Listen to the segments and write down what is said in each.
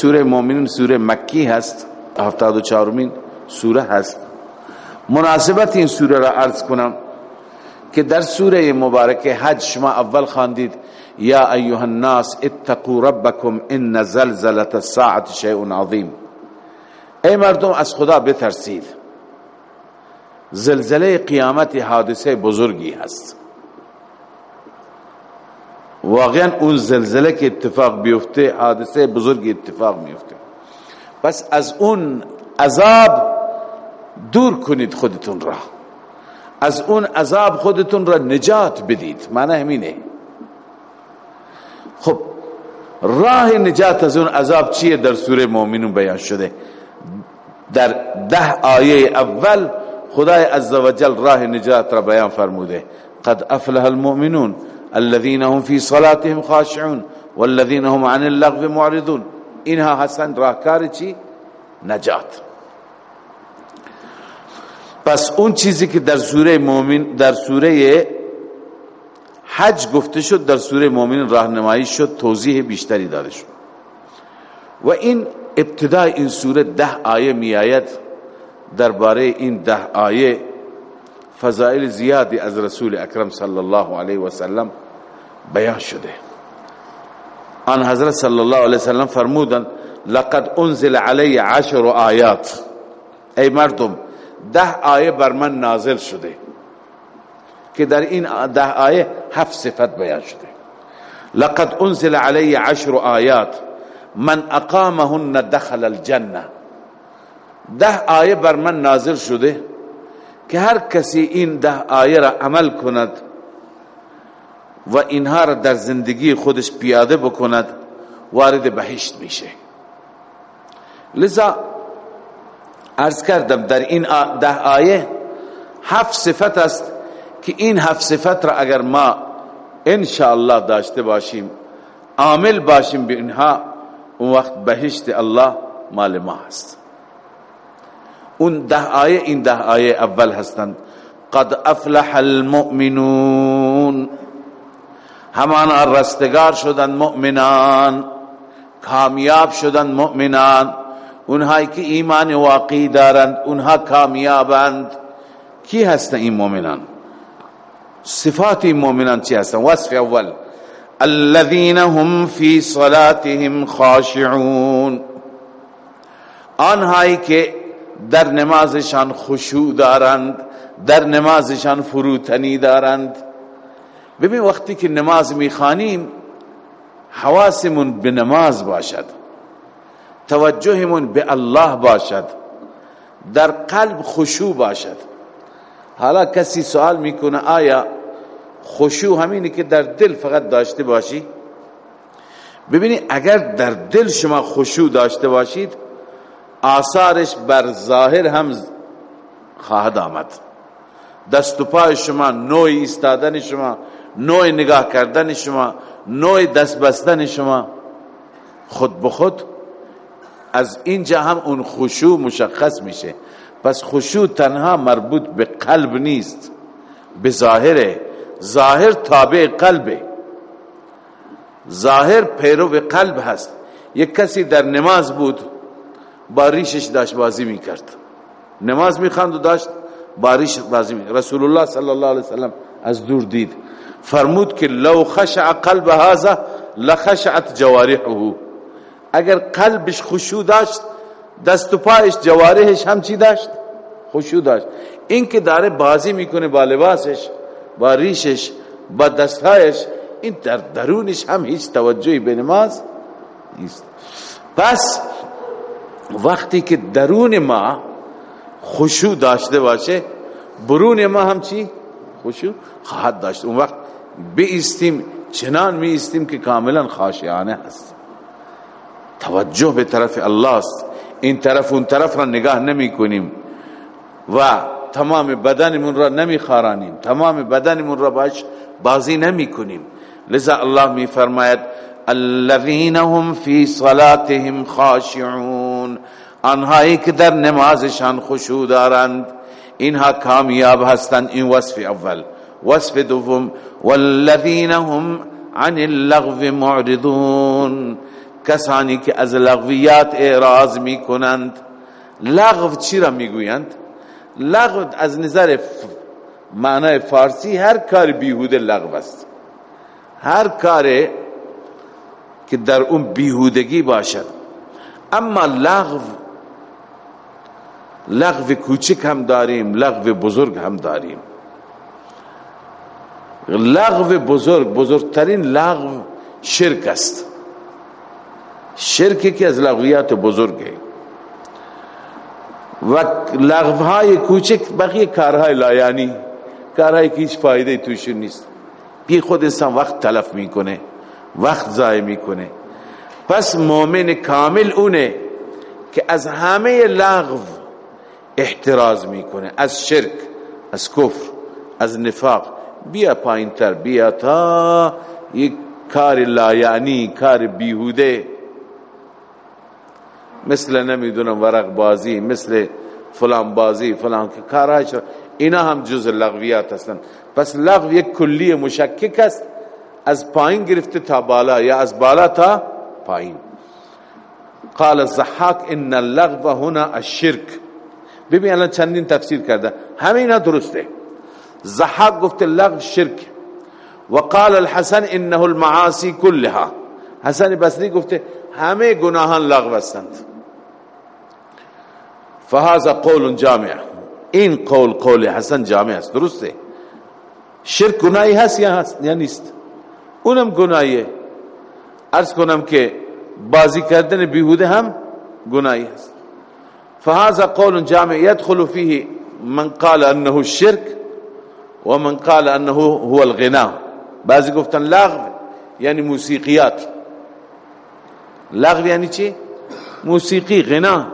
سوره مومنین سوره مکی هست هفتاد و چهارمین سوره هست. مناسبت این سوره را عرض کنم که در سوره مبارک حج شما اول خواندید یا ایها الناس اتقوا ربکم ان زلزله الساعه شیء عظیم. ای مردم از خدا بترسید. زلزله قیامت حادثه بزرگی هست. واقعا اون زلزله که اتفاق بیفته حادثه بزرگی اتفاق میفته. پس از اون عذاب دور کنید خودتون را. از اون عذاب خودتون را نجات بدید. معنی همینه. خب راه نجات از اون عذاب چیه در سوره مومنون بیان شده؟ در ده آیه اول خدای عزوجل راه نجات را بیان فرموده. قد افلح المؤمنون. الذين هم في صلاتهم خاشعون والذين هم عن اللغو معرضون. اینها هستن راهکار چی؟ نجات. پس اون چیزی که در سوره مومن در سوره حج گفته شد در سوره مومن راهنمایی شد توضیح بیشتری داده شد. و این ابتدای این سوره ده آیه می آید درباره این ده آیه فضائل زیادی از رسول اکرم صلی الله علیه و سلم بیان شده. آن حضرت صلی الله علیه وسلم فرمودن لقد انزل علی عشر آیات. ای مردم ده آیه بر من نازل شده. که در این ده آیه هفت صفت بیان شده. لقد انزل علی عشر آیات من اقامهن دخل الجنة. ده آیه بر من نازل شده. که هر کسی این ده آیه را عمل کند و اینها را در زندگی خودش پیاده بکند وارد بهشت میشه. لذا ارز کردم در این ده آیه هفت صفت است که این هفت صفت را اگر ما الله داشته باشیم عامل باشیم به اینها اون وقت بهشت الله مال ما هست. اون ده آیه این ده آیه اول هستند. قد افلح المؤمنون. همان رستگار شدن مؤمنان. کامیاب شدن مؤمنان. اونهایی که ایمان واقعی دارند اونها کامیابند. کی هستن این مؤمنان؟ صفات این مؤمنان چی هستن وصف اول. الذين هم في صلاتهم خاشعون. آنهایی که در نمازشان خشوع دارند در نمازشان فروتنی دارند. ببین وقتی که نماز می‌خوانیم حواسمون به نماز باشد. توجهمون به الله باشد. در قلب خشوع باشد. حالا کسی سوال می‌کنه آیا خشوع همینی که در دل فقط داشته باشی؟ ببینید اگر در دل شما خشوع داشته باشید آثارش بر ظاهر هم خواهد آمد. دست و پای شما نوع ایستادن شما نوع نگاه کردن شما نوع دست بستن شما خود به خود از اینجا هم اون خشوع مشخص میشه. پس خشوع تنها مربوط به قلب نیست به ظاهره. ظاهر تابع قلبه. ظاهر پیرو قلب هست. یک کسی در نماز بود با ریشش داشت بازی می‌کرد. نماز می‌خواند و داشت با ریش بازی می‌کرد. رسول الله صلی الله علیه وسلم از دور دید. فرمود که لو خشع قلب هذا لخشعت جوارحه. اگر قلبش خشوع داشت دست و پایش جوارحش هم چی داشت؟ خشوع داشت. این که داره بازی می‌کنه با لباسش با ریشش با دستهایش این در درونش هم هیچ توجهی به نماز نیست. پس وقتی که درون ما خشوع داشته باشه برون ما هم چی؟ خشوع خواهد داشت. اون وقت بیستیم چنان می استیم که کاملا خاشعانه هست توجه به طرف الله است این طرف اون طرف را نگاه نمی کنیم و تمام بدنمون را نمی خارانیم تمام بدنمون را باش بازی نمی کنیم لذا الله می فرماید الذين هم في صلاتهم خاشعون. آنهایی که در نمازشان خشوع دارند. اینها کامیاب هستند. این وصف اول. وصف دوم. والذین هم عن اللغو معرضون. کسانی که از لغویات اعراض می کنند لغو چی را می‌گویند؟ لغو از نظر معنای فارسی هر کار بیهوده لغو است. هر کار که در اون بیهودگی باشد. اما لغو لغو کوچک هم داریم لغو بزرگ هم داریم. لغو بزرگ بزرگترین لغو شرک است. شرکی که از لغویات بزرگه. و لغوهای کوچک بقیه کارهای لایانی. کارهایی که هیچ فایده توشون نیست. بی خود انسان وقت تلف می‌کنه. وقت ضایع می‌کنه. پس مؤمن کامل اونه که از همه لغو احتراز می‌کنه. از شرک از کفر از نفاق. بیا پایین تر بیا تا یک کار لایانی کار بیهوده. مثل نمی‌دونم ورق بازی مثل فلان بازی فلان که کارهایش اینا هم جز لغویات هستند پس لغو یک کلی مشکک است. از پایین گرفته تا بالا یا از بالا تا پایین. قال الزحاق ان اللغو هنا الشرك ببین الان چندین تفسیر کرده. همه اینا درسته. زحاق گفت لغو شرک. و قال الحسن انه المعاصی كلها حسن بصری گفته همه گناهان لغو هستند. فهذا قول جامع. این قول قول حسن جامع است. درسته. شرک گناهی هست یا هست؟ یا نیست؟ اونم گناهیه. ارز کنم که بازی کردن بیهوده هم گناهی هست. فهذا قول جامع يدخل فيه من قال انه الشرك ومن قال انه هو الغناء بعضی گفتن لغو یعنی موسیقیات. لغو یعنی چی؟ موسیقی غنا.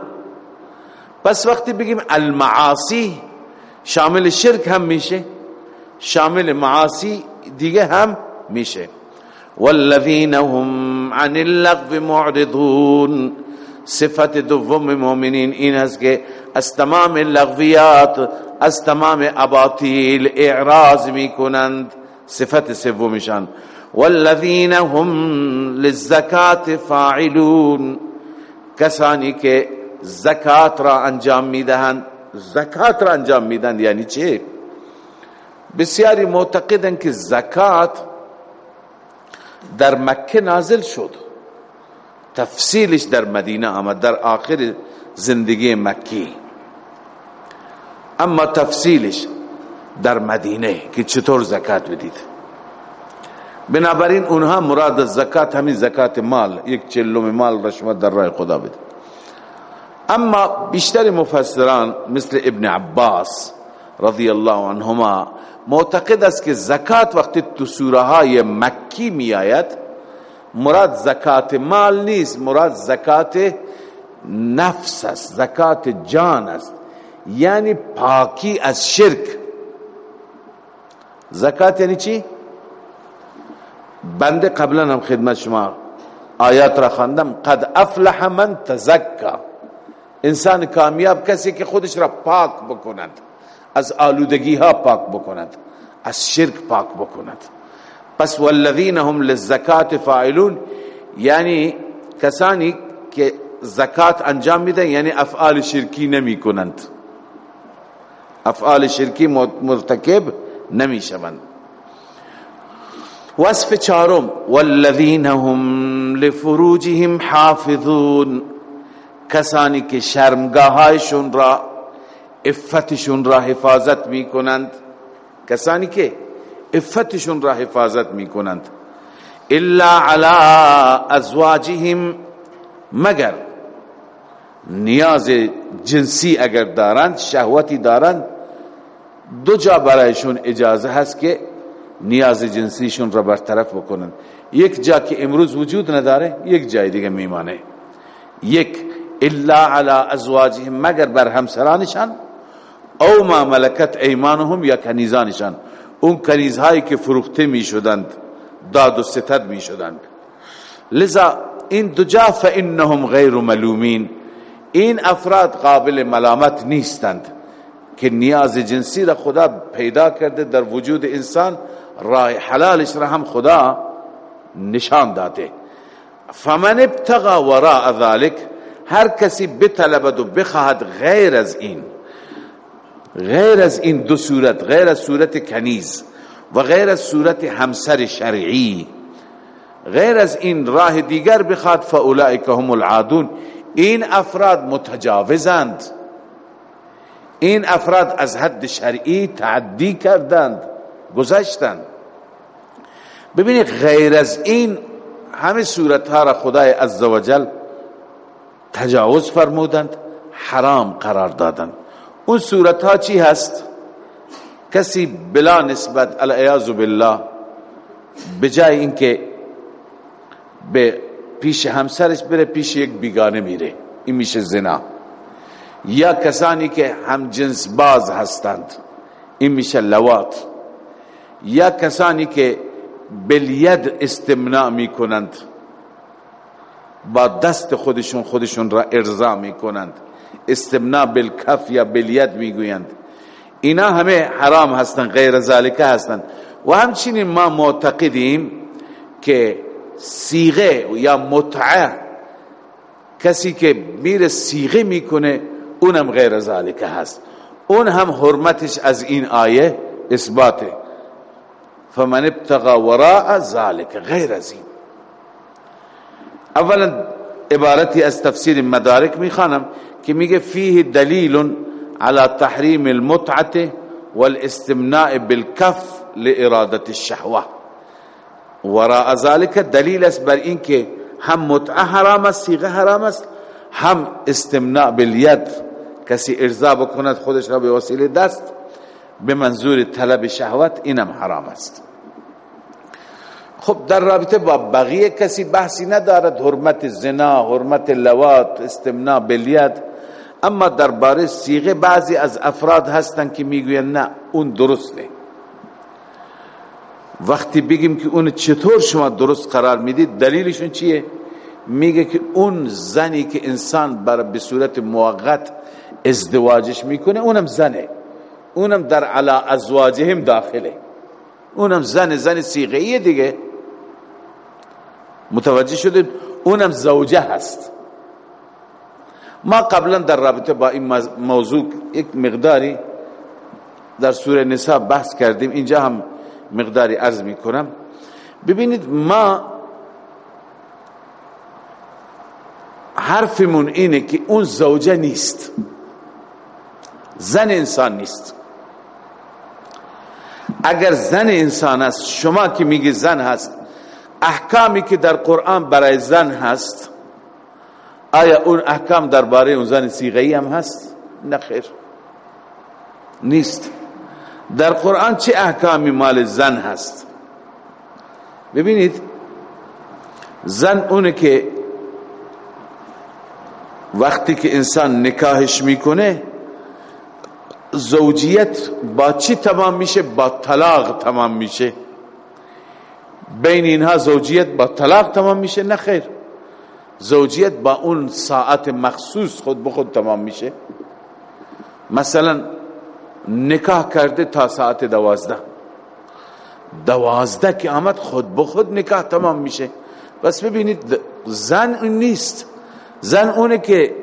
پس وقتی بگیم المعاصی شامل شرک هم میشه شامل معاصی دیگه هم میشه. والذین هم عن اللغو معرضون. صفت دوم مؤمنین این است که از تمام لغویات از تمام اباطیل اعراض می‌کنند. صفت سومشان. والذین هم للزکات فاعلون. کسانی که زکات را انجام می‌دهند زکات را انجام میدن یعنی چه بسیاری معتقدن که زکات در مکه نازل شد. تفصیلش در مدینه آمد در آخر زندگی مکی. اما تفصیلش در مدینه که چطور زکات بدید. بنابراین اونها مراد زکات همین زکات مال یک چلوم مال رشمت در راه خدا بدید. اما بیشتر مفسران مثل ابن عباس رضی الله عنهما معتقد است که زکات وقتی تو سوره های مکی می آید مراد زکات مال نیست مراد زکات نفس است زکات جان است. یعنی پاکی از شرک. زکات یعنی چی؟ بنده قبلا هم خدمت شما آیات را خواندم. قد افلح من تزکا. انسان کامیاب کسی که خودش را پاک بکند. از آلودگی ها پاک بکند از شرک پاک بکند. پس والذین هم للزکات فاعلون یعنی کسانی که زکات انجام میدن یعنی افعال شرکی نمی کنند. افعال شرکی مرتکب نمی شوند. وصف چارم والذین هم لفروجهم حافظون. کسانی که شرمگاهایشون را افتشون را حفاظت می کنند کسانی که افتشون را حفاظت می کنند الا علی ازواجهم مگر نیاز جنسی اگر دارند شهوتی دارند دو جا برایشون اجازه هست که نیاز جنسیشون را برطرف بکنند. یک جا که امروز وجود نداره یک جای دیگه میمانه. یک الا علی ازواجهم مگر بر همسرانشان؟ او ما ملکت ایمانهم یا کنیزانشان. اون کنیزهایی که فروخته می شدند داد و ستد می شدند لذا این دو جا فانهم غیر ملومین. این افراد قابل ملامت نیستند که نیاز جنسی را خدا پیدا کرده در وجود انسان راه حلالش را هم خدا نشان داده. فمن ابتغى وراء ذلك هر کسی بطلبد و بخواهد غیر از این. غیر از این دو صورت غیر از صورت کنیز و غیر از صورت همسر شرعی. غیر از این راه دیگر بخواد فاولئک هم العادون. این افراد متجاوزند. این افراد از حد شرعی تعدی کردند گذشتند. ببینید غیر از این همه صورتها را خدای عزوجل تجاوز فرمودند حرام قرار دادند. اون صورتها چی هست؟ کسی بلا نسبت العیاذ بالله بجای اینکه به پیش همسرش بره پیش یک بیگانه میره. این میشه زنا. یا کسانی که هم جنس باز هستند. این میشه لوات یا کسانی که بلید استمناع می‌کنند. با دست خودشون خودشون را ارضا می‌کنند. استمناع بالکف یا بلید می‌گویند. اینا همه حرام هستند غیر ذالکه هستند و همچنین ما معتقدیم که سیغه یا متعه کسی که میر سیغه می‌کنه اونم غیر ذالکه هست. اون هم حرمتش از این آیه اثباته. فمن ابتغى وراء ذلك غیر از اولا عبارتی از تفسیر مدارک می‌خوانم. که میگه فیه دلیل على تحریم المتعة والاستمناء بالكف لإرادة الشهوة. وراء ذلك دلیل است بر این که هم متعة حرام است سیغه حرام است. هم استمناء بالید کسی ارضا بکند خودش را به وسیله دست به منظور طلب شهوت اینم حرام است. خب در رابطه با بقیه کسی بحثی ندارد. حرمت زنا حرمت لوات استمناء بلید اما درباره سیغه بعضی از افراد هستن که می‌گوین نه اون درسته. وقتی بگیم که اون چطور شما درست قرار می‌دید دلیلشون چیه؟ میگه که اون زنی که انسان بر به صورت موقت ازدواجش می‌کنه اونم زنه. اونم در علا ازواجهم داخله. اونم زن زن سیغهیه دیگه. متوجه شدید؟ اونم زوجه هست. ما قبلا در رابطه با این موضوع یک مقداری در سوره نساء بحث کردیم. اینجا هم مقداری عرض می کنم ببینید ما حرفمون اینه که اون زوجه نیست. زن انسان نیست. اگر زن انسان است شما که میگی زن هست احکامی که در قرآن برای زن هست آیا اون احکام درباره اون زن سیغهی هم هست؟ نه خیر. نیست. در قرآن چه احکامی مال زن هست؟ ببینید زن اونه که وقتی که انسان نکاحش می‌کنه زوجیت با چی تمام میشه؟ با طلاق تمام میشه. بین اینها زوجیت با طلاق تمام میشه نه خیر. زوجیت با اون ساعت مخصوص خود به خود تمام میشه. مثلا نکاح کرده تا ساعت دوازده. دوازده که آمد خود به خود نکاح تمام میشه. بس ببینید زن اون نیست. زن اونه که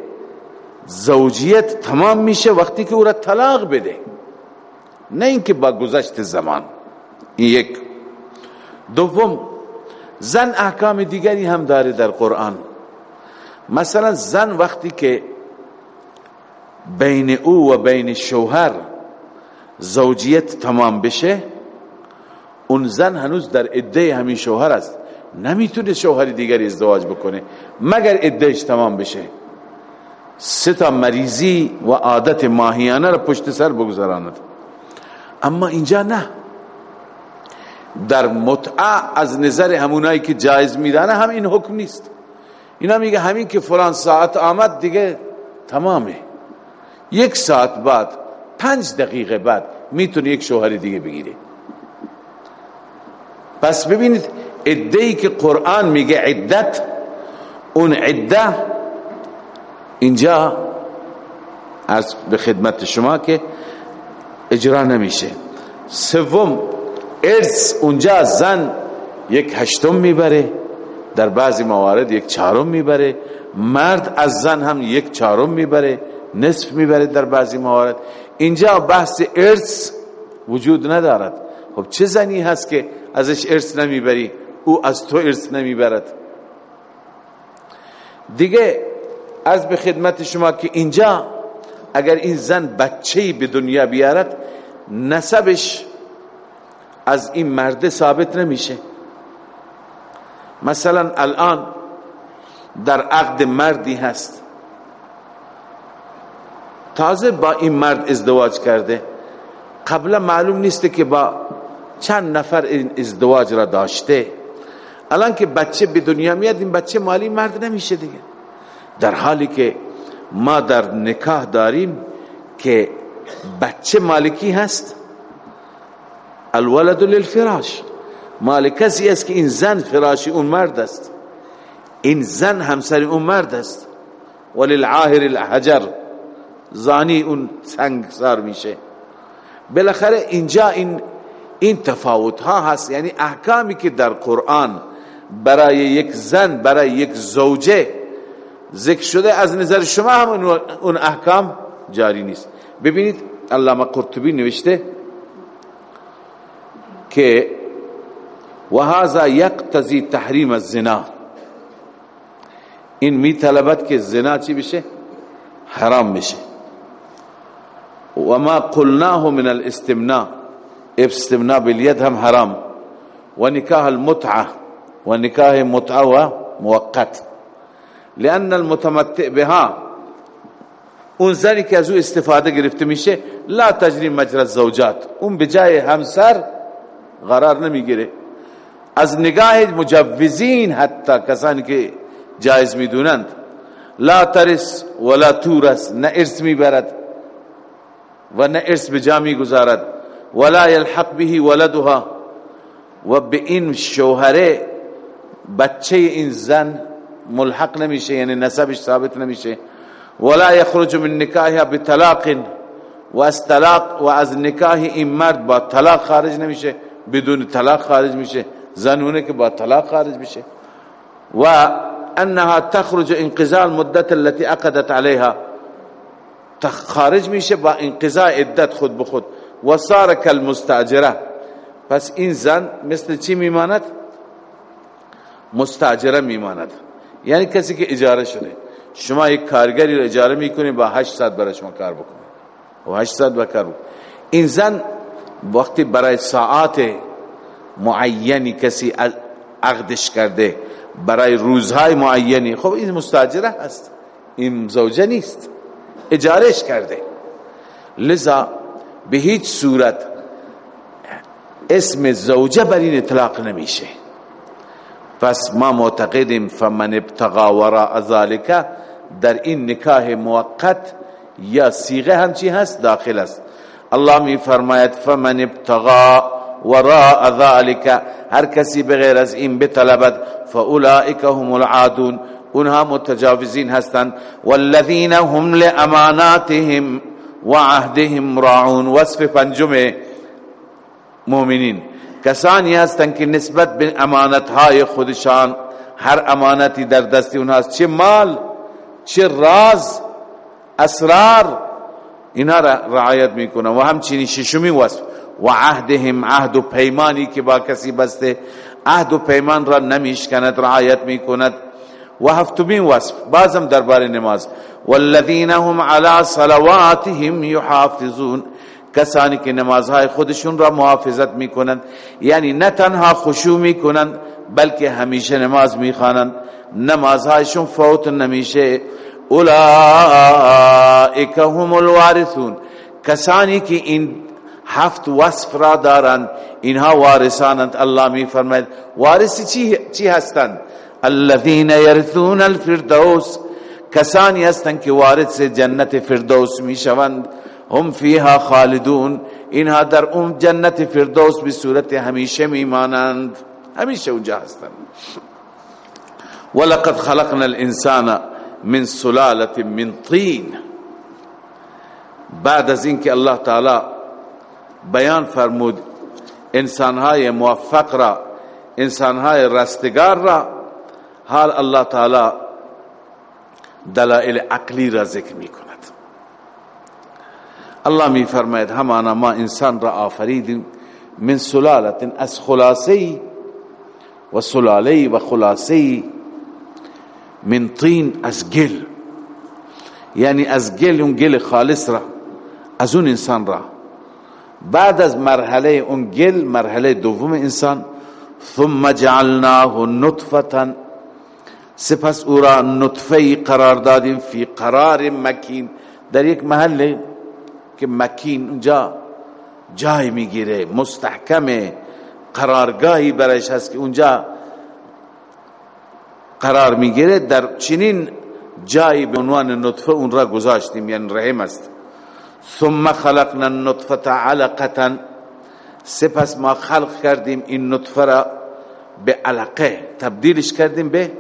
زوجیت تمام میشه وقتی که او را طلاق بده. نه اینکه با گذشت زمان. این یک. دوم زن احکام دیگری هم داره در قرآن. مثلا زن وقتی که بین او و بین شوهر زوجیت تمام بشه اون زن هنوز در عده همین شوهر است. نمی‌تونه شوهر دیگری ازدواج بکنه. مگر عدهش تمام بشه. سه تا مریضی و عادت ماهیانه را پشت سر بگذراند اما اینجا نه. در متعه از نظر همونایی که جایز میدانه هم این حکم نیست. اینا میگه همین که فلان ساعت آمد دیگه تمامه. یک ساعت بعد پنج دقیقه بعد می‌تونه یک شوهر دیگه بگیره. پس ببینید ای که قرآن میگه عدت اون عده اینجا از به خدمت شما که اجرا نمیشه. سوم ارث اونجا زن یک هشتم می‌بره. در بعضی موارد یک چهارم می‌بره. مرد از زن هم یک چهارم می‌بره. نصف می‌بره در بعضی موارد. اینجا بحث ارث وجود ندارد. خب چه زنی هست که ازش ارث نمی‌بری؟ او از تو ارث نمی‌برد. دیگه از به خدمت شما که اینجا اگر این زن بچهی به دنیا بیارد نسبش از این مرد ثابت نمیشه. مثلا الان در عقد مردی هست. تازه با این مرد ازدواج کرده. قبلا معلوم نیست که با چند نفر این ازدواج را داشته. الان که بچه به دنیا میاد این بچه مالی مرد نمیشه دیگه. در حالی که ما در نکاح داریم که بچه مالکی هست. الولد للفراش. مال کسی است که این زن فراشی اون مرد است. این زن همسر اون مرد است. وللعاهر الحجر. زانی اون سنگسار میشه. بالاخره اینجا این این تفاوت ها هست. یعنی احکامی که در قرآن برای یک زن برای یک زوجه ذکر شده از نظر شما هم اون احکام جاری نیست. ببینید علامه قرطبی نوشته که و هذا یقتضی تحریم الزنا. این می طلبت که زنا چی بشه حرام بشه و ما قلناه من الاستمناء. استمناء باليد هم حرام. و نکاح المتعة و نکاح متعة و موقت لأن المتمتع بها اون زنی که از أو استفادة گرفته میشه. لا تجری مجرى الزوجات. اون به جای همسر قرار نمیگیره. از نگاه مجوزین حتی کسانی که جایز می‌دونند. لا ترس ولا تورس نه ارث می‌برد و نه ارث به جا می‌گذارد. ولا يلحق به ولدها. و به این شوهره بچه این زن ملحق نمیشه یعنی نسبش ثابت نمیشه. ولا يخرج من نکاحها بطلاق و از طلاق و از نکاح این مرد با طلاق خارج نمیشه بدون طلاق خارج میشه. زنونه که با طلاق خارج میشه. و انها تخرج انقضاء المدت التي عقدت عليها. خارج میشه با انقضاء عدت خود به خود. و صار کالمستاجره. پس این زن مثل چی میماند؟ مستاجره میماند. یعنی کسی که اجاره شده. شما یک کارگری رو اجاره می‌کنید با 8 ساعت برای شما کار بکنه. و 8 ساعت با کار این زن وقتی برای ساعات معینی کسی عقدش کرده برای روزهای معینی. خب این مستاجره هست. این زوجه نیست. اجارش کرده. لذا به هیچ صورت اسم زوجه بر این اطلاق نمیشه. پس ما معتقدیم فمن ابتغا وراء ذالک در این نکاح موقت یا سیغه هم چی هست داخل است. الله می فرماید فمن ابتغا وراء ذلك هر کسی بغیر از این بطلبد فاولئک هم العادون اونها متجاوزین هستند. والذین هم لاماناتهم وعهدهم راعون وصف پنجم مؤمنین کسانی هستند که نسبت به امانتهای خودشان هر امانتی در دستی اونها چه مال چه راز اسرار اینا را رعایت می‌کنن. و همچنین ششمی وصف. و عهدهم عهد و پیمانی که با کسی بسته عهد و پیمان را نمیشکند رعایت می‌کند. و هفتمین وصف بازم درباره نماز. والذین هم على صلواتهم یحافظون. کسانی که نمازهای خودشون را محافظت می‌کنند یعنی نه تنها خشوع می‌کنند بلکه همیشه نماز می‌خوانند. نمازهایشون فوت نمیشه. اولئک هم الوارثون. کسانی که این هفت وصف را دارند اینها وارثانند. الله می فرماید وارث چی, چی هستند؟ الذين يرثون الفردوس. کسانی هستند که وارث جنت فردوس می شوند هم فیها خالدون. اینها در اون جنت فردوس به صورت همیشه میمانند. همیشه اونجا هستند. ولقد خلقنا الانسان من سلاله من طین. بعد از اینکه الله تعالی بیان فرمود انسانهای موفق را انسانهای رستگار را حال الله تعالی دلائل عقلی را ذکر می کند الله می فرماید همانا ما انسان را آفریدیم من سلالت از خلاصه و سلاله و خلاصه من طین از گل. یعنی از گل اون گل خالص را از اون انسان را بعد از مرحله اون گل مرحله دوم انسان ثم جعلناه نطفه سپس او را نطفه قرار دادیم فی قرار مکین. در یک محله که مکین اونجا جای می‌گیره مستحکم قرارگاهی برایش هست که اونجا قرار می‌گیره. در چنین جایی به عنوان نطفه اون را گذاشتیم یعنی رحم است. ثم خلقنا النطفه علقه سپس ما خلق کردیم این نطفه را به علقه. تبدیلش کردیم به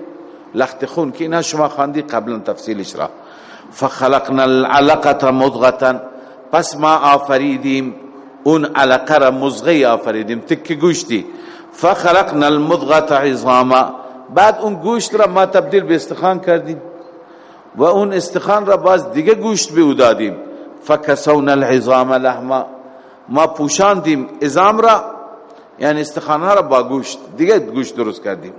لخت خون که اینا شما خواندی قبلا تفصیلش را. فخلقنا العلقه مضغه پس ما آفریدیم اون علقه را مزغه آفریدیم تک گوشتی. فخلقنا المضغه عظاما. بعد اون گوشت را ما تبدیل به استخوان کردیم و اون استخوان را باز دیگه گوشت به او دادیم. فکسونا العظام لحما. ما پوشاندیم ازام را یعنی استخوان را با گوشت. دیگه گوشت درست کردیم.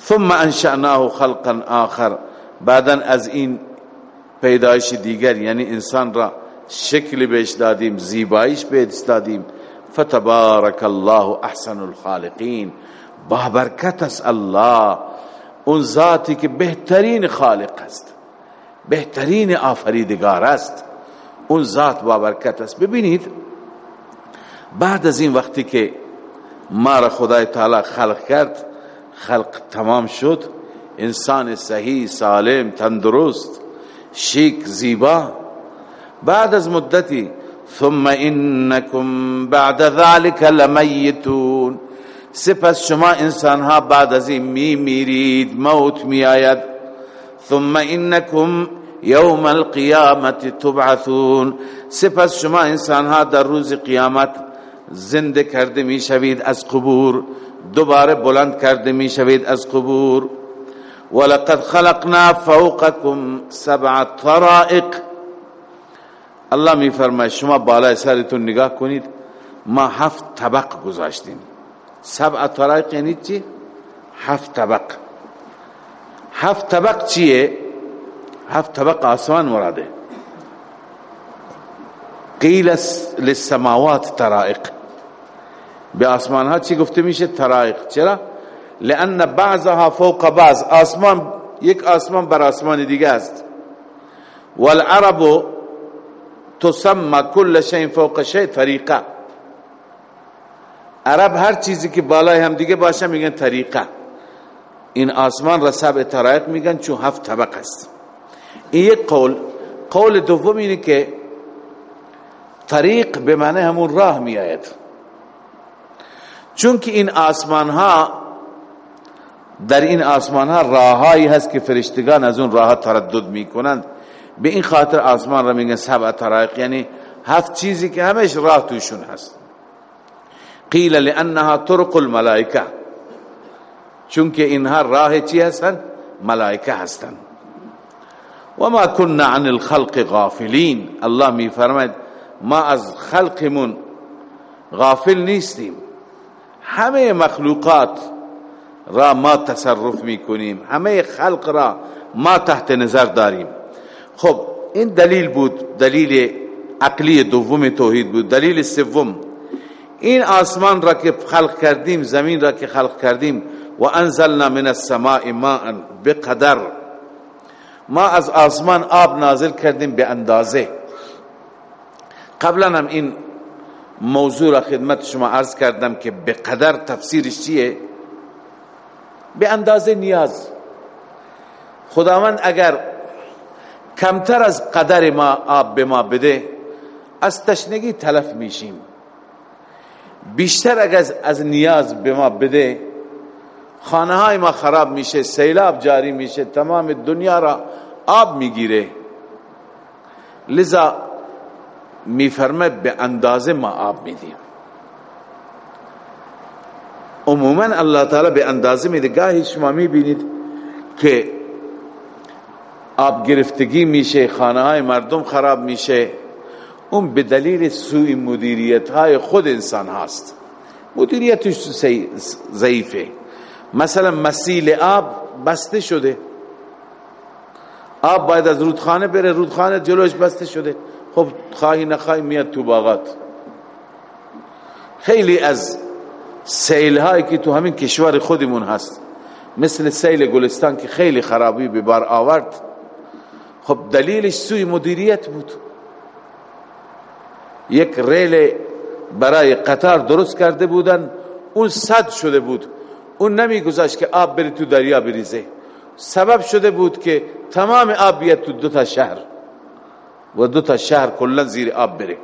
ثم انشأناه خلقا آخر. بعدا از این پیدایش دیگر یعنی انسان را شکل بهش دادیم زیبایش بهش دادیم. فتبارک الله احسن الخالقین. با برکت الله. اون ذاتی که بهترین خالق است. بهترین آفریدگار است. اون ذات با برکت است. ببینید بعد از این وقتی که ما را خدای تعالی خلق کرد خلق تمام شد انسان صحیح سالم تندرست شیک زیبا. بعد از مدتی ثم انکم بعد ذلك لمیتون. سپس شما انسان ها بعد از این می میرید موت می آید. ثم انکم یوم القیامت تبعثون. سپس شما انسان ها در روز قیامت زنده کرده می شوید از قبور دوباره بلند کرده می شوید از قبور. ولقد خلقنا فوقكم سبع طرائق. الله می فرماید شما بالای سرتون نگاه کنید ما هفت طبق گذاشتیم. سبع طرائق یعنی چی؟ هفت طبق. هفت طبق چیه؟ هفت طبق آسمان مراده قیل للسماوات طرائق. به آسمان ها چی گفته میشه؟ طرائق. چرا؟ لان بعضها فوق بعض. آسمان یک آسمان بر آسمان دیگه است. والعرب تسمى كل شيء فوق شيء طریقه عرب هر چیزی که بالای هم دیگه باشه میگن طریقه. این آسمان را سبع طرائق میگن چون هفت طبق است. این قول قول دوم اینه که طریق به معنی همون راه می آید چون که این آسمان ها در این آسمان ها راههایی هست که فرشتگان از اون راه تردد می کنند به این خاطر آسمان را میگن سبع طرائق یعنی هفت چیزی که همش راه توشون هست قیل لانها طرق الملائکه چون که اینها راه چی هستند ملائکه هستند و ما كنا عن الخلق غافلین الله می فرماید ما از خلقمون غافل نیستیم. همه مخلوقات را ما تصرف می کنیم. همه خلق را ما تحت نظر داریم. خب این دلیل بود دلیل عقلی دوم توحید بود دلیل سوم. این آسمان را که خلق کردیم زمین را که خلق کردیم و انزلنا من السماء ماء بقدر. ما از آسمان آب نازل کردیم به اندازه. قبلا هم این موضوع را خدمت شما عرض کردم که به قدر تفسیرش چیه؟ به اندازه نیاز. خداوند اگر کمتر از قدر ما آب به ما بده از تشنگی تلف میشیم. بیشتر اگر از نیاز به ما بده خانه های ما خراب میشه سیلاب جاری میشه تمام دنیا را آب می‌گیره. لذا میفرمه به اندازه ما آب میدیم. عموما الله تعالی به اندازه میده. گاهی شما می‌بینید که آب گرفتگی میشه خانه های مردم خراب میشه. اون به دلیل سوی مدیریت های خود انسان هست مدیریتش ضعیفه. مثلا مسیل آب بسته شده. آب باید از رودخانه بره رودخانه جلوش بسته شده. خب خواهی نخواهی میاد تو باغات. خیلی از سیل هایی که تو همین کشور خودمون هست مثل سیل گلستان که خیلی خرابی به بار آورد. خب دلیلش سوی مدیریت بود. یک ریل برای قطار درست کرده بودن اون صد شده بود. اون نمی گذاشت که آب بری تو دریا بریزه. سبب شده بود که تمام آب بیاد تو دو تا شهر و دو تا شهر کلا زیر آب بره.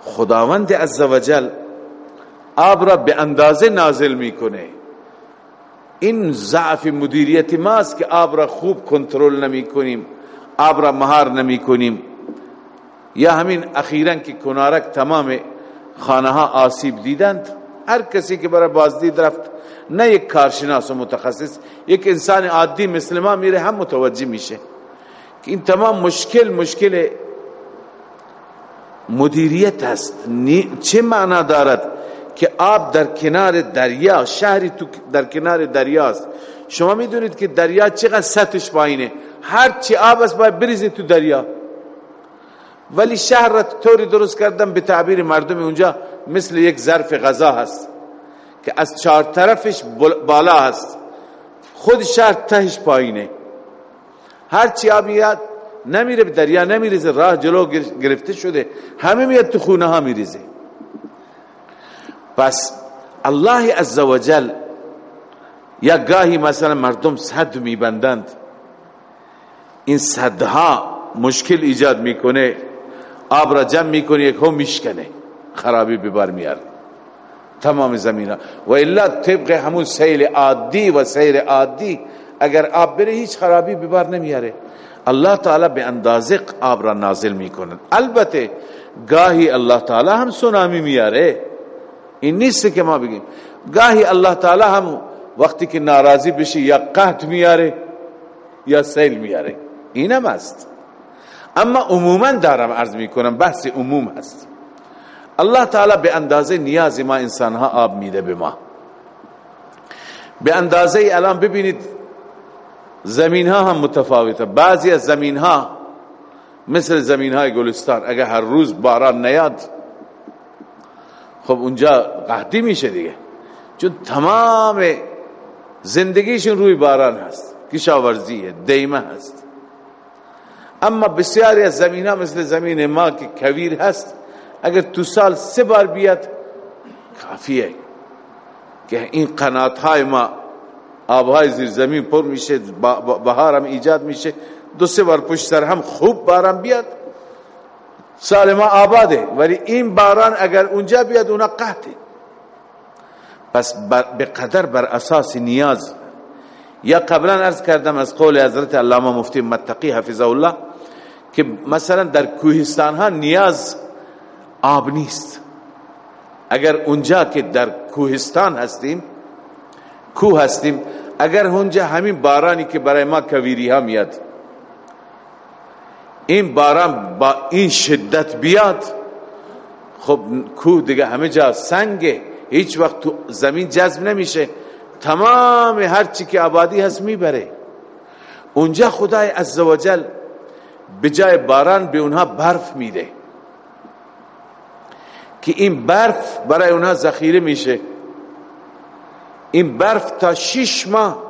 خداوند عزوجل آب را به اندازه نازل می‌کنه. این ضعف مدیریت ماست که آب را خوب کنترل نمی کنیم آب را مهار نمی کنیم یا همین اخیرا که کنارک تمام خانه ها آسیب دیدند هر کسی که برای بازدید رفت نه یک کارشناس و متخصص یک انسان عادی مثل ما میره هم متوجه میشه که این تمام مشکل مشکل مدیریت هست چه معنا دارد که آب در کنار دریا شهری تو در کنار دریاست شما می‌دونید که دریا چقدر سطحش پایینه. هر چی آب است باید بریزه تو دریا. ولی شهر را طوری درست کردن به تعبیر مردم اونجا مثل یک ظرف غذا هست که از چهار طرفش بالا هست. خود شهر تهش پایینه. هر چی آب نمیره به دریا نمیریزه. راه جلو گرفته شده. همه میاد تو خونه ها میریزه. پس الله عزوجل یا گاهی مثلا مردم صد میبندند. این صدها مشکل ایجاد می‌کنه. آب را جمع می‌کنه یک هم میشکنه. خرابی ببار میاره تمام زمین ها. و الا طبق همون سیل عادی و سیر عادی اگر آب بره هیچ خرابی ببار نمیاره. الله تعالی به اندازه آب را نازل می‌کنه البته گاهی الله تعالی هم سونامی میاره. این نیست که ما بگیم. گاهی الله تعالی هم وقتی که ناراضی بشه یا قحط میاره یا سیل میاره. اینم است اما عموما دارم عرض می‌کنم بحث عموم هست. الله تعالی به اندازه نیاز ما انسان ها آب میده به ما. به اندازه الان ببینید زمین ها هم متفاوته. بعضی از زمین ها مثل زمین های گلستان اگر هر روز باران نیاد خب اونجا قحطی میشه دیگه. چون تمام زندگیشون روی باران هست کشاورزیه دیمه هست. اما بسیاری از زمین ها مثل زمین ما که کویر هست اگر تو سال سه بار بیاد کافیه. که این قنات های ما آبهای زیر زمین پر میشه بهار هم ایجاد میشه. دو سه بار پشت سر هم خوب باران بیاد. سال ما آباده ولی این باران اگر اونجا بیاد اونا قحطه. پس به قدر بر اساس نیاز. یا قبلا ارز کردم از قول حضرت علامه مفتی متقی حفظه الله که مثلا در کوهستان ها نیاز آب نیست. اگر اونجا که در کوهستان هستیم کوه هستیم اگر اونجا همین بارانی که برای ما کویری ها میاد این باران با این شدت بیاد خب کوه دیگه همه جا سنگه هیچ وقت تو زمین جذب نمیشه. تمام هر چی که آبادی هست می‌بره. اونجا خدای عزوجل به جای باران به اونها برف میده. که این برف برای اونها ذخیره میشه. این برف تا شش ماه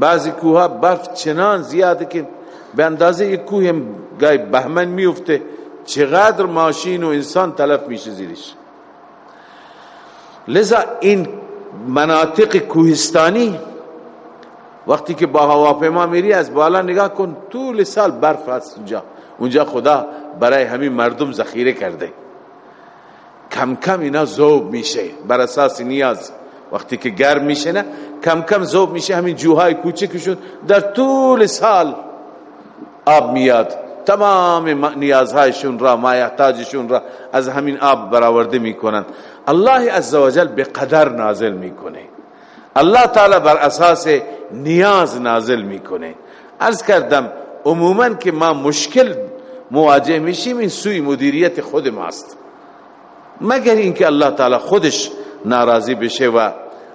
بعضی کوها برف چنان زیاده که به اندازه یک کوه گای بهمن میفته چقدر ماشین و انسان تلف میشه زیرش. لذا این مناطق کوهستانی وقتی که با هواپیما میری از بالا نگاه کن طول سال برف هست اونجا. اونجا خدا برای همین مردم ذخیره کرده. کم کم اینا زوب میشه. بر اساس نیاز. وقتی که گرم میشه نه کم کم زوب میشه. همین جوهای کوچکشون در طول سال آب میاد. تمام نیازهایشون را مایحتاجشون را از همین آب برآورده می‌کنند الله عزوجل به قدر نازل می‌کنه. الله تعالی بر اساس نیاز نازل می‌کنه. عرض کردم عموما که ما مشکل مواجه میشیم این سوی مدیریت خود ماست. مگر اینکه الله تعالی خودش ناراضی بشه و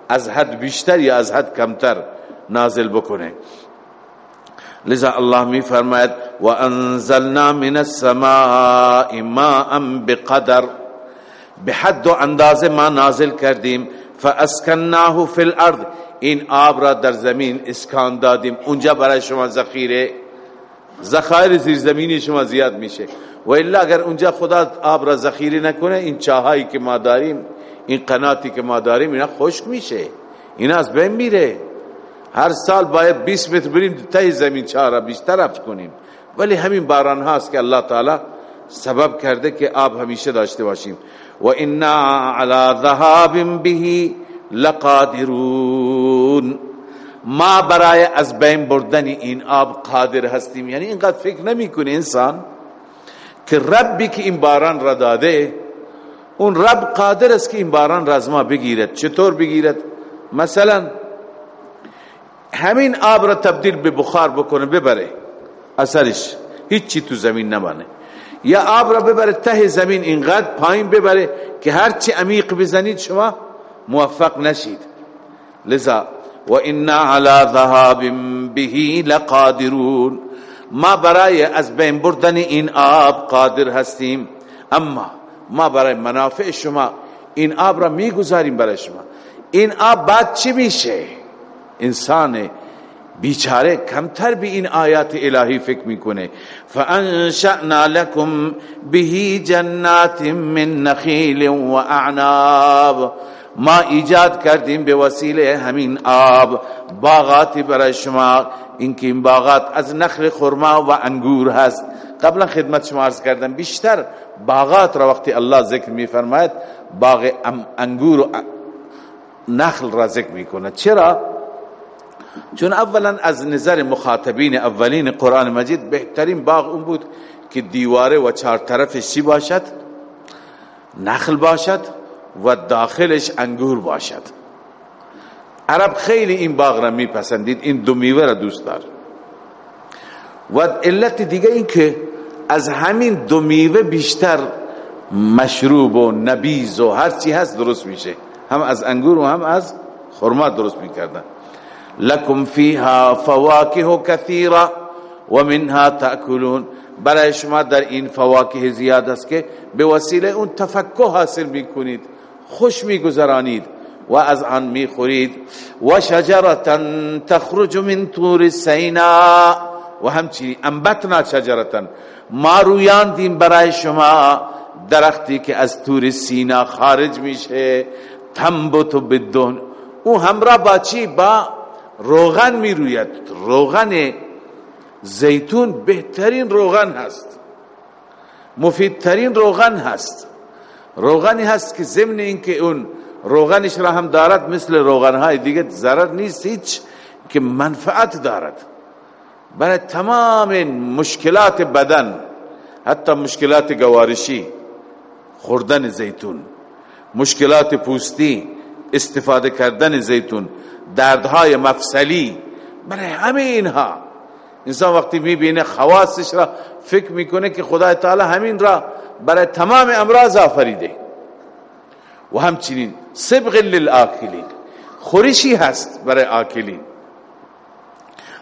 از حد بیشتر یا از حد کمتر نازل بکنه. لذا الله می فرماید و انزلنا من السماء ماء بقدر. به حد و اندازه ما نازل کردیم. فاسکناه فی الارض این آب را در زمین اسکان دادیم. اونجا برای شما ذخیره ذخایر زیر زمینی شما زیاد میشه. و الا اگر اونجا خدا آب را ذخیره نکنه این چاهایی که ما داریم این قناتی که ما داریم اینا خشک میشه. اینا از بین میره. هر سال باید 20 متر بریم ته زمین چاه را بیشتر کنیم. ولی همین باران هاست که الله تعالی سبب کرده که آب همیشه داشته باشیم. و انا علی ذهاب به لقادرون. ما برای از بین بردن این آب قادر هستیم. یعنی اینقدر فکر نمی کنه انسان که ربی که این باران را داده اون رب قادر است که این باران را از ما بگیرد. چطور بگیرد؟ مثلا همین آب را تبدیل به بخار بکنه ببره. اثرش هیچی تو زمین نمانه. یا آب را ببره ته زمین اینقدر پایین ببره که هرچی عمیق بزنید شما موفق نشید. لذا و علی ذهاب به لقادرون ما برای از بین بردن این آب قادر هستیم؟ اما ما برای منافع شما این آب را می‌گذاریم برای شما. این آب بعد چی میشه؟ انسان بیچاره کمتر به این آیات الهی فکر می‌کنه. فانشأنا لكم به جنات من نخیل و اعناب ما ایجاد کردیم به وسیله همین آب. باغاتی برای شما اینکه این باغات از نخل خرما و انگور هست. قبلا خدمت شما عرض کردم بیشتر باغات را وقتی الله ذکر میفرماید باغ انگور و نخل را ذکر می‌کنه چرا؟ چون اولا از نظر مخاطبین اولین قرآن مجید بهترین باغ اون بود که دیواره و چهار طرفش چی باشد نخل باشد و داخلش انگور باشد. عرب خیلی این باغ را میپسندید این دو میوه را دوست دار. و علت دیگه این که از همین دو میوه بیشتر مشروب و نبیز و هر چی هست درست میشه. هم از انگور و هم از خرما درست می‌کردن. لکم فیها فواکه کثیره و منها تأکلون. برای شما در این فواکه زیاد است که به وسیله اون تفکه حاصل می‌کنید. خوش میگذرانید و از آن می‌خورید. و شجرتا تخرج من طور سینا. و همچنین انبتنا شجرتا ما رویاندیم برای شما درختی که از طور سینا خارج میشه. تنبت بدون. او همراه با چی؟ با روغن می روید روغن زیتون بهترین روغن هست. مفیدترین روغن هست. روغنی هست که ضمن اینکه اون روغنش را هم دارد مثل روغن های دیگه ضرر نیست هیچ که منفعت دارد. برای تمام مشکلات بدن حتی مشکلات گوارشی خوردن زیتون مشکلات پوستی استفاده کردن زیتون دردهای مفصلی برای همه اینها. انسان وقتی می‌بینه خواستش را فکر می‌کنه که خدا تعالی همین را برای تمام امراض آفریده. و همچنین سبغ للآکلین. خورشی هست برای آکلین.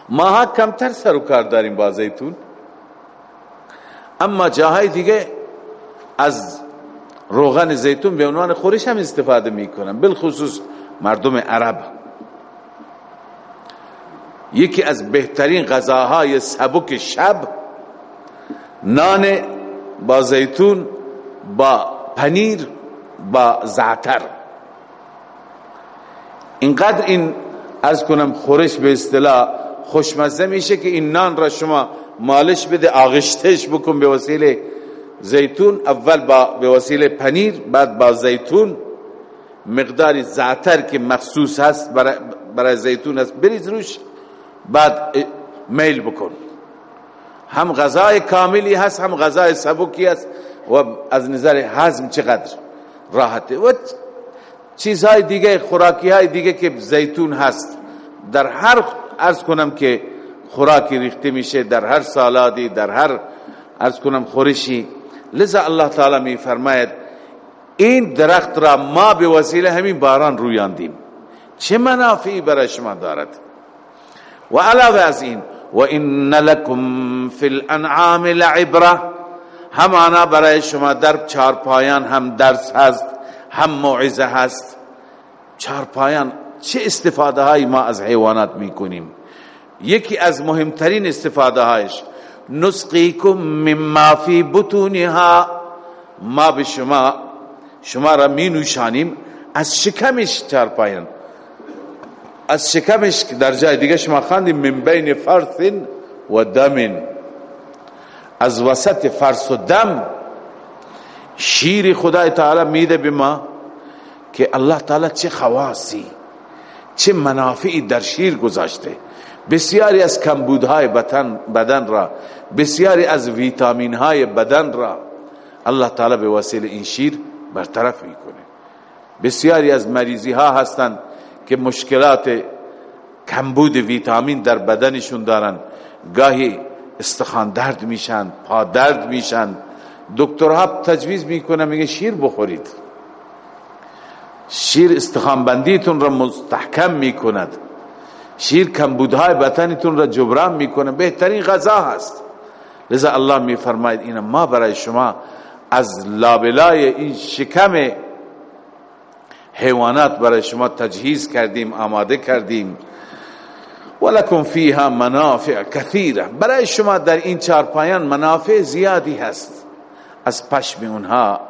ماها کمتر سر و کار داریم با زیتون. اما جاهای دیگه از روغن زیتون به عنوان خورش هم استفاده می‌کنن. بالخصوص مردم عرب. یکی از بهترین غذاهای سبک شب نان با زیتون با پنیر با زعتر. اینقدر این از کنم خورش به اصطلاح خوشمزه میشه که این نان را شما مالش بده آغشتش بکن به وسیله زیتون. اول با به وسیله پنیر بعد با زیتون. مقدار زعتر که مخصوص هست برای, برای زیتون هست. بریز روش بعد میل بکن. هم غذای کاملی هست هم غذای سبکی هست و از نظر هضم چقدر راحته. و چیزهای دیگه خوراکی های دیگه که زیتون هست در هر ارز کنم که خوراکی ریخته میشه در هر سالادی در هر ارز کنم خورشی. لذا الله تعالی می فرماید این درخت را ما به وسیله همین باران رویاندیم. چه منافعی برای شما دارد؟ و علاوه از این و ان لکم فی الانعام لعبره همانا برای شما در چار پایان هم درس هست هم موعظه هست. چار پایان چه استفاده های ما از حیوانات می‌کنیم؟ یکی از مهمترین استفاده هایش نسقیکم مما فی بطونها. ما به شما شما را می نوشانیم از شکمش چار پایان. از شکمش در جای دیگه شما خواندیم من بین فرث و دم. از وسط فرس و دم شیر خدای تعالی میده به ما که الله تعالی چه خواصی چه منافعی در شیر گذاشته. بسیاری از کمبودهای بدن را بسیاری از ویتامین های بدن را الله تعالی به وسیله این شیر برطرف می‌کنه. بسیاری از مریضی ها هستند که مشکلات کمبود ویتامین در بدنشون دارن. گاهی استخوان درد میشن پا درد میشن. دکترها تجویز می‌کنه میگه شیر بخورید. شیر استخوان بندیتون را مستحکم می‌کند. شیر کمبودهای بدنتون را جبران می‌کنه. بهترین غذا هست. لذا الله میفرماید این ما برای شما از لابلای این شکم حیوانات برای شما تجهیز کردیم آماده کردیم. ولکم فیها منافع کثیره. برای شما در این چارپایان منافع زیادی هست. از پشم اونها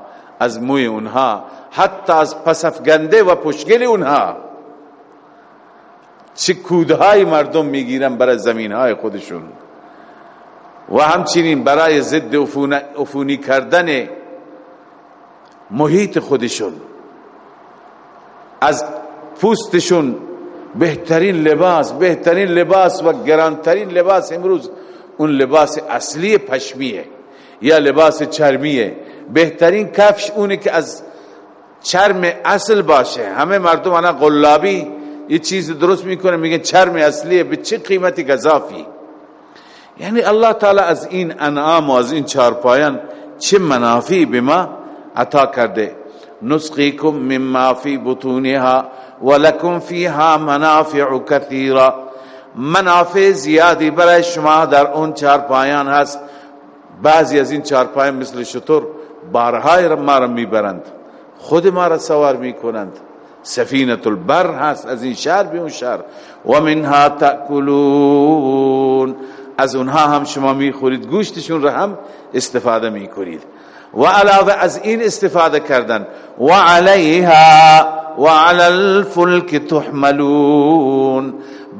از موی اونها حتی از پسفگنده و پشگل اونها. چه کودهای مردم می‌گیرن برای زمینهای خودشون. و همچنین برای ضد افونی کردن محیط خودشون. از پوستشون بهترین لباس بهترین لباس و گرانترین لباس امروز اون لباس اصلی پشمیه یا لباس چرمیه. بهترین کفش اونه که از چرم اصل باشه. همه مردم انا قلابی یه چیز درست می‌کنه میگه چرم اصلیه به چه قیمتی گذافی یعنی الله تعالی از این انعام و از این چارپایان چه منافی به ما عطا کرده. نسقیکم مما فی بطونها ولکم فیها منافع کثیرا منافع زیادی برای شما در اون چارپایان هست. بعضی از این چارپایان مثل شطور بارهای ما را می‌برند. خود ما را سوار می‌کنند. سفینه البر هست از این شهر به اون شهر. و منها تأکلون. از اونها هم شما می‌خورید. گوشتشون را هم استفاده می‌کنید. و علاوه از این استفاده کردن. و علیها و علی الفلک تحملون.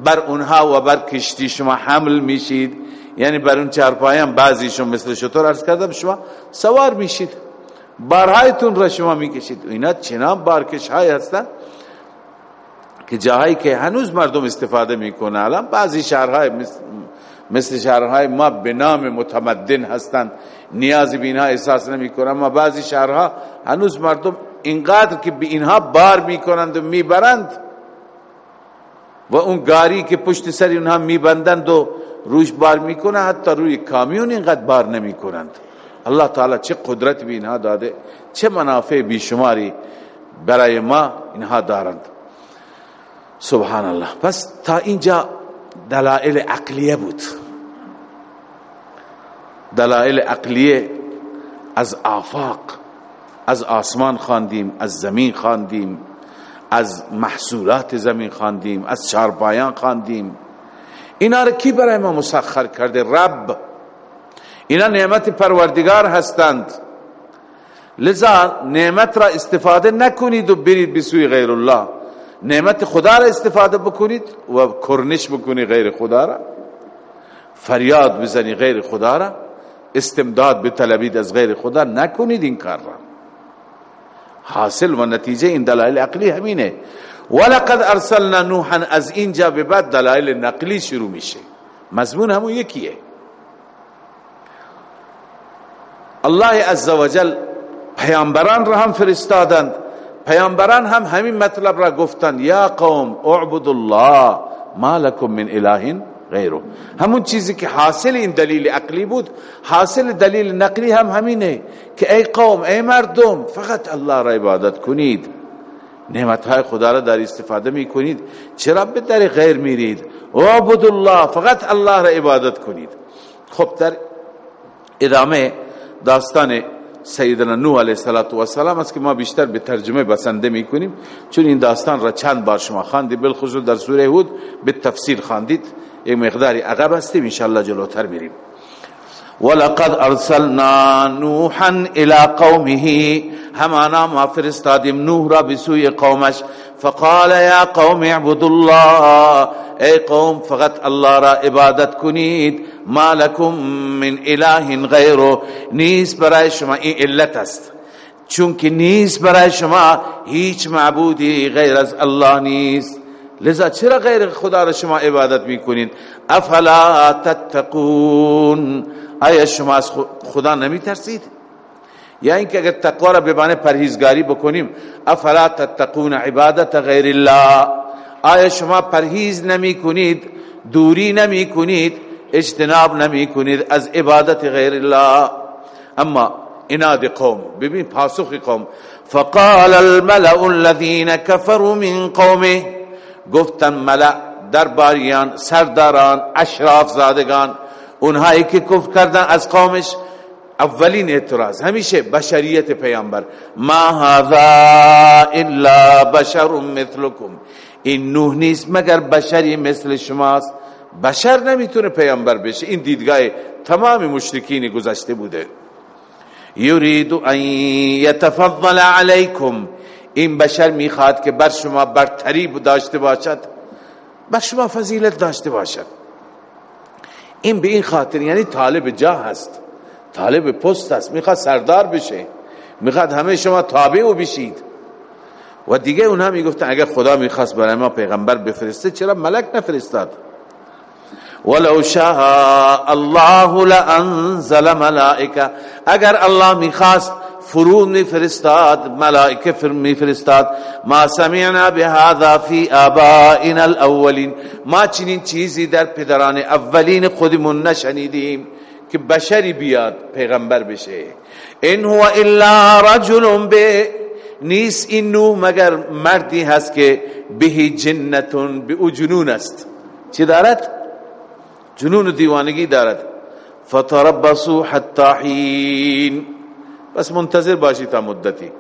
بر اونها و بر کشتی شما حمل میشید. یعنی بر اون چارپایان بعضیشون مثل شطور عرض کردم شما سوار میشید. بارهایتون را شما می‌کشید. اینا چنان بارکش های هستن که جاهایی که هنوز مردم استفاده می‌کنه. الان بعضی شهرهای مثل شهرهای ما به نام متمدن هستند. نیازی به اینها احساس نمی کنند اما بعضی شهرها هنوز مردم اینقدر که به اینها بار می‌کنند و می‌برند و اون گاری که پشت سر اونها میبندند و روش بار می‌کنه حتی روی کامیون اینقدر بار نمی کنند الله تعالی چه قدرت به اینها داده چه منافع بیشماری برای ما اینها دارند. سبحان الله. پس تا اینجا دلائل عقلیه بود. دلائل عقلیه از آفاق از آسمان خواندیم از زمین خواندیم از محصولات زمین خواندیم از چارپایان خواندیم. اینا را کی برای ما مسخر کرده؟ رب. اینا نعمت پروردگار هستند. لذا نعمت را استفاده نکنید و برید بسوی غیر الله. نعمت خدا را استفاده بکنید و کرنش بکنید غیر خدا را. فریاد بزنی غیر خدا را. استمداد بطلبید از غیر خدا نکنید این کار را. حاصل و نتیجه این دلائل عقلی همینه. ولقد ارسلنا نوحا از اینجا به بعد دلائل نقلی شروع میشه. مضمون همون یکیه. الله عزوجل پیامبران را هم فرستادند. پیامبران هم همین مطلب را گفتند. یا قوم اعبدوا الله ما لكم من اله غیره همون چیزی که حاصل این دلیل عقلی بود حاصل دلیل نقلی هم همینه که ای قوم ای مردم فقط الله را عبادت کنید. نعمت های خدا را در استفاده می کنید چرا به در غیر میرید؟ عبد الله فقط الله را عبادت کنید. خب در ادامه داستان سیدنا نوح علیه السلام است که ما بیشتر به ترجمه بسنده می کنیم چون این داستان را چند بار شما خواندید. بالخصوص در سوره هود به تفسیر خواندید. یک مقداری عقب هستیم انشاءالله جلوتر میریم. ولقد ارسلنا نوحا الى قومه همانا ما فرستادیم نوح را بسوی قومش. فقال یا قوم اعبدوا الله ای قوم فقط الله را عبادت کنید. ما لكم من اله غیره نیست برای شما این علت است. چونکه نیست برای شما هیچ معبودی غیر از الله نیست. لذا چرا غیر خدا را شما عبادت می‌کنید افلا تتقون. آیا شما از خدا نمی ترسید یا اینکه اگر تقوا را به پرهیزگاری بکنیم افلا تتقون عبادت غیر الله. آیا شما پرهیز نمی کنید دوری نمی کنید اجتناب نمی کنید از عبادت غیر الله. اما اناد قوم ببین پاسخ قوم. فقال الملأ الذين كفروا من قومه گفتن ملأ درباریان سرداران اشراف زادگان اونهایی که کفر کردن از قومش اولین اعتراض. همیشه بشریت پیامبر. ما هذا الا بشر مثلكم این نوح نیست مگر بشری مثل شماست؟ بشر نمی‌تونه پیامبر بشه. این دیدگاه تمام مشرکین گذشته بوده. یرید ان یتفضل علیکم. این بشر می‌خواد که بر شما برتری داشته باشد بر شما فضیلت داشته باشد. این به این خاطر یعنی طالب جا هست طالب پست است می‌خواد سردار بشه می‌خواد همه شما تابع او بشید. و دیگه اونها می‌گفتن اگر خدا می‌خواست برای ما پیغمبر بفرسته چرا ملک نفرستاد؟ ولو شاء الله لانزل ملائکه. اگر الله می‌خواست فرود میفرستاد ملائکه میفرستاد. ما سمعنا بهذا فی آبائنا الاولین. ما چنین چیزی در پدران اولین خودمون نشنیدیم که بشری بیاد پیغمبر بشه. ان هو الا رجل به نیست این نو مگر مردی هست که به جنتون به جنون است. چی دارد؟ جنون دیوانگی دارد. فتربصوا حتی حین بس منتظر باشی تا مدتی.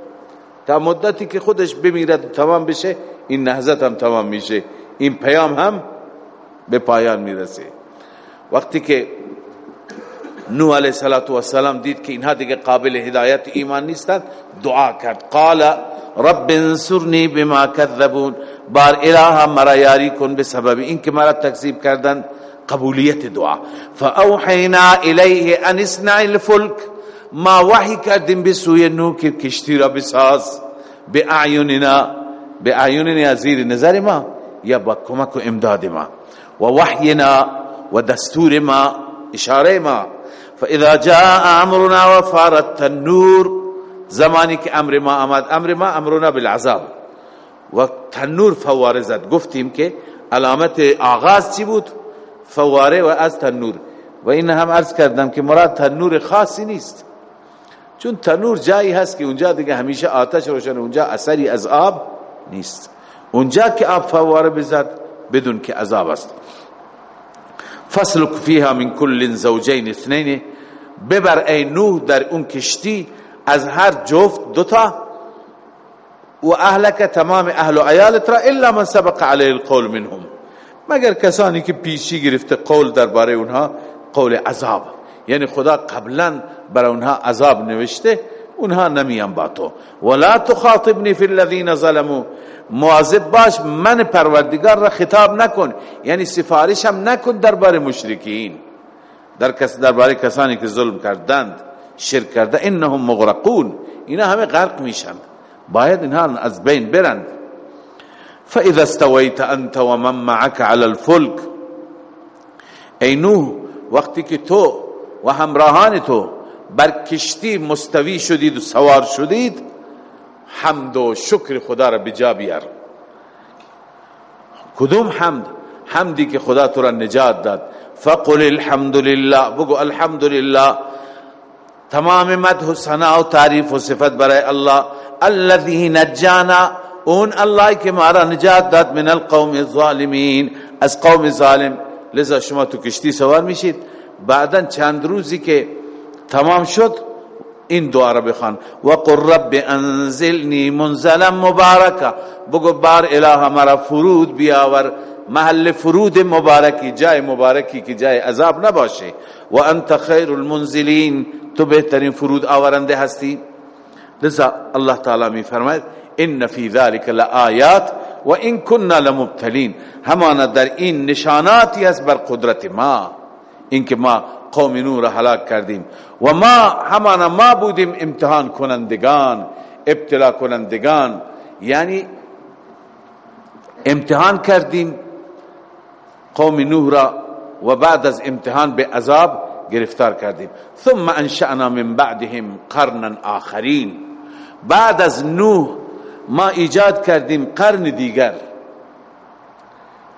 تا مدتی که خودش بمیرد تمام بشه این نهزت هم تمام میشه. این پیام هم به پایان می‌رسه. وقتی که نوح علیه السلام دید که اینها دیگه قابل هدایت ایمان نیستند دعا کرد. قال رب انصرنی بما کذبون. بار اله مرا یاری کن به سبب اینکه مرا تکذیب کردند قبولیت دعا. فاوحینا الیه ان اصنع الفلک. ما وحی کردیم به سوی نو که کشتی را بساز. به اعیننا به اعیننا زیر نظر ما یا با کمک و امداد ما. و وحینا و دستور ما اشاره ما. فاذا جاء امرنا وفارت النور زمانی که امر ما آمد امر ما امرنا بالعذاب. و تنور فواره زد. گفتیم که علامت آغاز چی بود؟ فواره و از تنور. و این هم عرض کردم که مراد تنور خاصی نیست. چون تنور جایی هست که اونجا دیگه همیشه آتش روشن اونجا اثری از آب نیست. اونجا که آب فواره بزد بدون که عذاب است. فصل فیها من کل زوجین اثنین. ببر ای نوح در اون کشتی از هر جفت دوتا و اهلک تمام اهل و عیالت را الا من سبق علیه القول منهم. مگر کسانی که پیشی گرفته قول درباره اونها قول عذاب. یعنی خدا قبلا بر اونها عذاب نوشته اونها نمیان با تو. ولا تخاطبنی فی الذین ظلموا. مواظب باش من پروردگار را خطاب نکن. یعنی سفارشم نکن درباره مشرکین. در کس درباره کسانی که ظلم کردند شرک کرده انهم مغرقون. اینا همه غرق میشن. باید اینها از بین برند. فاذا استويت انت ومن معك على الفلك. ای نوح وقتی که تو و همراهان تو بر کشتی مستوی شدید و سوار شدید حمد و شکر خدا را بجا بیار. کدوم حمد؟ حمدی که خدا تو را نجات داد. فقل الحمد لله بگو الحمد لله تمام مدح و ثنا و تعریف و صفت برای الله. الذي نجانا اون الله که ما را نجات داد من القوم الظالمین. از قوم ظالم لذا شما تو کشتی سوار میشید. بعدا چند روزی که تمام شد این دعا را بخوان. و قل رب انزلنی منزلا مبارکا. بگو بار اله مرا فرود بیاور. محل فرود مبارکی جای مبارکی که جای عذاب نباشه. و انت خیر المنزلین. تو بهترین فرود آورنده هستی. لذا الله تعالی می فرماید ان فی ذلک لآیات و این كنا لمبتلین. همانا در این نشاناتی است بر قدرت ما. اینکه ما قوم نور هلاک کردیم. و ما همانا ما بودیم امتحان کنندگان ابتلا کنندگان. یعنی امتحان کردیم. قوم نوح را و بعد از امتحان به عذاب گرفتار کردیم. ثم انشأنا من بعدهم قرنا آخرین. بعد از نوح ما ایجاد کردیم قرن دیگر.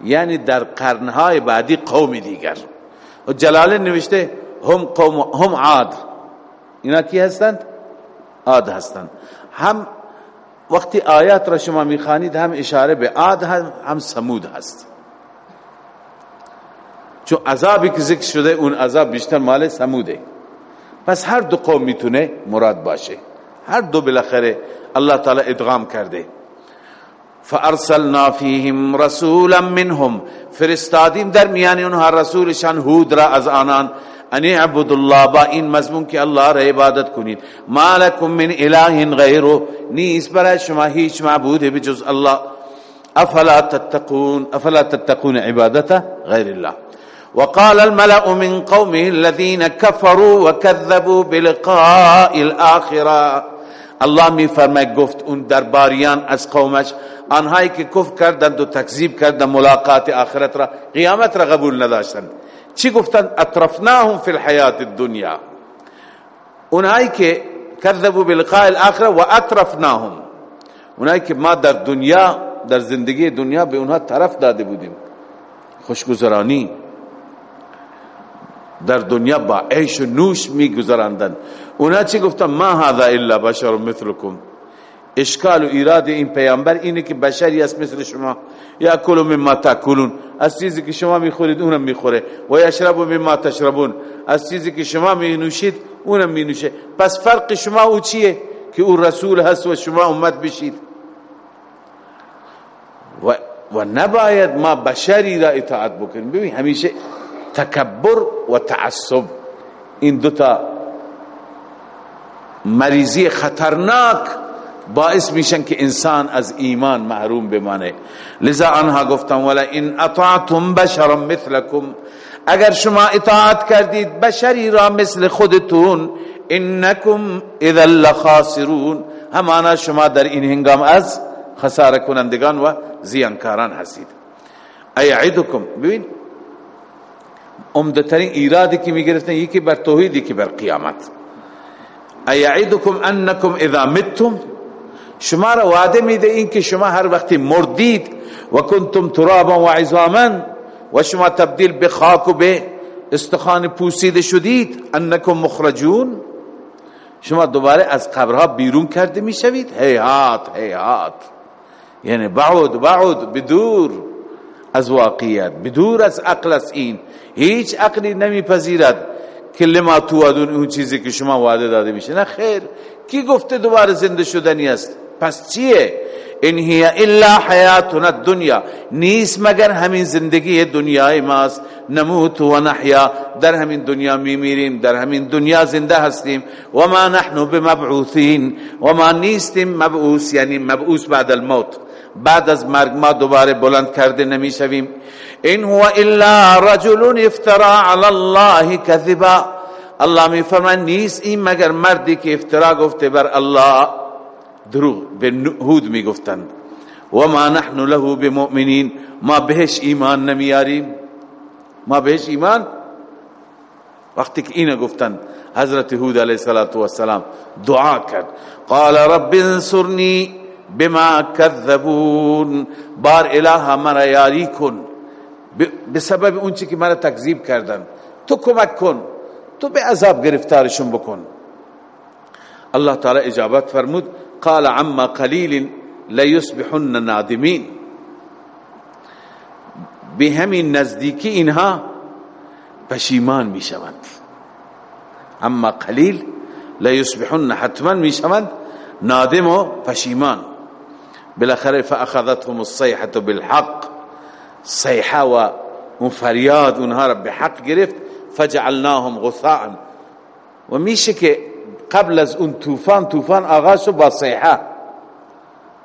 یعنی در قرنهای بعدی قوم دیگر. و جلاله نوشته هم قوم هم عاد. اینا کی هستند؟ عاد هستند. هم وقتی آیات را شما می‌خوانید هم اشاره به عاد هم, هم سمود هست. چون عذابی که ذکر شده اون عذاب بیشتر مال سموده پس هر دو قوم می‌تونه مراد باشه. هر دو بالاخره الله تعالی ادغام کرده. فأرسلنا فیهم رسولا منهم. فرستادیم در میان اونها رسولشان هود را از آنان. ان عبد الله با این مضمون که الله را عبادت کنید. ما لكم من اله غیره. نیست برای شما هیچ معبود بجز الله. افلا تتقون افلا تتقون عبادته غیر الله. وقال الملأ من قومه الذين كفروا وكذبوا بلقاء الآخرة. الله می فرماید گفت اون درباریان از قومش آنهایی که کفر کردند و تکذیب کردند ملاقات آخرت را قیامت را قبول نداشتند. چی گفتند؟ اطرفناهم فی الحیات الدنیا. اونهایی که کذبوا بلقاء الاخره و اطرفناهم. اونهایی که ما در دنیا در زندگی دنیا به اونها طرف داده بودیم. خوشگذرانی. در دنیا با عیش و نوش می گذراندن اونا چی گفتن؟ ما هذا الا بشر مثلكم. اشکال و ایراد این پیامبر اینه که بشری است مثل شما. یا کلو مما تاکلون. از چیزی که شما می‌خورید اونم می‌خوره. و یشرب مما تشربون. از چیزی که شما می نوشید اونم می نوشه پس فرق شما او چیه؟ که او رسول هست و شما امت بشید. و, و نباید ما بشری را اطاعت بکنیم. ببین همیشه تکبر و تعصب. این دوتا مریضی خطرناک باعث میشن که انسان از ایمان محروم بمانه. لذا آنها گفتن ولا ان اطعتم بشرا مثلكم اگر شما اطاعت کردید بشری را مثل خودتون انکم اذا لخاسرون. همانا شما در این هنگام از خساره کنندگان و زیانکاران هستید. ایعدکم. ببین عمدترین ایرادی که می‌گرفتن یکی بر توحیدی که بر قیامت. ایعدکم انکم اذا متم؟ شما را وعده میده این که شما هر وقتی مردید و کنتم ترابا و عظاما و شما تبدیل به خاک و به استخوان پوسیده شدید انکم مخرجون؟ شما دوباره از قبرها بیرون کرده می‌شوید؟ هیهات هیهات. یعنی بعد بعد بدور از واقعیت بدور از عقل از این. هیچ عقلی نمیپذیرد. که لما تو اون چیزی که شما وعده داده میشه. نه خیر. کی گفته دوباره زنده شدنی است؟ پس چیه؟ این هی الا حیاتنا الدنیا. نیست مگر همین زندگی دنیای ماست؟ نموت و نحیا. در همین دنیا میمیریم در همین دنیا زنده هستیم. و ما نحن بمبعوثین. و ما نیستیم مبعوث یعنی مبعوث بعد الموت. بعد از مرگ ما دوباره بلند کرده نمی‌شویم. این هو الا رجل افترا علی الله کذبا الله می فرمان نیست این مگر مردی که افترا گفته بر الله دروغ به هود می گفتند. و ما نحن له بمؤمنین. ما بهش ایمان نمیاریم. ما بهش ایمان؟ وقتی که اینو گفتن حضرت هود علیه السلام دعا کرد. قال رب انصرنی بما کذبون. بار اله مرا یاری کن. به سبب اون چی که مرا تکذیب کردن. تو کمک کن. تو به عذاب گرفتارشون بکن. الله تعالی اجابت فرمود قال عما قلیل لیصبحن نادمین. به همین نزدیکی اینها پشیمان می شوند اما قلیل لیصبحن حتما می شوند نادم و پشیمان. بالاخره فاخذتهم الصيحه بالحق. صیحه و اون فریاد اونها را به حق گرفت فجعلناهم غثاء. و میشه که قبل از اون طوفان طوفان آغاز شد با صیحه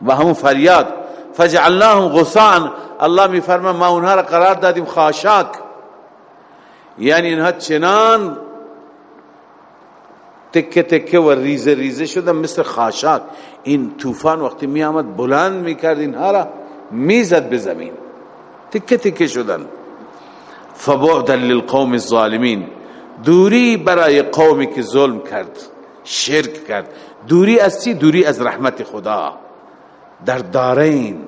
و همون فریاد فجعلناهم غثاء. الله میفرما ما اونها را قرار دادیم خاشاک. یعنی اینها چنان تکه تکه و ریزه ریزه شدن مثل خاشاک. این طوفان وقتی می آمد بلند می کرد اینها را می‌زد به زمین. تکه تکه شدن. فبعدا للقوم الظالمین. دوری برای قومی که ظلم کرد شرک کرد. دوری از چی؟ دوری از رحمت خدا. در دارین.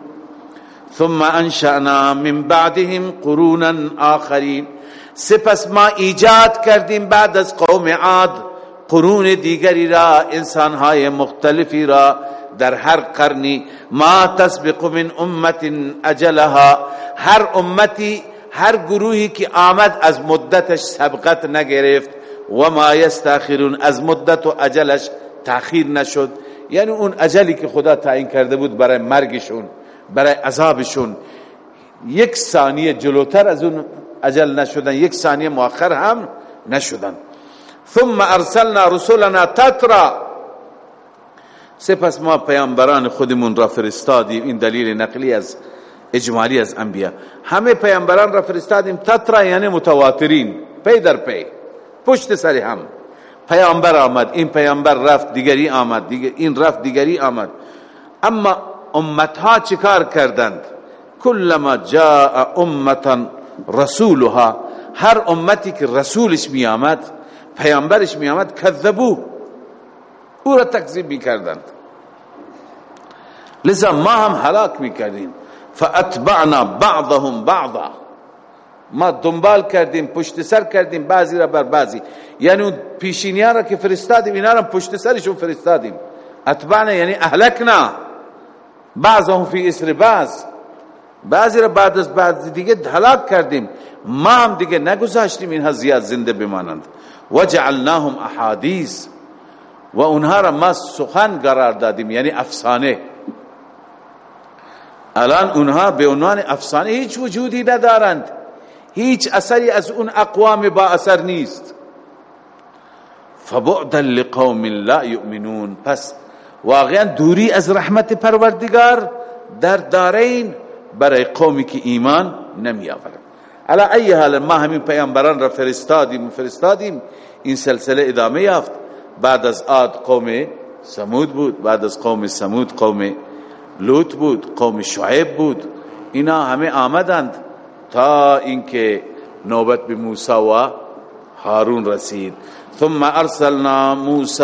ثم انشأنا من بعدهم قرونا آخرین. سپس ما ایجاد کردیم بعد از قوم عاد. قرون دیگری را انسانهای مختلفی را در هر قرنی ما تسبق من امت اجلها هر امتی هر گروهی که آمد از مدتش سبقت نگرفت و ما یستاخرون از مدت و اجلش تاخیر نشد. یعنی اون اجلی که خدا تعیین کرده بود برای مرگشون برای عذابشون یک ثانیه جلوتر از اون اجل نشدن یک ثانیه مؤخر هم نشدن. ثم ارسلنا رسولنا تترا سپس ما پیامبران خودمون را فرستادیم. این دلیل نقلی از اجمالی از انبیا همه پیامبران را فرستادیم. تترا یعنی متواترین. پی در پی. پشت سر هم. پیامبر آمد. این پیامبر رفت دیگری آمد. دیگر این رفت دیگری آمد. اما امتها چیکار کردند؟ کلما جاء امتا رسولها هر امتی که رسولش می آمد پیامبرش می آمد کذبو او را تکذیب می کردند لذا ما هم حلاک می کردیم فاتبعنا بعضهم بعضا. ما دنبال کردیم پشت سر کردیم بعضی را بر بعضی. یعنی اون پیشینیان را که فرستادیم اینا را پشت سرشون فرستادیم. اتبعنا یعنی اهلکنا. بعضهم فی اسر بعض. بعضی را بعد از بعضی دیگه هلاک کردیم. ما هم دیگه نگذاشتیم اینها زیاد زنده بمانند. وجعلناهم احادیث. و اونها را ما سخن قرار دادیم یعنی افسانه. الان اونها به عنوان افسانه هیچ وجودی ندارند. هیچ اثری از اون اقوام با اثر نیست. فبعدا لقوم لا یؤمنون. پس واقعا دوری از رحمت پروردگار در دارین برای قومی که ایمان نمی آورند. علا ای حال ما همین پیامبران را فرستادیم فرستادیم. این سلسله ادامه یافت. بعد از عاد قوم سمود بود بعد از قوم سمود قوم لوط بود قوم شعیب بود. اینا همه آمدند تا اینکه نوبت به موسی و هارون رسید. ثم ارسلنا موسی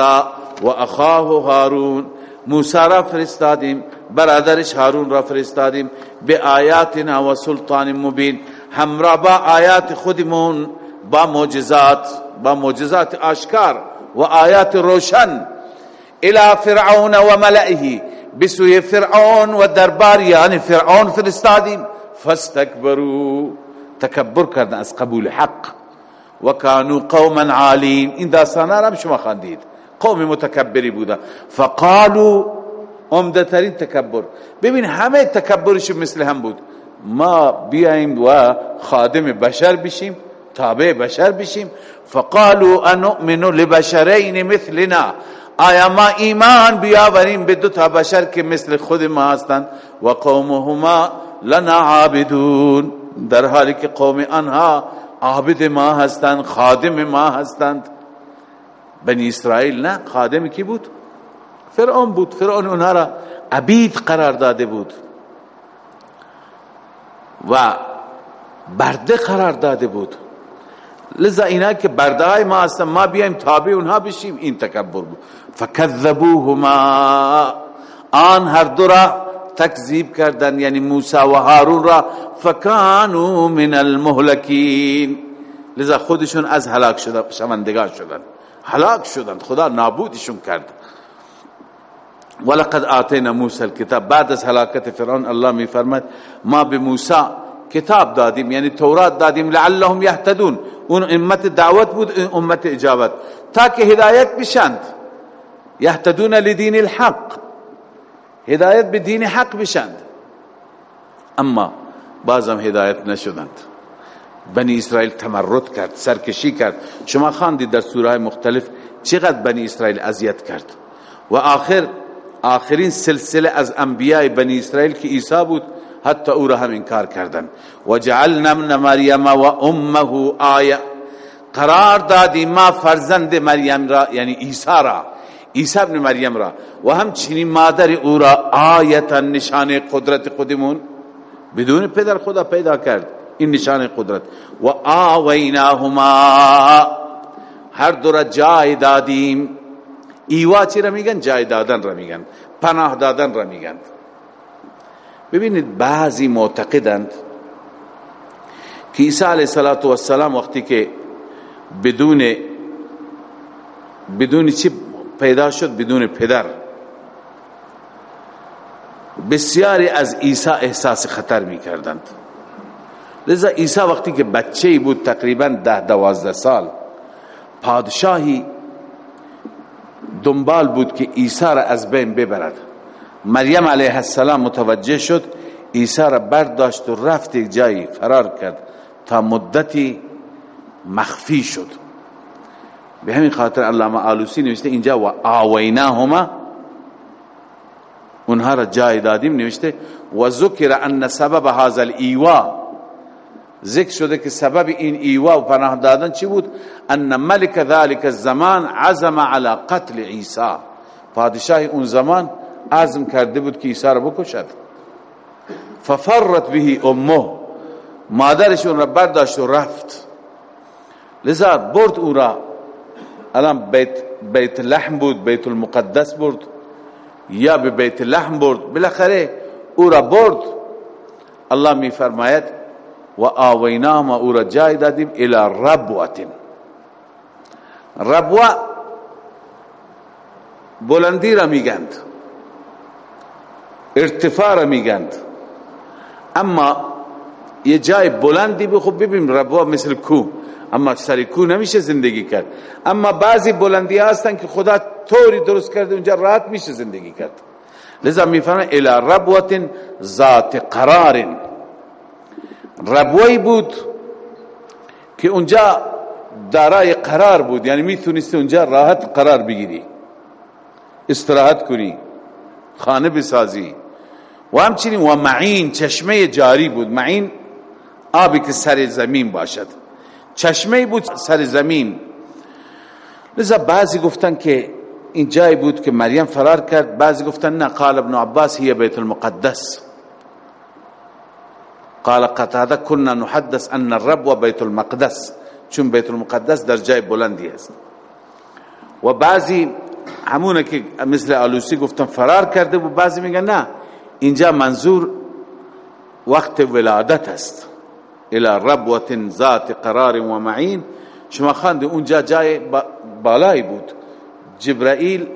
و اخاه هارون. موسی را فرستادیم برادرش هارون را فرستادیم به آیاتنا و سلطان مبین. همراه با آیات خودمون با معجزات با معجزات آشکار. و آیات روشن الى فرعون و ملئه بسوی فرعون و دربار یعنی فرعون فرستادیم. فاستكبروا تکبر کردن از قبول حق. و کانو قوما عالین. این داستانا را شما خواندید. قوم متکبری بودن فقالوا عمدترین تکبر. ببین همه تکبرش مثل هم بود. ما بیایم و خادم بشر بشیم. تابع بشر بشیم. فقالوا انؤمن لبشرین مثلنا. آیا ما ایمان بیاوریم به دو تا بشر که مثل خود ما هستند؟ و قومهما لنا عابدون. در حالی که قوم آنها عابد ما هستند خادم ما هستند. بنی اسرائیل نه خادم کی بود؟ فرعون بود. فرعون اونها را عبید قرار داده بود. و برده قرار داده بود. لذا اینا که برده ما هستن ما بیایم تابع اونها بشیم. این تکبر بود. فکذبوهما. آن هر دو را تکذیب کردن یعنی موسی و هارون را. فکانو من المهلکین. لذا خودشون از هلاک شدن شوندگان شدن. هلاک شدن. خدا نابودشون کرد. ولقد آتینا موسی الكتاب بعد از هلاکت فرعون الله می فرماد ما به موسی کتاب دادیم یعنی تورات دادیم لعلهم یهتدون. اون امت دعوت بود امت اجابت. تاکه هدایت بشند. یهتدون لدین الحق. هدایت به دین حق بشند. اما بازم هدایت نشدند. بنی اسرائیل تمرد کرد سرکشی کرد. شما خواندید در سوره مختلف چقدر بنی اسرائیل اذیت کرد. و آخر آخرین سلسله از انبیاء بنی اسرائیل که عیسی بود حتی او را هم انکار کردن. و جعلنا من مریم و امه آیه. قرار دادیم ما فرزند مریم را یعنی عیسی را عیسی ابن مریم را و همچنین مادر او را آیتا نشان قدرت خودمون. بدون پدر خدا پیدا کرد این نشان قدرت. و آویناهما. هر دو را جای دادیم. ایوا چی را میگن؟ جای دادن را میگن. پناه دادن را میگن. ببینید بعضی معتقدند که عیسی علیه السلام وقتی که بدون بدون چی پیدا شد؟ بدون پدر. بسیاری از عیسی احساس خطر می کردند لذا عیسی وقتی که بچه بود تقریبا ده دوازده سال پادشاهی دنبال بود که عیسی را از بین ببرد. مریم علیه السلام متوجه شد عیسی را برداشت و رفت یک جایی فرار کرد تا مدتی مخفی شد. به همین خاطر علامه آلوسی نوشته اینجا و آویناهما اونها را جای دادیم نوشته و ذکر ان سبب هذا الایوا ذکر شده که سبب این ایوا و پناه دادن چی بود؟ ان ملک ذلك الزمان عزم على قتل عیسی. پادشاه اون زمان عزم کرده بود که عیسی را بکشد. ففرت به امه. مادرش اون را برداشت و رفت. لذا برد او را. الان بیت, بیت لحم بود بیت المقدس برد. یا به بیت لحم برد. بالاخره او را برد. الله می فرماید و آویناه او را جای دادیم الى ربوت ربوه بلندی را میگند. ارتفاع را میگند. اما یه جای بلندی به خوب ببین ربوه مثل کو. اما سر کو نمیشه زندگی کرد. اما بعضی بلندی هستن که خدا طوری درست کرده اونجا راحت میشه زندگی کرد. لذا می‌فهمه الى ربوت ذات قرار ربوی بود که اونجا دارای قرار بود. یعنی می‌تونستی اونجا راحت قرار بگیری. استراحت کنی. خانه بسازی. و همچنین و معین چشمه جاری بود. معین آبی که سر زمین باشد. چشمه بود سر زمین. لذا بعضی گفتن که این جای بود که مریم فرار کرد. بعضی گفتن نه قال ابن عباس هي بیت المقدس. قال قتاده كنا نحدث ان الرب و بیت المقدس. چون بیت المقدس در جای بلندی است. و بعضی همونه که مثل آلوسی گفتن فرار کرده و بعضی میگن نه اینجا منظور وقت ولادت است. الى ربوة ذات قرار و معین. شما خواند اونجا جای بالایی بود. جبرائیل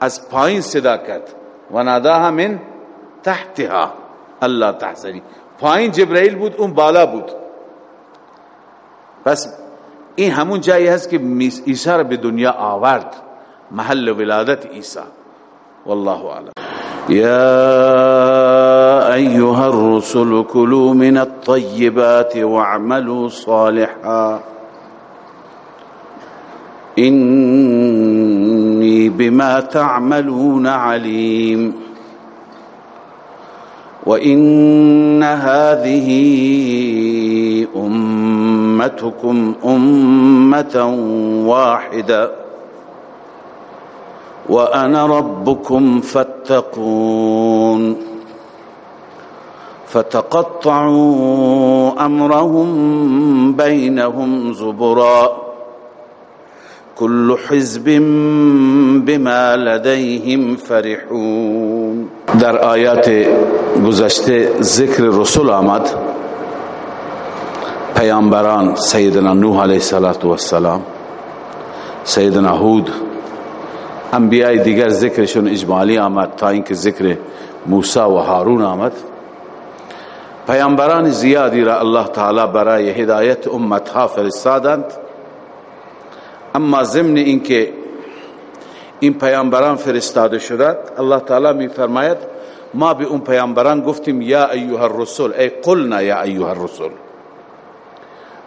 از پایین صدا کرد. و ناداها من تحتها. الله تحسنی پایین جبرائیل بود اون بالا بود. پس این همون جایی هست که عیسی را به دنیا آورد. محل ولادت عیسی. والله اعلم. يا أيها الرسل كلوا من الطيبات واعملوا صالحا. إني بما تعملون عليم. وإن هذه أمتكم أمة واحدة. وأنا ربكم فاتقون. فتقطعوا أمرهم بينهم زبرا. كل حزب بما لديهم فرحون. در آیات گذشته ذکر رسول آمد. پیامبران سیدنا نوح علیه السلام سیدنا هود انبیاء دیگر ذکرشون اجمالی آمد تا اینکه ذکر موسی و هارون آمد. پیامبران زیادی را الله تعالی برای هدایت امتها فرستادند. اما ضمن اینکه این پیامبران فرستاده شدند الله تعالی می فرماید ما به اون پیامبران گفتیم یا ایها الرسول ای قلنا یا ایها الرسول.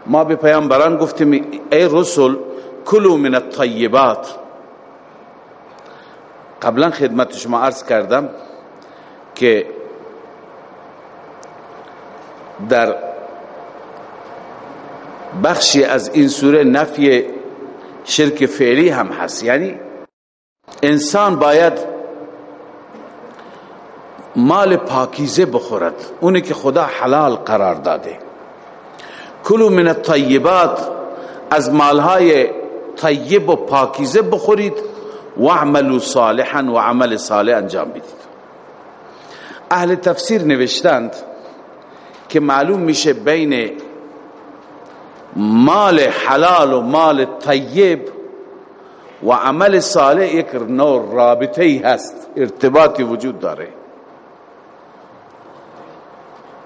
ما به پیامبران گفتیم ای رسول کلو من الطیبات. قبلا خدمت شما عرض کردم که در بخشی از این سوره نفی شرک فعلی هم هست. یعنی انسان باید مال پاکیزه بخورد. اونی که خدا حلال قرار داده. کلو من الطیبات از مالهای طیب و پاکیزه بخورید. و عملو صالحا و عمل صالح انجام بدید. اهل تفسیر نوشتند که معلوم میشه بین مال حلال و مال طیب و عمل صالح یک نوع رابطه ای هست ارتباطی وجود داره.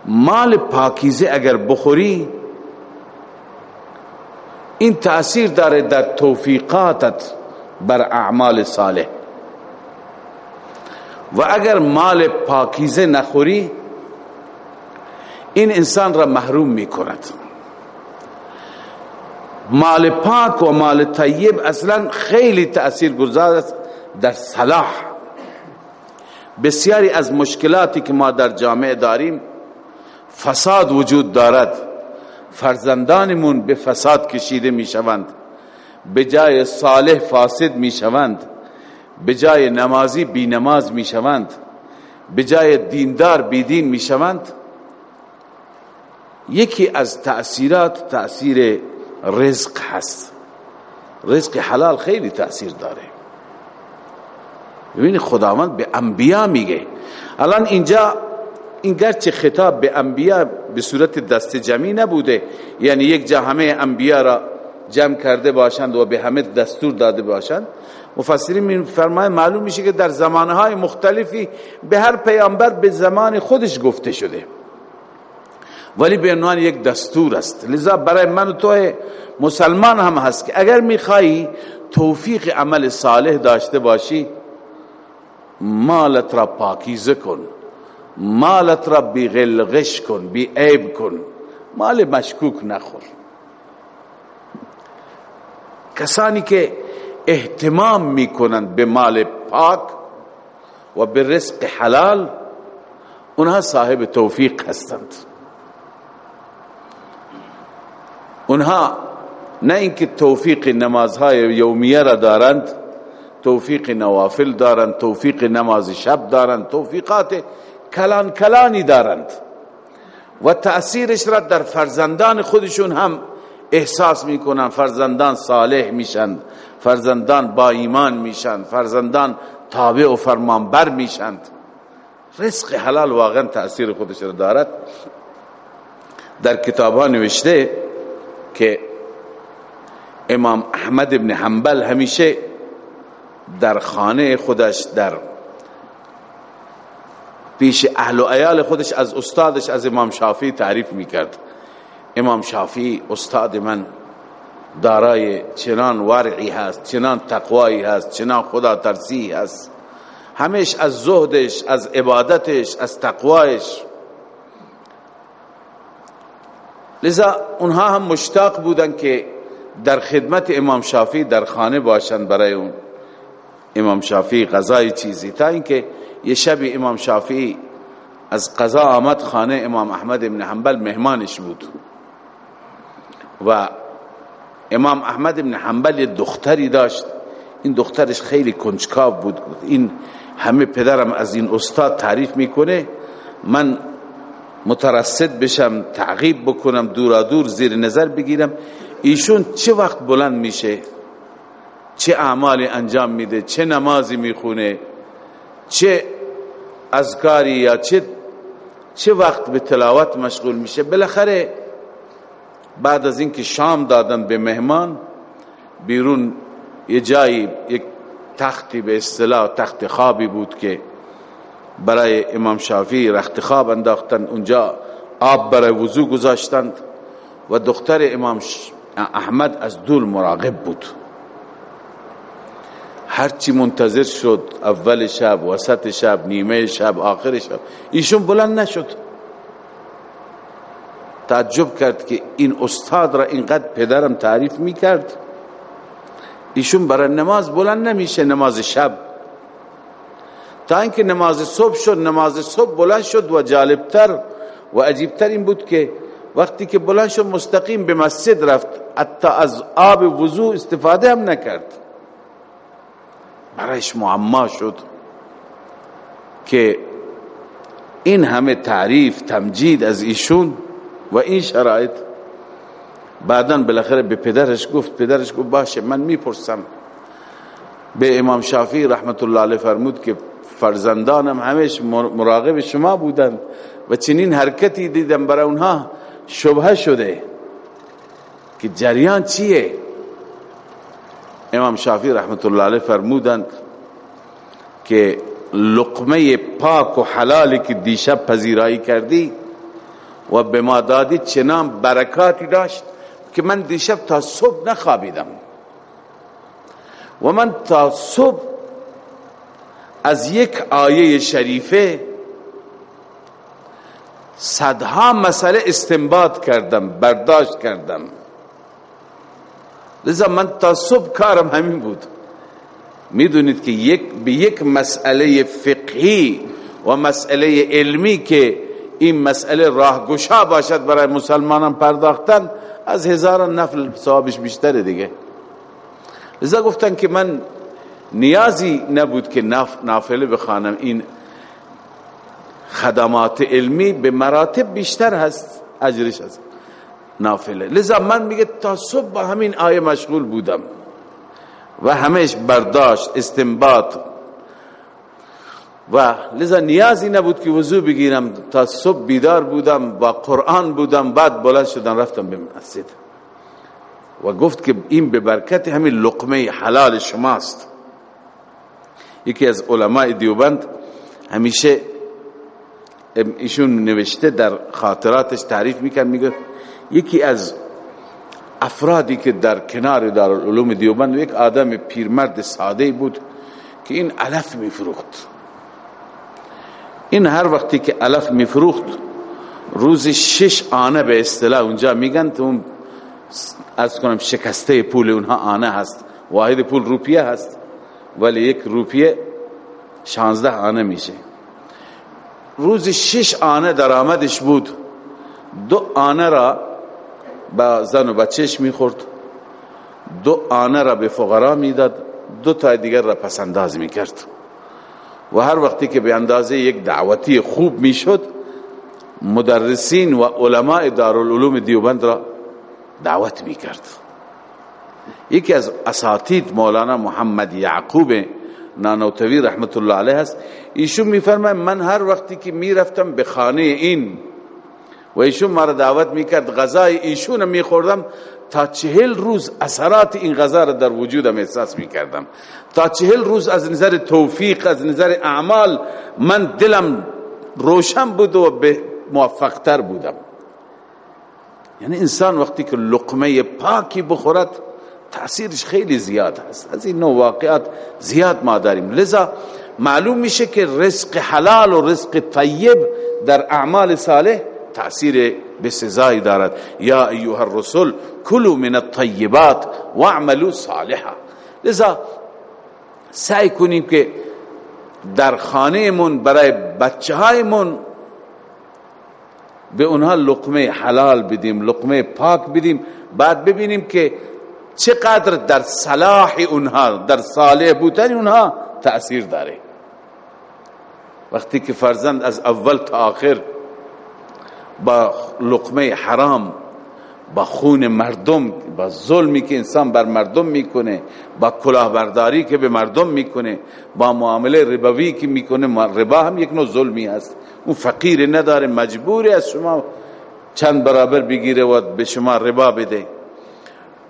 مال پاکیزه اگر بخوری این تأثیر داره در توفیقاتت. بر اعمال صالح. و اگر مال پاکیزه نخوری این انسان را محروم می کند مال پاک و مال طیب اصلا خیلی تأثیر گذار است در صلاح. بسیاری از مشکلاتی که ما در جامعه داریم فساد وجود دارد. فرزندانمون به فساد کشیده می شوند به جای صالح فاسد می شوند به جای نمازی بی نماز می شوند به جای دیندار بی دین می شوند یکی از تأثیرات تأثیر رزق هست. رزق حلال خیلی تأثیر داره. ببینی خداوند به انبیا میگه. الان اینجا این گرچه خطاب به انبیا به صورت دست جمعی نبوده یعنی یک جا همه انبیا را جمع کرده باشند و به همه دستور داده باشند. مفسرین می فرمای معلوم میشه که در زمانهای مختلفی به هر پیامبر به زمان خودش گفته شده. ولی به عنوان یک دستور است. لذا برای من و تو مسلمان هم هست که اگر میخوایی توفیق عمل صالح داشته باشی مالت را پاکیزه کن. مالت را بی غلغش کن بی عیب کن. مال مشکوک نخور. کسانی که احتمام می‌کنند به مال پاک و به رزق حلال اونها صاحب توفیق هستند. اونها نه اینکه توفیق نمازهای یومیه را دارند توفیق نوافل دارند توفیق نماز شب دارند توفیقات کلان کلانی دارند. و تأثیرش را در فرزندان خودشون هم احساس می‌کنن فرزندان صالح میشن فرزندان با ایمان میشن فرزندان تابع و فرمانبر میشند رزق حلال واقعا تأثیر خودش را دارد. در کتاب ها نوشته که امام احمد ابن حنبل همیشه در خانه خودش در پیش اهل و ایال خودش از استادش از امام شافعی تعریف می‌کرد. امام شافعی استاد من دارای چنان ورعی هست چنان تقوایی هست چنان خدا ترسی هست. همیش از زهدش از عبادتش از تقوایش. لذا اونها هم مشتاق بودن که در خدمت امام شافعی در خانه باشند برای اون امام شافعی قضای چیزی. تا اینکه یه شب امام شافعی از قضا آمد خانه امام احمد ابن حنبل مهمانش بود. و امام احمد ابن حنبل یه دختری داشت. این دخترش خیلی کنجکاو بود. این همه پدرم از این استاد تعریف می‌کنه. من مترصد بشم تعقیب بکنم دورا دور زیر نظر بگیرم. ایشون چه وقت بلند میشه؟ چه اعمالی انجام میده؟ چه نمازی می‌خونه؟ چه اذکاری یا چه چه وقت به تلاوت مشغول میشه؟ بالاخره بعد از اینکه شام دادن به مهمان بیرون یه جایی یک تختی به اصطلاح تخت خوابی بود که برای امام شافی رخت خواب انداختن. اونجا آب برای وضو گذاشتند و دختر امام احمد از دول مراقب بود. هرچی منتظر شد اول شب وسط شب نیمه شب آخر شب ایشون بلند نشد. تعجب کرد که این استاد را اینقدر پدرم تعریف می کرد ایشون برای نماز بلند نمیشه نماز شب. تا اینکه نماز صبح شد نماز صبح بلند شد و جالبتر و عجیبتر این بود که وقتی که بلند شد مستقیم به مسجد رفت. حتی از آب وضو استفاده هم نکرد. برایش معما شد که این همه تعریف تمجید از ایشون و این شرایط بعدا بالاخره به پدرش گفت پدرش گفت باشه من می‌پرسم. به امام شافعی رحمت الله علیه فرمود که فرزندانم همش مراقب شما بودن و چنین حرکتی دیدم برای اونها. شبه شده که جریان چیه؟ امام شافعی رحمت الله علیه فرمودند که لقمه پاک و حلالی که دیشب پذیرایی کردی و به ما دادی چنان برکاتی داشت که من دیشب تا صبح نخوابیدم. و من تا صبح از یک آیه شریفه صدها مسئله استنباط کردم برداشت کردم. لذا من تا صبح کارم همین بود. می‌دونید که یک به یک مسئله فقهی و مسئله علمی که این مسئله راهگشا باشد برای مسلمانان پرداختن از هزاران نفل ثوابش بیشتره دیگه. لذا گفتن که من نیازی نبود که نافله بخوانم. این خدمات علمی به مراتب بیشتر هست اجرش هست نافله. لذا من میگه تا صبح با همین آیه مشغول بودم و همش برداشت استنباط و لذا نیازی نبود که وضو بگیرم تا صبح بیدار بودم با قرآن بودم بعد بلند شدن رفتم به مسجد. و گفت که این به برکت همین لقمه حلال شماست. یکی از علماء دیوبند همیشه ایشون نوشته در خاطراتش تعریف می‌کرد میگه یکی از افرادی که در کنار دار العلوم دیوبند یک آدم پیرمرد ساده بود که این علف میفروخت. این هر وقتی که علف میفروخت روز شش آنه به اصطلاح اونجا میگن تو از کنم شکسته پول اونها آنه هست. واحد پول روپیه هست ولی یک روپیه شانزده آنه میشه. روز شش آنه درآمدش بود. دو آنه را با زن و بچهش می‌خورد. دو آنه را به فقرا می‌داد. دو تا دیگر را پسنداز می‌کرد. و هر وقتی که به اندازه یک دعوتی خوب می‌شد مدرسین و علماء دارالعلوم دیوبند را دعوت می‌کرد. یکی از اساتید مولانا محمد یعقوب نانوتوی رحمت الله علیه است ایشون میفرماید من هر وقتی که می‌رفتم به خانه این و ایشون مرا دعوت می‌کرد غذای ایشون میخوردم تا چهل روز اثرات این غذا را در وجودم احساس می‌کردم. تا چهل روز از نظر توفیق از نظر اعمال من دلم روشن بود و به موفقتر بودم. یعنی انسان وقتی که لقمه پاکی بخورد تاثیرش خیلی زیاد هست. از این نوع واقعات زیاد ما داریم. لذا معلوم میشه که رزق حلال و رزق طیب در اعمال صالح تأثیر بسزایی دارد. یا ایها الرسول کلوا من الطیبات واعملوا صالحا. لذا سعی کنیم که در خانه من برای بچه های من به اونها لقمه حلال بدیم لقمه پاک بدیم. بعد ببینیم که چقدر در صلاح اونها در صالح بودن اونها تأثیر داره. وقتی که فرزند از اول تا آخر با لقمه حرام با خون مردم با ظلمی که انسان بر مردم می‌کنه با کلاهبرداری که به مردم می‌کنه با معامله ربوی که می‌کنه ربا هم یک نوع ظلمی است اون فقیر نداره مجبوری از شما چند برابر بگیره و به شما ربا بده.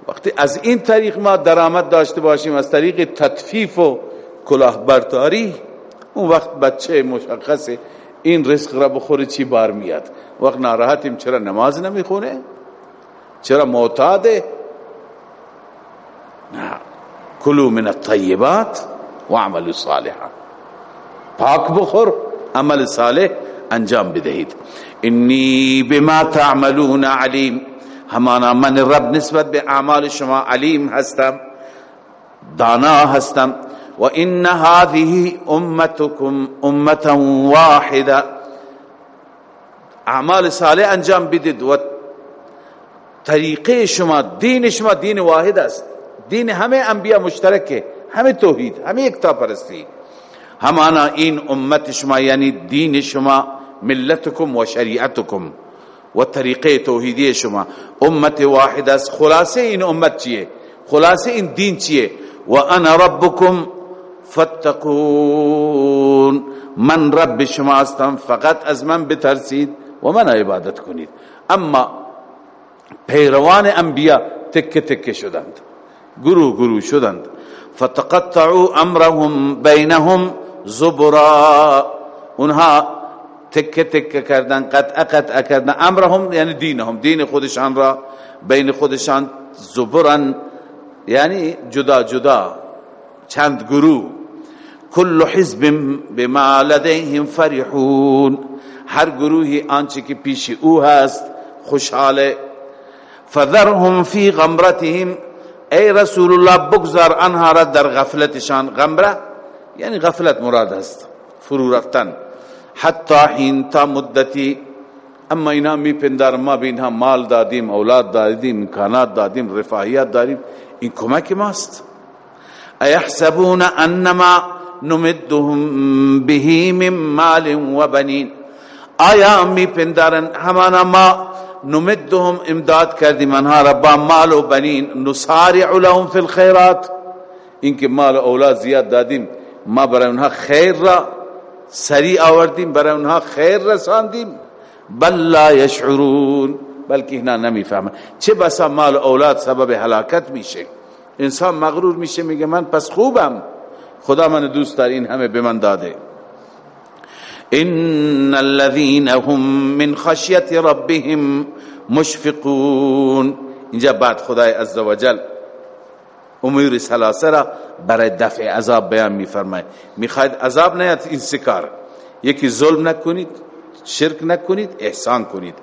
وقتی از این طریق ما درآمد داشته باشیم از طریق تطفیف و کلاهبرداری اون وقت بچه مشخصه این رزق را بخوره چی بار میاد؟ وقت ناراحتیم چرا نماز نمی‌خونه؟ چرا معتاده؟ نه. کلو من الطیبات و عمل صالحا. پاک بخور عمل صالح انجام بدهید. انی بما تعملون علیم. همانا من رب نسبت به اعمال شما علیم هستم. دانا هستم. و هذه امتكم امه واحده اعمال صالح انجام بدید و طریقه شما دین شما دین واحد است. دین همه انبیا مشترکه همه توحید همه یکتا پرستی همانا این امت شما یعنی دین شما ملتکم و شریعتکم و طریقه توحیدی شما. امت واحد است. خلاصه این امت چیه؟ خلاصه این دین چیه؟ و انا ربکم فاتقون. من رب شما هستم فقط از من بترسید و من عبادت کنید. اما پیروان انبیا تکه تکه شدند. گروه گروه شدند. فتقطعوا امرهم بینهم زبرا. اونها تکه تکه کردن قطع قطع کردن. امرهم یعنی دینهم. دین خودشان را بین خودشان زبرا یعنی جدا جدا چند گروه. کل حزب بما لديهم فرحون. هر گروهی آنچه که پیش او هست خوشحاله. فذرهم فی غمرتهم. ای رسول الله بگذار آنها را در غفلتشان. غمره یعنی غفلت مراد است فرو رفتن. حتی حین تا مدتی. اما اینا می پندار ما به اینها مال دادیم اولاد دادیم امکانات دادیم رفاهیت داریم. این کمک ماست. ایحسبون انما نمدهم به من مال و بنین. آیا می پندارن همانا ما نمدهم امداد کردیم انها را با مال و بنین. نسارع لهم فی الخیرات. اینکه مال و اولاد زیاد دادیم ما برای اونها خیر را سریع آوردیم برای اونها خیر رساندیم. بل لا یشعرون. بلکه اینا نمی‌فهمن. چه بسا مال اولاد سبب هلاکت میشه؟ انسان مغرور میشه میگه من پس خوبم. خدا من دوست دار این همه به من داده. ان الذين هم من خشیت ربهم مشفقون. اینجا بعد خدای عزوجل امور سلاسه را برای دفع عذاب بیان میفرماید. می‌خواید عذاب نیاد این سکار یکی ظلم نکنید شرک نکنید احسان کنید.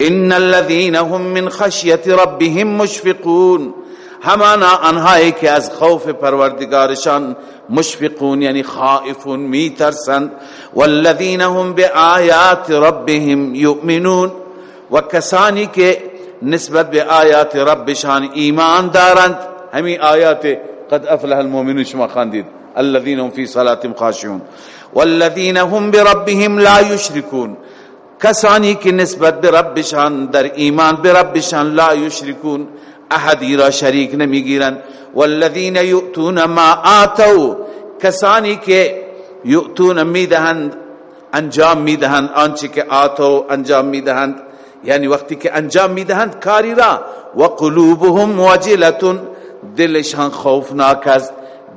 ان الذين هم من خشیت ربهم مشفقون. همانا آنهایی که از خوف پروردگارشان مشفقون یعنی خائفون میترسند. والذین هم بآیات ربهم یؤمنون. و کسانی که نسبت به آیات ربشان ایمان دارند. همین آیات قد افلح المؤمنون شما خواندید الذين هم في صلاتهم خاشعون. والذين هم بربهم لا يشركون کسانی که نسبت به ربشان در ایمان به ربشان لا یشرکون. احدی را شریک نمی‌گیرند والذین یؤتون ما آتوا کسانی که یؤتون می‌دهند انجام می‌دهند. آنچه که آتو انجام می‌دهند یعنی وقتی که انجام می‌دهند کاری را. و قلوبهم وجلتون دلشان خوفناک است.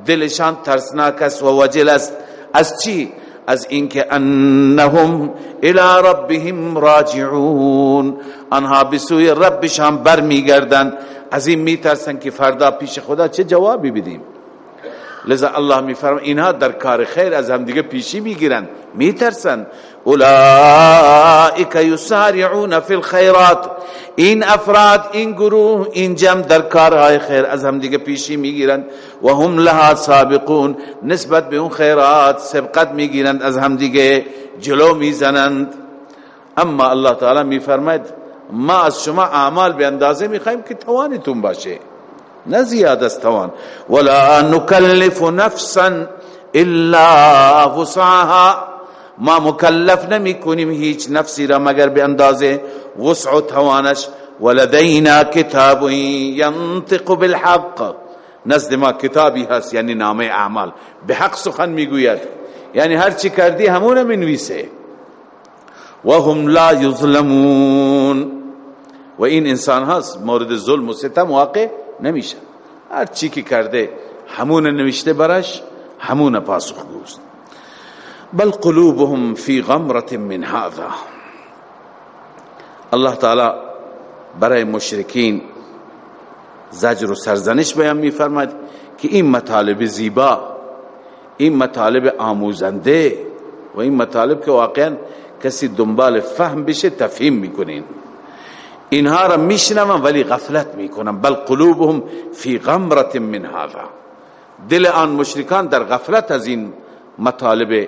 دلشان ترسناک است و وجل است. از چی؟ از اینکه انهم الى ربهم راجعون. آنها بسوی ربشان برمیگردند. از این میترسن که فردا پیش خدا چه جوابی بدیم؟ لذا الله میفرم اینها در کار خیر از هم دیگه پیشی می‌گیرن میترسن. اولئک یسارعون فی الخیرات. این افراد این گروه این جمع در کارهای خیر از هم دیگه پیشی می‌گیرن و هم لها سابقون. نسبت به اون خیرات سبقت می‌گیرند از هم دیگه جلو می‌زنند. اما الله تعالی میفرماید ما از شما اعمال به اندازه می‌خوایم که توانتون باشه. نه زیاد از توان. ولا نکلف نفسا الا وسعها. ما مکلف نمی کنیم هیچ نفسی را مگر به اندازه وسع و توانش. ولدینا کتاب ینطق بالحق. نزد ما کتابی هست یعنی نامه اعمال. به حق سخن می‌گوید. یعنی هر چی کردی همون منویسه و هم لا یظلمون. و این انسان هست مورد ظلم و ستم واقع نمیشه. هر چی که کرده همون نوشته برش همون پاسخ گوست بل قلوبهم فی غمرة من هذا. الله تعالی برای مشرکین زجر و سرزنش بیان میفرماید که این مطالب زیبا این مطالب آموزنده و این مطالب که واقعا کسی دنبال فهم بشه تفهیم می‌کنین. اینها را میشنون ولی غفلت می‌کنن بل قلوبهم فی غمرت من هذا. دل آن مشرکان در غفلت از این مطالب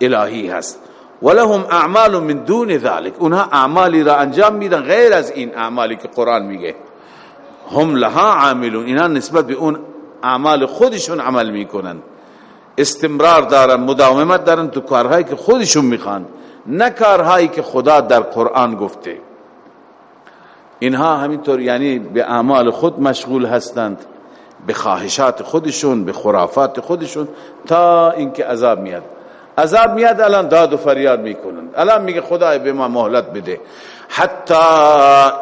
الهی هست. ولهم اعمال من دون ذلك اونها اعمالی را انجام میدن غیر از این اعمالی که قرآن میگه. هم لها عاملون. اینا نسبت به اون اعمال خودشون عمل می‌کنن. استمرار دارن مداومت دارن تو کارهایی که خودشون می‌خوان نه کارهایی که خدا در قرآن گفته. اینها همینطور یعنی به اعمال خود مشغول هستند به خواهشات خودشون به خرافات خودشون تا اینکه عذاب میاد. عذاب میاد الان داد و فریاد می‌کنن الان میگه خدای به ما مهلت بده. حتی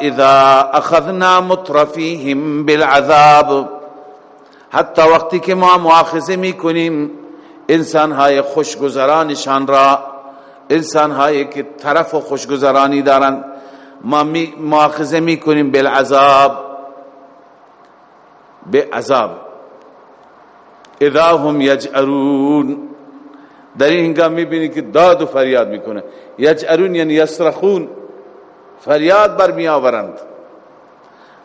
اذا اخذنا مترفیهم بالعذاب حتی وقتی که ما مؤاخذه می‌کنیم انسان های خوشگذرانشان را انسان هایی که طرف و خوشگذرانی دارن ما مؤاخذه می‌کنیم بالعذاب. به عذاب اذا هم یجعرون. در این هنگام می‌بینی که داد و فریاد می‌کنه. یجعرون یعنی یصرخون فریاد بر می آورند.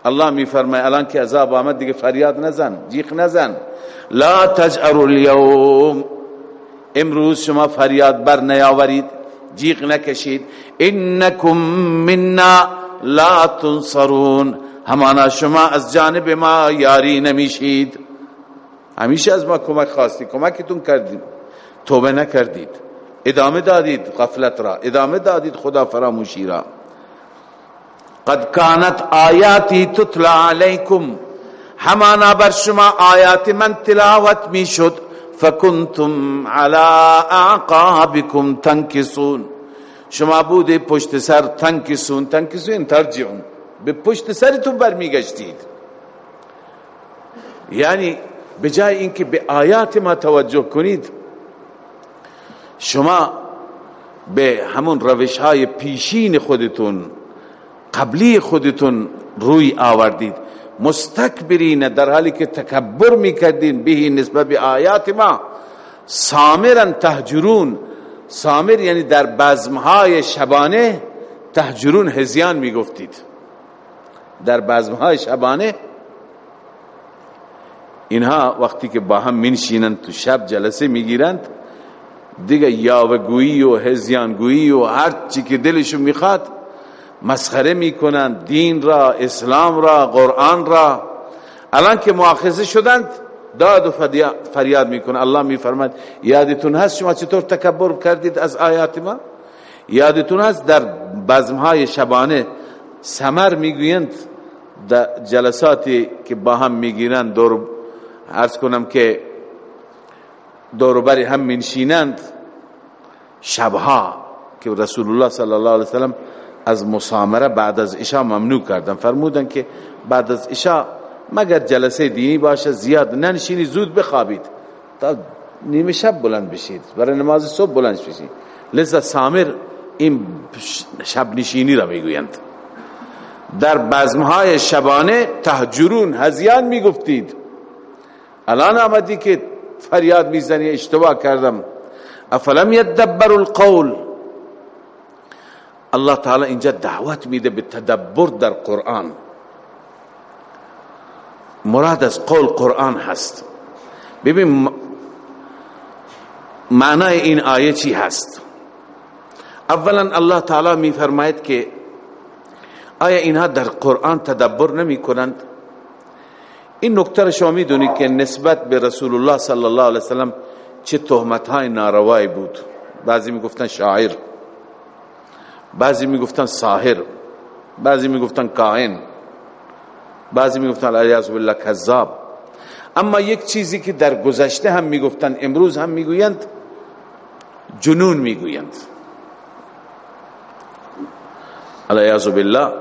الله می فرماید الان که عذاب آمد دیگه فریاد نزن جیخ نزن. لا تجعروا اليوم. امروز شما فریاد بر نیاورید. جیغ نکشید. انکم منا لا تنصرون. همانا شما از جانب ما یاری نمیشید. همیشه از ما کمک خواستی کمکتون کردیم. توبه نکردید. ادامه دادید غفلت را. ادامه دادید خدا فراموشی را. قد کانت آیاتی تتلا علیکم. همانا بر شما آیات من تلاوت می شد فکنتم على اعقابكم تنکسون شما بوده پشت سر تنکسون تنکسون ترجعون. به پشت سرتون برمیگشتید. یعنی به جای اینکه به آیات ما توجه کنید شما به همون روش های پیشین خودتون قبلی خودتون روی آوردید. مستکبرین در حالی که تکبر می‌کردین به نسبت به آیات ما. سامرا تهجرون. سامر یعنی در بزمهای شبانه تهجرون هزیان می‌گفتید. در بزمهای شبانه اینها وقتی که با هم منشینند تو شب جلسه می‌گیرند دیگه یاوگویی و هزیانگویی و هر چی که دلشون می‌خواد مسخره می‌کنن دین را اسلام را قرآن را. الان که مؤاخذه شدند داد و فریاد می‌کنه. الله میفرماید یادتون هست شما چطور تکبر کردید از آیات ما؟ یادتون هست در بزمهای شبانه سمر می‌گویند در جلساتی که با هم می‌گیرند دور عرض کنم که دوروبری هم منشینند. شبها که رسول الله صلی الله علیه وسلم از مسامره بعد از عشاء ممنوع کردن. فرمودن که بعد از عشاء مگر جلسه دینی باشه زیاد ننشینی زود بخوابید. تا نیمه شب بلند بشید برای نماز صبح بلند بشید لذا سامر این شب نشینی را می‌گویند. در بزمهای شبانه تهجرون هزیان می‌گفتید. الان آمدی که فریاد می‌زنی اشتباه کردم. افلم یدبر القول؟ الله تعالی اینجا دعوت میده به تدبر در قرآن. مراد از قول قرآن هست. ببین معنای این آیه چی هست؟ اولا الله تعالی می فرماید که آیا اینها در قرآن تدبر نمی کنند این نکته شما می دونید که نسبت به رسول الله صلی الله علیه وسلم چه تهمت های ناروایی بود. بعضی می‌گفتن شاعر. بعضی می‌گفتن ساحر بعضی می‌گفتن کاهن بعضی می‌گفتن علیه بالله کذاب. اما یک چیزی که در گذشته هم می‌گفتن امروز هم می‌گویند جنون می‌گویند. علیه بالله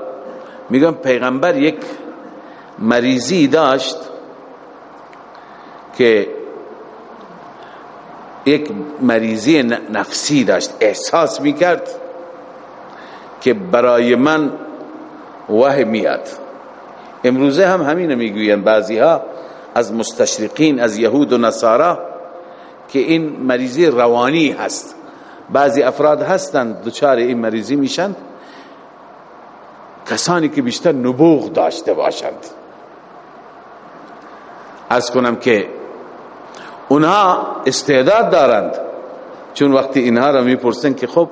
میگن پیغمبر یک مریضی داشت که یک مریضی نفسی داشت احساس می‌کرد. که برای من وحی میاد. امروزه هم همین می‌گوین بعضی ها از مستشرقین از یهود و نصارا که این مریضی روانی هست. بعضی افراد هستند دچار این مریضی میشند کسانی که بیشتر نبوغ داشته باشند. از کنم که اونها استعداد دارند. چون وقتی اینها را می‌پرسن که خب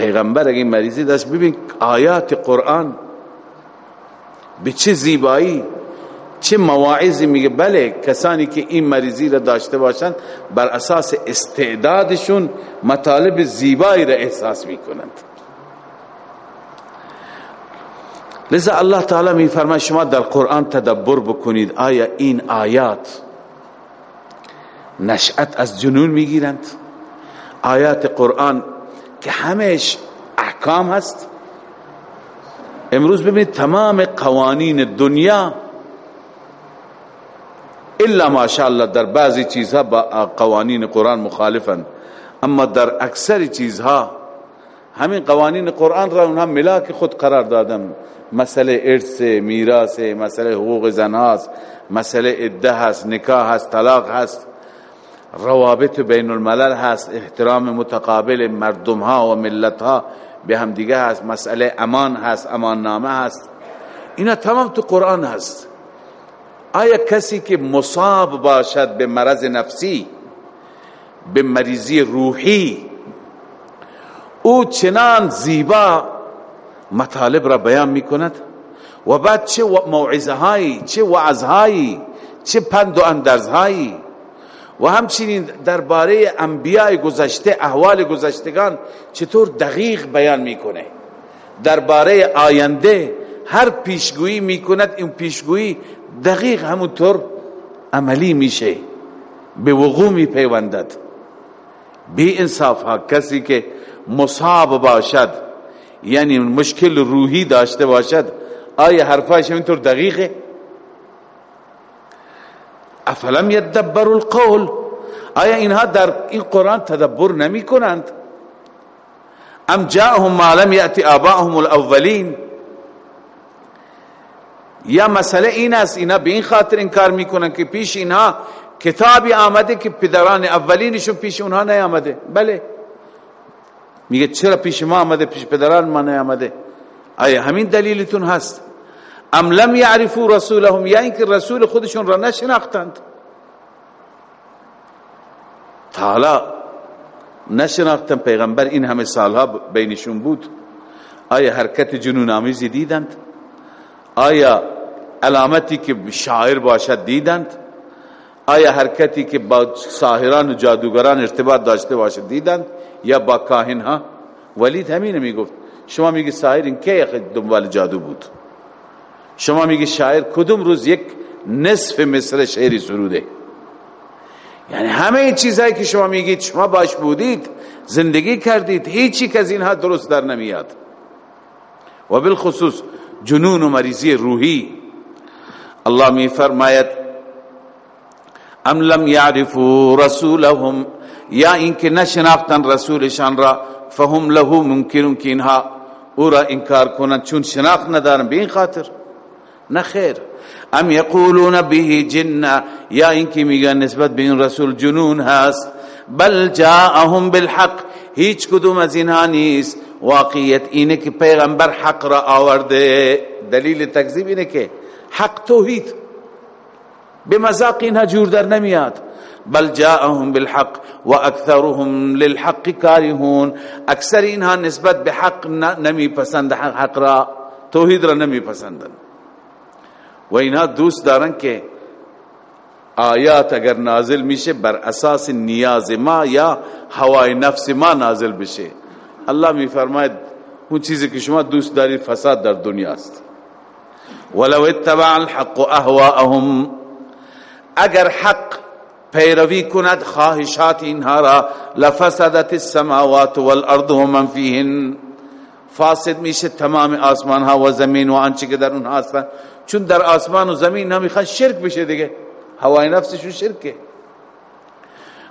پیغمبر اگه مریضی داشت ببین آیات قرآن به چه زیبایی چه مواعظی میگه. بله کسانی که این مریضی را داشته باشند بر اساس استعدادشون مطالب زیبایی را احساس می‌کنند. لذا الله تعالی می فرماید شما در قرآن تدبر بکنید. آیا این آیات نشأت از جنون می‌گیرند؟ آیات قرآن که همش احکام هست. امروز ببینید تمام قوانین دنیا الا ماشاءالله در بعضی چیزها با قوانین قرآن مخالفند اما در اکثر چیزها همین قوانین قرآن را اونها ملاک خود قرار دادن. مسئله ارث میراث مسئله حقوق زن هست مسئله عده هست نکاح هست طلاق هست. روابط بین الملل هست احترام متقابل مردم ها و ملت ها به هم دیگه هست مسئله امان هست امان نامه هست. اینا تمام تو قرآن هست. آیا کسی که مصاب باشد به مرض نفسی به مریضی روحی او چنان زیبا مطالب را بیان می کند و بعد چه موعظه هایی چه وعظ هایی چه پند و اندرز هایی و همچنین درباره انبیاء گذشته احوال گذشتگان چطور دقیق بیان می‌کنه. درباره آینده هر پیشگویی می‌کند این پیشگویی دقیق همونطور عملی میشه. به وقوع میپیوندد. بی انصاف ها کسی که مصاب باشد یعنی مشکل روحی داشته باشد آیا حرفاش اینطور دقیقه؟ افلم یدبر القول؟ آیا اینها در این قرآن تدبر نمی کنند ام جاءهم ما لم یأتی آباءهم الاولین یا مسئله این است اینا به این خاطر انکار می‌کنن که پیش اینها کتابی آمده که پدران اولینشون پیش اونها نیامده. بله. میگه چرا پیش ما آمده پیش پدران ما نیامده؟ آیا همین دلیلتون هست؟ ام لم یعرفوا رسولهم یا اینکه رسول خودشون را نشناختند. حالا نشناختن پیغمبر این همه سالها بینشون بود. آیا حرکت جنون آمیزی دیدند؟ آیا علامتی که شاعر باشد دیدند؟ آیا حرکتی که با ساهران و جادوگران ارتباط داشته باشد دیدند؟ یا با کاهن ها ولید همین می‌گفت. شما میگی ساهر این که دنبال جادو بود؟ شما میگی شاعر کدوم روز یک نصف مصر شعری سروده؟ یعنی همه این چیزهایی که شما میگید شما باش بودید زندگی کردید هیچی که از اینها درست در نمیاد. و بالخصوص جنون و مریضی روحی. الله می فرماید ام لم یعرفوا رسولهم یا اینکه نشناختن رسولشان را فهم له ممکنون که اینها او را انکار کنند چون شناخت ندارن. به این خاطر نه خیر. ام یقولون به جنه یا اینکه میگن نسبت به این رسول جنون هست. بل جاءهم بالحق هیچ کدوم از اینها نیست. واقعیت اینه که پیغمبر حق را آورده. دلیل تکذیب اینه که حق توحید. به مذاق اینها جور در نمیاد. بل جاءهم بالحق و اکثرهم للحق کارهون. اکثر اینها نسبت به حق نمی پسند حق را توحید را نمی پسندن و اینها دوست دارن که آیات اگر نازل میشه بر اساس نیاز ما یا هوای نفس ما نازل بشه. الله میفرماید اون چیزی که شما دوست دارید فساد در دنیا است. ولو اتبع الحق اهواءهم اگر حق پیروی کند خواهشات اینها را لفسدت السماوات والارض ومن فيهن فاسد میشه تمام آسمان ها و زمین و آنچه که در اونها هستن چون در آسمان و زمین نمی‌خواد شرک بشه دیگه. هوای نفسشون شرکه.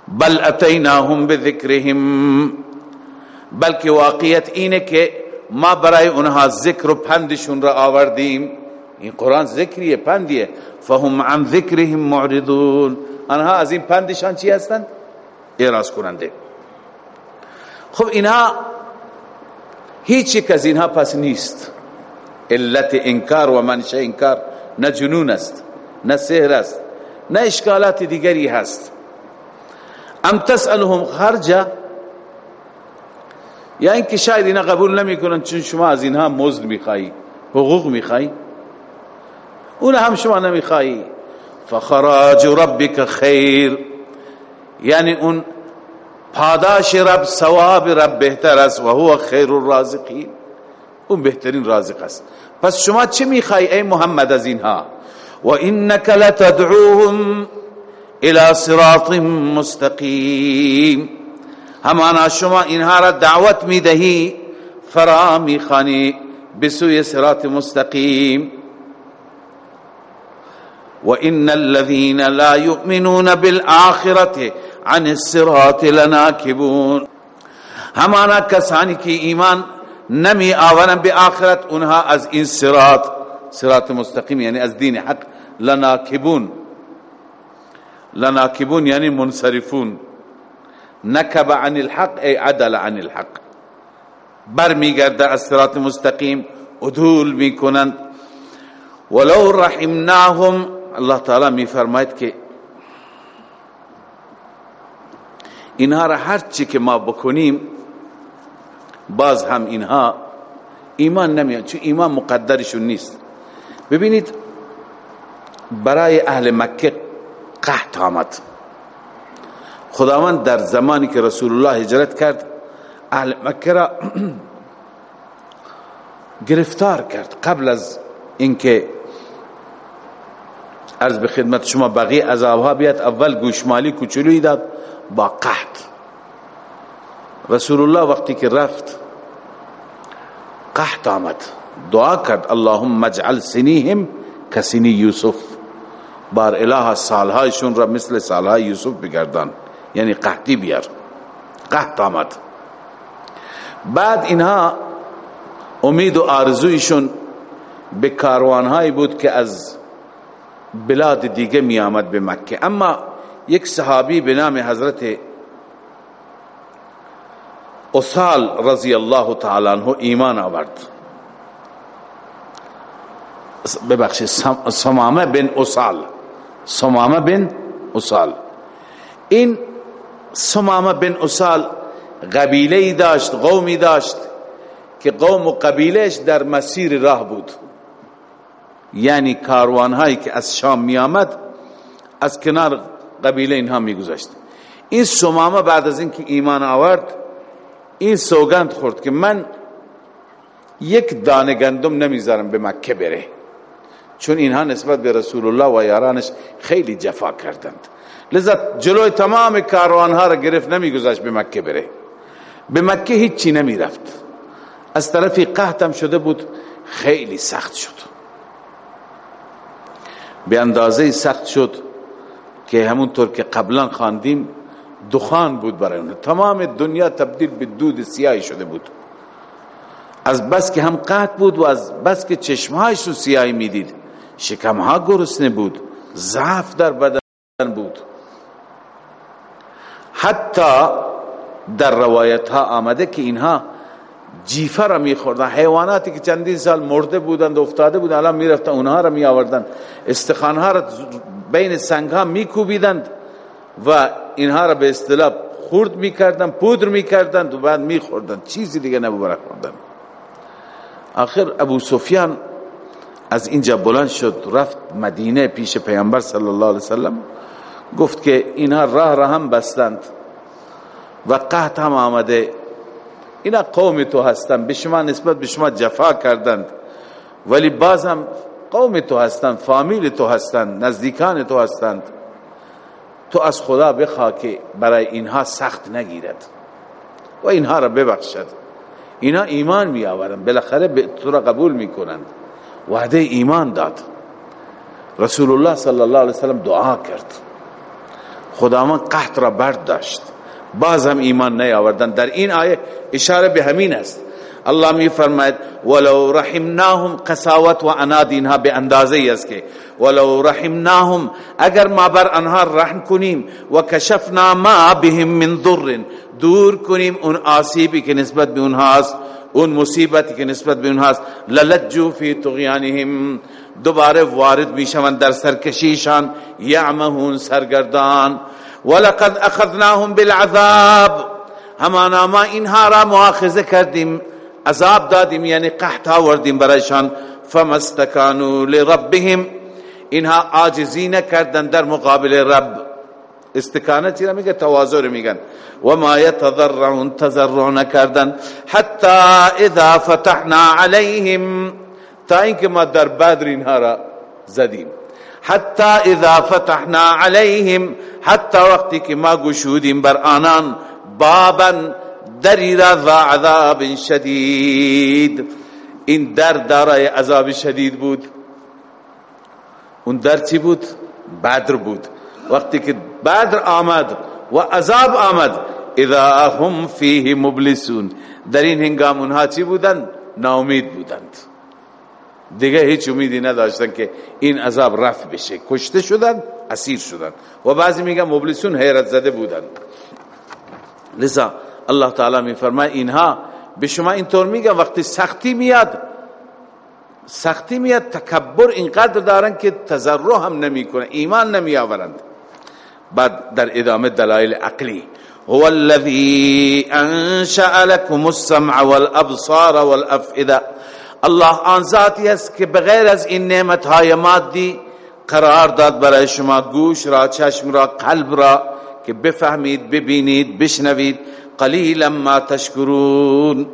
بل اتیناهم بذکرهم. بلکه واقعیت اینه که ما برای اونها ذکر و پندشون را آوردیم. این قرآن ذکریه پندیه. فهم عن ذکرهم معرضون. آنها از این پندشان چی هستند اعراض کننده. خب اینها هیچ یک از اینها پس نیست. علت انکار و منشه انکار نه جنون است نه سحر است نه اشکالات دیگری هست. ام تسألهم خرجا یا اینکه شاید اینا قبول نمی کنن چون شما از اینها مزد میخوایی حقوق میخوایی. اون هم شما نمیخوایی. فخراج ربک خیر. یعنی اون پاداش رب ثواب رب بهتر است و هو خیر الرازقین. اون بهترین رازق است. پس شما چه میخوای ای محمد از اینها؟ و انک لتدعوهم إلى صراط مستقیم. همانا شما اینها را دعوت میدهی؟ فرا میخانی بسوی صراط مستقیم. وإن الذين لا يؤمنون بالآخرة عن الصراط لناكبون همانا کسانی که ایمان نمی آورن به آخرت. اونها از این صراط صراط مستقیم یعنی از دین حق لناکبون. لناکبون یعنی منصرفون. نکب عن الحق ای عدل عن الحق. بر میگرده از صراط مستقیم عدول می‌کنند. ولو رحمناهم الله تعالی می فرماید که اینها را هر چی که ما بکنیم باز هم اینها ایمان نمیاد چون ایمان مقدرشون نیست. ببینید برای اهل مکه قحط آمد. خداوند در زمانی که رسول الله هجرت کرد اهل مکه را گرفتار کرد. قبل از اینکه عرض به خدمت شما بقیه عذابها بیاد اول گوشمالی کوچولویی داد با قحط. رسول الله وقتی که رفت قحط آمد. دعا کرد اللهم اجعل سنیهم کسنی یوسف. بار اله سالهایشون را مثل سالهای یوسف بگردان یعنی قحطی بیار. قحط آمد. بعد اینها امید و آرزویشون به کاروانهایی بود که از بلاد دیگه می آمد به مکه. اما یک صحابی به نام حضرت اصال رضی الله تعالی عنہ ایمان آورد ببخشید سمامه بن اصال سمامه بن اصال این سمامه بن اصال قبیله داشت قومی داشت که قوم و قبیلهش در مسیر راه بود یعنی کاروان هایی که از شام می آمد از کنار قبیله اینها می گذاشت این سمامه بعد از اینکه ایمان آورد این سوگند خورد که من یک دانه گندم نمی‌ذارم به مکه بره. چون اینها نسبت به رسول الله و یارانش خیلی جفا کردند. لذا جلوی تمام کاروانها را گرفت نمیگذاشت به مکه بره. به مکه هیچی نمی رفت از طرفی قهتم شده بود خیلی سخت شد. به اندازه سخت شد که همونطور که قبلا خواندیم دخان بود برای اون. تمام دنیا تبدیل به دود سیاهی شده بود. از بس که هم قحط بود و از بس که چشمهایش رو سیاهی می‌دید. شکمها گرسنه بود. ضعف در بدن بود. حتی در روایت ها آمده که اینها جیفه را میخوردن. حیواناتی که چندین سال مرده بودند افتاده بودند الان می‌رفتن اونها را می آوردن استخانها را بین سنگ ها میکوبیدند. و اینها را به اصطلاح خورد می‌کردن پودر می‌کردند و بعد میخوردن. چیزی دیگه نبود خوردن آخر ابو سفیان از اینجا بلند شد رفت مدینه پیش پیامبر صلی الله علیه وسلم گفت که اینها راه را هم بستند و قحط هم آمده. اینا قوم تو هستند به شما نسبت به شما جفا کردند. ولی باز هم قوم تو هستند فامیل تو هستند نزدیکان تو هستند. تو از خدا بخوا که برای اینها سخت نگیرد و اینها را ببخشد. اینا ایمان می آورند بالاخره تو را قبول می کنند وعده ایمان داد. رسول الله صلی الله علیه وسلم دعا کرد. خداوند قحط را برداشت. باز هم ایمان نیاوردن. در این آیه اشاره به همین است. الله می فرماید ولو رحمناهم قساوت و عناد اینها به اندازه است که ولو رحمناهم اگر ما بر آنها رحم کنیم و کشفنا ما بهم من ضر دور کنیم اون آسیبی که نسبت به اونها است اون مصیبتی که نسبت به اونها است. للجو فی طغیانهم دوباره وارد می‌شوند در سرکشیشان یعمهون سرگردان. ولقد اخذناهم بالعذاب همانا ما اینها را مؤاخذه کردیم. عذاب دادیم یعنی قحط آوردیم برایشان. فمستکانو لربهم. اینها عاجزی نکردن در مقابل رب. استکانه چی میگه؟ تواضع میگن. و ما یتضرعون تضرع نکردن حتی اذا فتحنا علیهم تا اینکه ما در بدر اینها را زدیم. حتی اذا فتحنا علیهم حتی وقتی که ما گشودیم بر آنان بابا دری را ذا عذاب شدید. این در دارای عذاب شدید بود. اون در چی بود؟ بدر بود. وقتی که بدر آمد و عذاب آمد اذا هم فیه مبلسون. در این هنگام اونها چی بودند؟ ناامید بودند. دیگه هیچ امیدی نداشتن که این عذاب رفع بشه. کشته شدن اسیر شدن. و بعضی میگن مبلسون حیرت زده بودن. لذا الله تعالی می فرمای اینها به شما اینطور میگن وقتی سختی میاد سختی میاد تکبر اینقدر دارن که تضرع هم نمی‌کنه ایمان نمی آورند بعد در ادامه دلایل عقلی هو الذي انشأ لكم السمع والابصار والافئده. الله آن ذاتی است که بغیر از این نعمت های مادی قرار داد برای شما گوش را چشم را قلب را که بفهمید ببینید بشنوید. قلیلا ما تشکرون.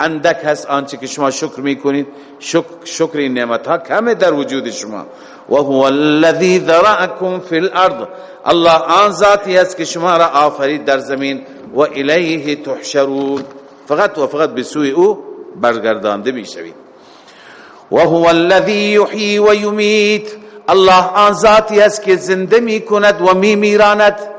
اندک هست آنچه که شما شکر می‌کنید. شکر, شکر این نعمت ها کمه در وجود شما. و هو الذی ذرأکم فی الارض. الله آن ذاتی است که شما را آفرید در زمین و الیه تحشرون. فقط و فقط به سوی او برگردانده می‌شوید. و هو الذی یحیی و یمیت. الله آن ذاتی است که زنده می کند و می میراند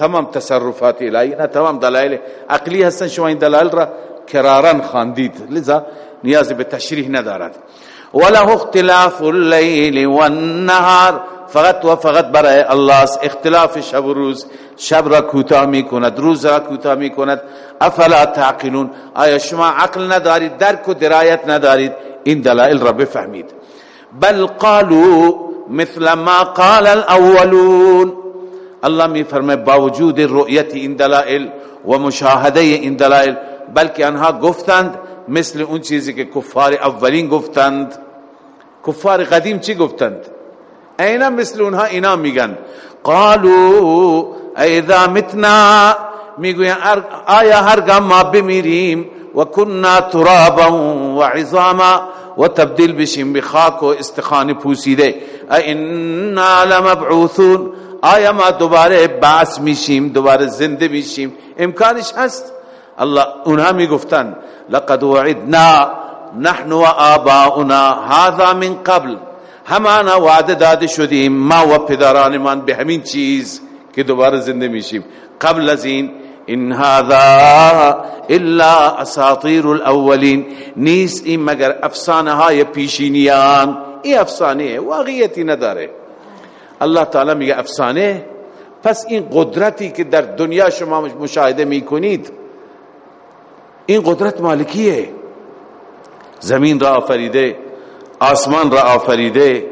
تمام تصرفات الهی تمام دلائل عقلی هستن شما این دلائل را کرارا خواندید لذا نیازی به تشریح ندارد. وله اختلاف اللیل والنهار فقط و فقط برای الله اختلاف شب و روز شب را کوتاه می کند روز را کوتاه می کند افلا تعقلون؟ آیا شما عقل ندارید؟ درک و درایت ندارید؟ این دلائل را بفهمید. بل قالوا مثل ما قال الاولون. الله می فرمه با وجود رؤیت این دلائل و مشاهده این دلائل بلکه آنها گفتند مثل اون چیزی که کفار اولین گفتند. کفار قدیم چی گفتند؟ اینا مثل اونها اینا میگن. قالوا اذا متنا می‌گوین آیا هرگاه ما بمیریم و کننا ترابا و عظاما و تبدیل بشیم بخاک و استخان پوسیده. اینا لمبعوثون. آیا ما دوباره بعث میشیم دوباره زنده میشیم؟ امکانش هست. الله اونها می‌گفتن لقد وعدنا نحن و هذا من قبل. همانا وعده داده شدیم ما و پدرانمان به همین چیز که دوباره زنده میشیم. قبل از این این هذا الا اساطیر الاولین. نیست این مگر افسانه های پیشینیان؟ این افسانه واقعیتی نداره. الله تعالی میگه افسانه. پس این قدرتی که در دنیا شما مشاهده می‌کنید این قدرت مالکیه. زمین را آفریده آسمان را آفریده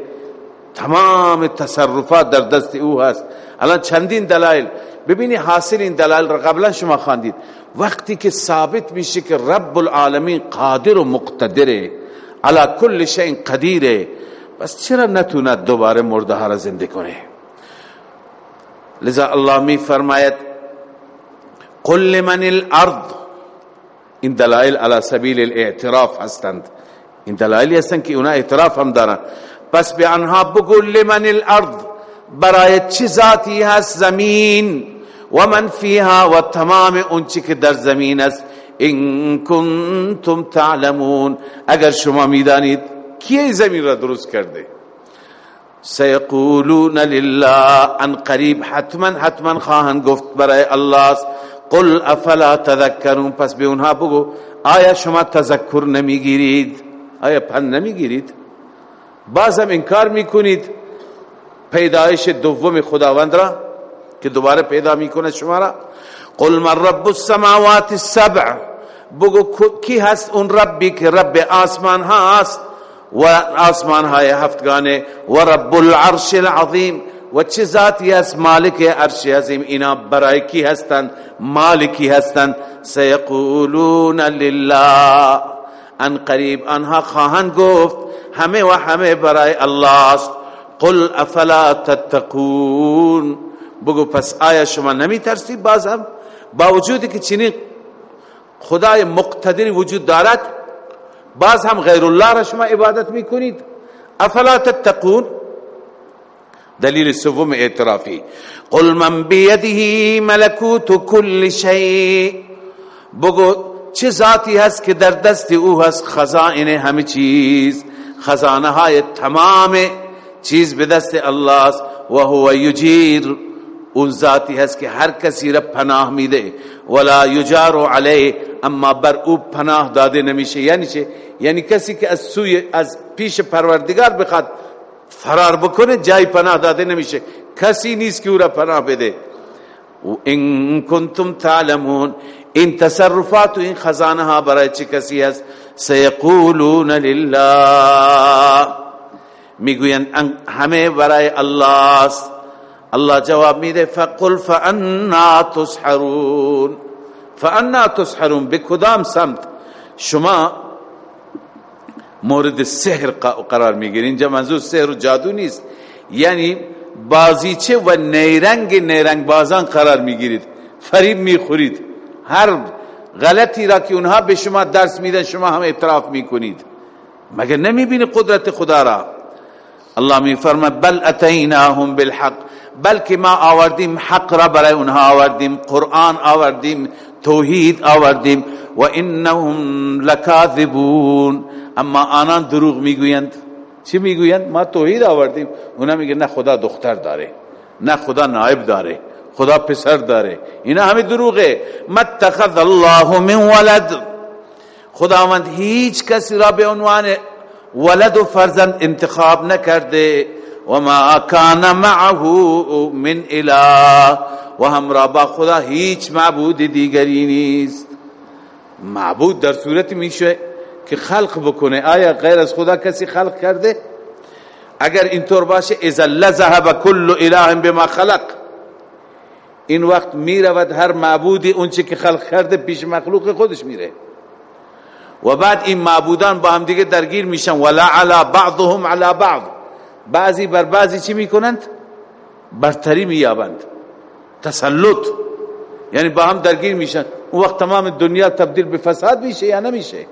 تمام تصرفات در دست او هست. الان چندین دلائل ببینی حاصل این دلائل را قبلا شما خواندید. وقتی که ثابت میشه که رب العالمین قادر و مقتدره علی کل شیء قدیره. بس چرا نتوند دوباره مرده ها را زنده کنه؟ لذا الله می فرماید قل لمن الارض؟ این دلائل على سبیل الاعتراف هستند. این دلائلی هستند که اونا اعتراف هم دارن پس به آنها بگو لمن الارض؟ برای چه ذاتی هست زمین؟ و من فیها و تمام اونچه که در زمین است. ان کنتم تعلمون. اگر شما می‌دانید کی زمین را درست کرده؟ سيقولون لله ان قریب حتما حتما خواهند گفت برای الله قل افلا تذکرون؟ پس به اونها بگو آیا شما تذکر نمی‌گیرید؟ آیا پند نمی‌گیرید؟ بازم انکار می‌کنید. پیدایش دوم خداوند را که دوباره پیدا می‌کنه شما را. قل من رب السماوات السبع. بگو کی هست اون ربی که رب آسمان ها هست و آسمان های هفتگانه و رب العرش العظیم و چه ذاتی است مالک عرش عظیم؟ اینا برای کی هستند؟ مالکی هستند. سیقولون لله. ان قریب آنها خواهند گفت همه و همه برای الله است قل افلا تتقون. بگو پس آیا شما نمی ترسی باز هم با وجودی که چنین خدای مقتدر وجود دارد باز هم غیر الله را شما عبادت می‌کنید. افلا تتقون؟ دلیل سوم اعترافی. قل من بیده ملکوت کل شیء. بگو چه ذاتی هست که در دست او هست خزائن همه چیز. خزانه های تمام چیز به دست الله است و هو یجیر. اون ذاتی هست که هر کسی را پناه میده. ولا یجار علیه اما بر او پناه داده نمیشه. یعنی چه؟ یعنی کسی که از سوی از پیش پروردگار بخواد فرار بکنه جای پناه داده نمیشه. کسی نیست که او را پناه بده. و ان کنتم تعلمون این تصرفات و این خزانه ها برای چه کسی هست؟ سیقولون لله. می‌گوین همه برای الله است. الله جواب میده فقل فانا تسحرون. فانا تسحرون به کدام سمت؟ شما مورد سحر قرار می‌گیرین. اینجا منظور سحر و جادو نیست. یعنی بازیچه و نیرنگ نیرنگ بازان قرار می‌گیرید. فریب می‌خورید. هر غلطی را که اونها به شما درس میدن شما هم اعتراف می‌کنید. مگر نمی‌بینی قدرت خدا را؟ الله میفرما بل اتیناهم بالحق. بلکه ما آوردیم حق را برای اونها آوردیم قرآن آوردیم توحید آوردیم و انهم لکاذبون. اما آنان دروغ می‌گویند. چی می‌گویند؟ ما توحید آوردیم. اونا میگه نه خدا دختر داره نه خدا نائب داره خدا پسر داره. اینا همه دروغه. متخذ الله من ولد. خداوند هیچ کسی را به عنوان ولد و فرزند انتخاب نکرده. و ما کان معه من اله و همراه با خدا هیچ معبود دیگری نیست. معبود در صورت میشه که خلق بکنه. آیا غیر از خدا کسی خلق کرده؟ اگر اینطور باشه اذا لذهب كل اله بما خلق. این وقت می‌رود هر معبودی اونچه که خلق کرده پیش مخلوق خودش میره. و بعد این معبودان با هم دیگه درگیر میشن. ولا علی بعضهم علی بعض. بعضی بر بعضی چی می‌کنند؟ برتری مییابند. تسلط. یعنی با هم درگیر میشن. اون وقت تمام دنیا تبدیل به فساد میشه یا نمیشه؟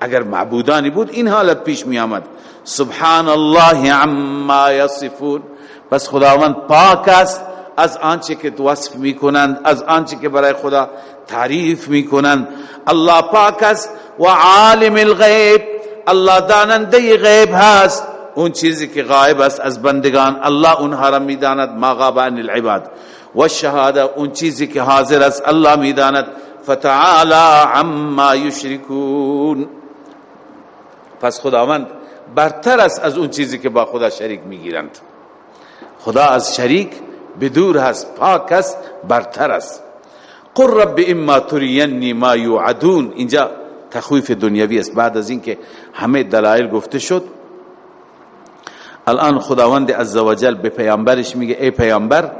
اگر معبودانی بود این حالت پیش می آمد سبحان الله عما یصفون. پس خداوند پاک است از آنچه که وصف می کنند از آنچه که برای خدا تعریف می کنند الله پاک است و عالم الغیب. الله داننده غیب هست. اون چیزی که غایب است از بندگان الله اونها را می‌داند ما غاب عن العباد. و شهاده اون چیزی که حاضر است الله می‌داند. فتعالى عما یشركون پس خداوند برتر است از اون چیزی که با خدا شریک می‌گیرند. خدا از شریک بدور هست پاک است برتر است. قل رب اما ترینی ما یوعدون. اینجا تخویف دنیوی است. بعد از اینکه همه دلایل گفته شد الان خداوند عزوجل به پیامبرش میگه ای پیامبر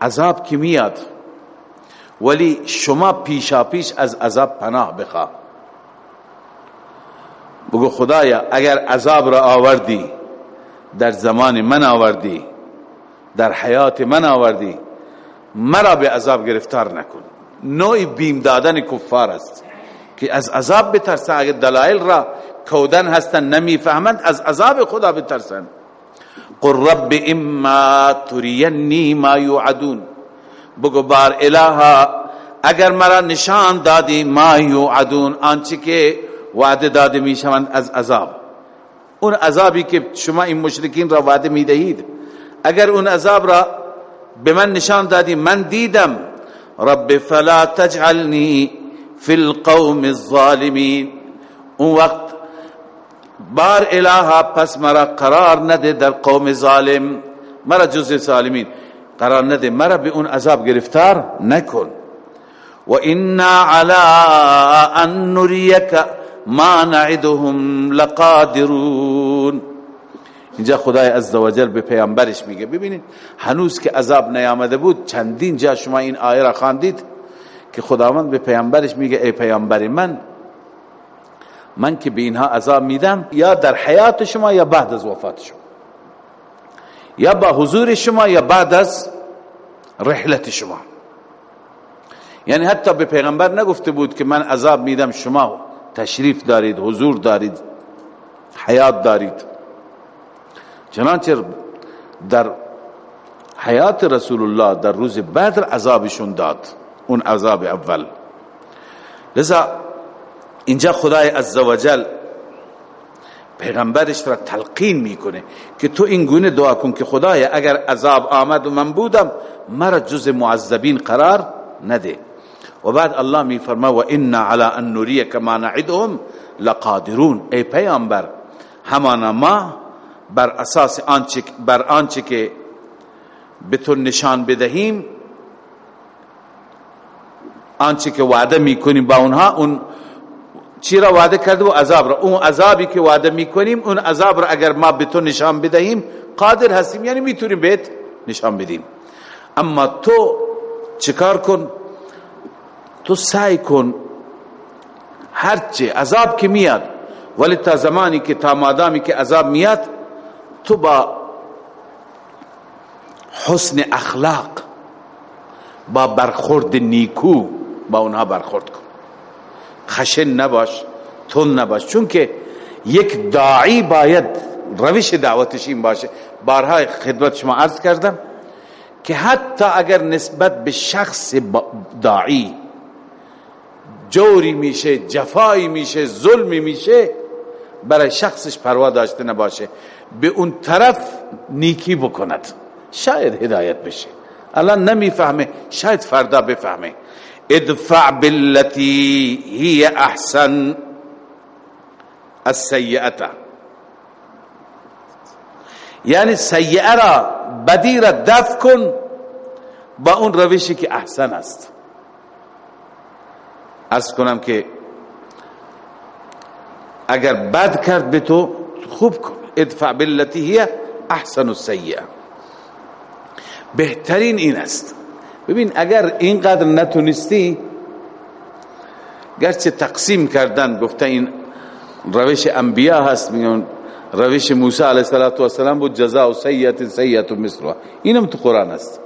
عذاب کی میاد؟ ولی شما پیشا پیش از عذاب پناه بخواه بگو خدایا اگر عذاب را آوردی در زمان من آوردی در حیات من آوردی مرا به عذاب گرفتار نکن. نوع بیم دادن کفار است که از عذاب بترسن اگر دلائل را کودن هستن نمی‌فهمند از عذاب خدا بترسن. قل رب اما ترینی ما یوعدون. بگو بار الها اگر مرا نشان دادی ما یوعدون آنچه که وعده داده می‌شوند از عذاب. اون عذابی که شما این مشرکین را وعده می‌دهید اگر اون عذاب را به من نشان دادی من دیدم. رب فلا تجعلنی فی القوم الظالمین. اون وقت بار الها پس مرا قرار نده در قوم ظالم. مرا جز ظالمین. قرار نده مرا به اون عذاب گرفتار نکن. و انا علی ان نریک ما نعدهم لقادرون. اینجا خدای عزوجل به پیامبرش میگه. ببینید هنوز که عذاب نیامده بود چندین جا شما این آیه را خواندید که خداوند به پیامبرش میگه ای پیامبر من من که به اینها عذاب میدم یا در حیات شما یا بعد از وفات شما. یا با حضور شما یا بعد از رحلت شما. یعنی حتی به پیغمبر نگفته بود که من عذاب میدم شما تشریف دارید حضور دارید حیات دارید. چنانچه در حیات رسول الله در روز بدر عذابشون داد اون عذاب اول. لذا اینجا خدای عزوجل پیغمبرش را تلقین می‌کنه که تو این گونه دعا کن که خدای اگر عذاب آمد و من بودم مرا جز معذبین قرار نده. و بعد الله می فرما و انا علی ان نریک ما نعدهم لقادرون. ای پیامبر همانا ما بر اساس آنچه بر آنچه که به تو نشان بدهیم آنچه که وعده می‌کنیم با اونها اون چی را وعده کرده و عذاب را؟ اون عذابی که وعده می‌کنیم اون عذاب را اگر ما به تو نشان بدهیم قادر هستیم یعنی می‌تونیم بهت نشان بدیم. اما تو چکار کن؟ تو سعی کن هرچه عذاب که میاد ولی تا زمانی که تا مادامی که عذاب میاد تو با حسن اخلاق با برخورد نیکو با اونها برخورد کن. خشن نباش تون نباش. چون که یک داعی باید روش دعوتش این باشه. بارها خدمت شما عرض کردم که حتی اگر نسبت به شخص داعی جوری میشه جفایی میشه ظلمی میشه برای شخصش پروا داشته نباشه. به اون طرف نیکی بکند. شاید هدایت بشه. الان نمی‌فهمه شاید فردا بفهمه. ادفع بالتي هي أحسن السیئه یعنی سیئه را بدی را دفع کن با اون روشی که أحسن است. ارز کنم که اگر بد کرد به تو خوب کن. ادفع بالتي هي أحسن السیئه بهترین این است. ببین اگر اینقدر نتونستی گرچه تقسیم کردن گفته این روش انبیاء هست میگن روش موسی علیه السلام بود جزاء سیئت سیئت مثلها. اینم تو قرآن است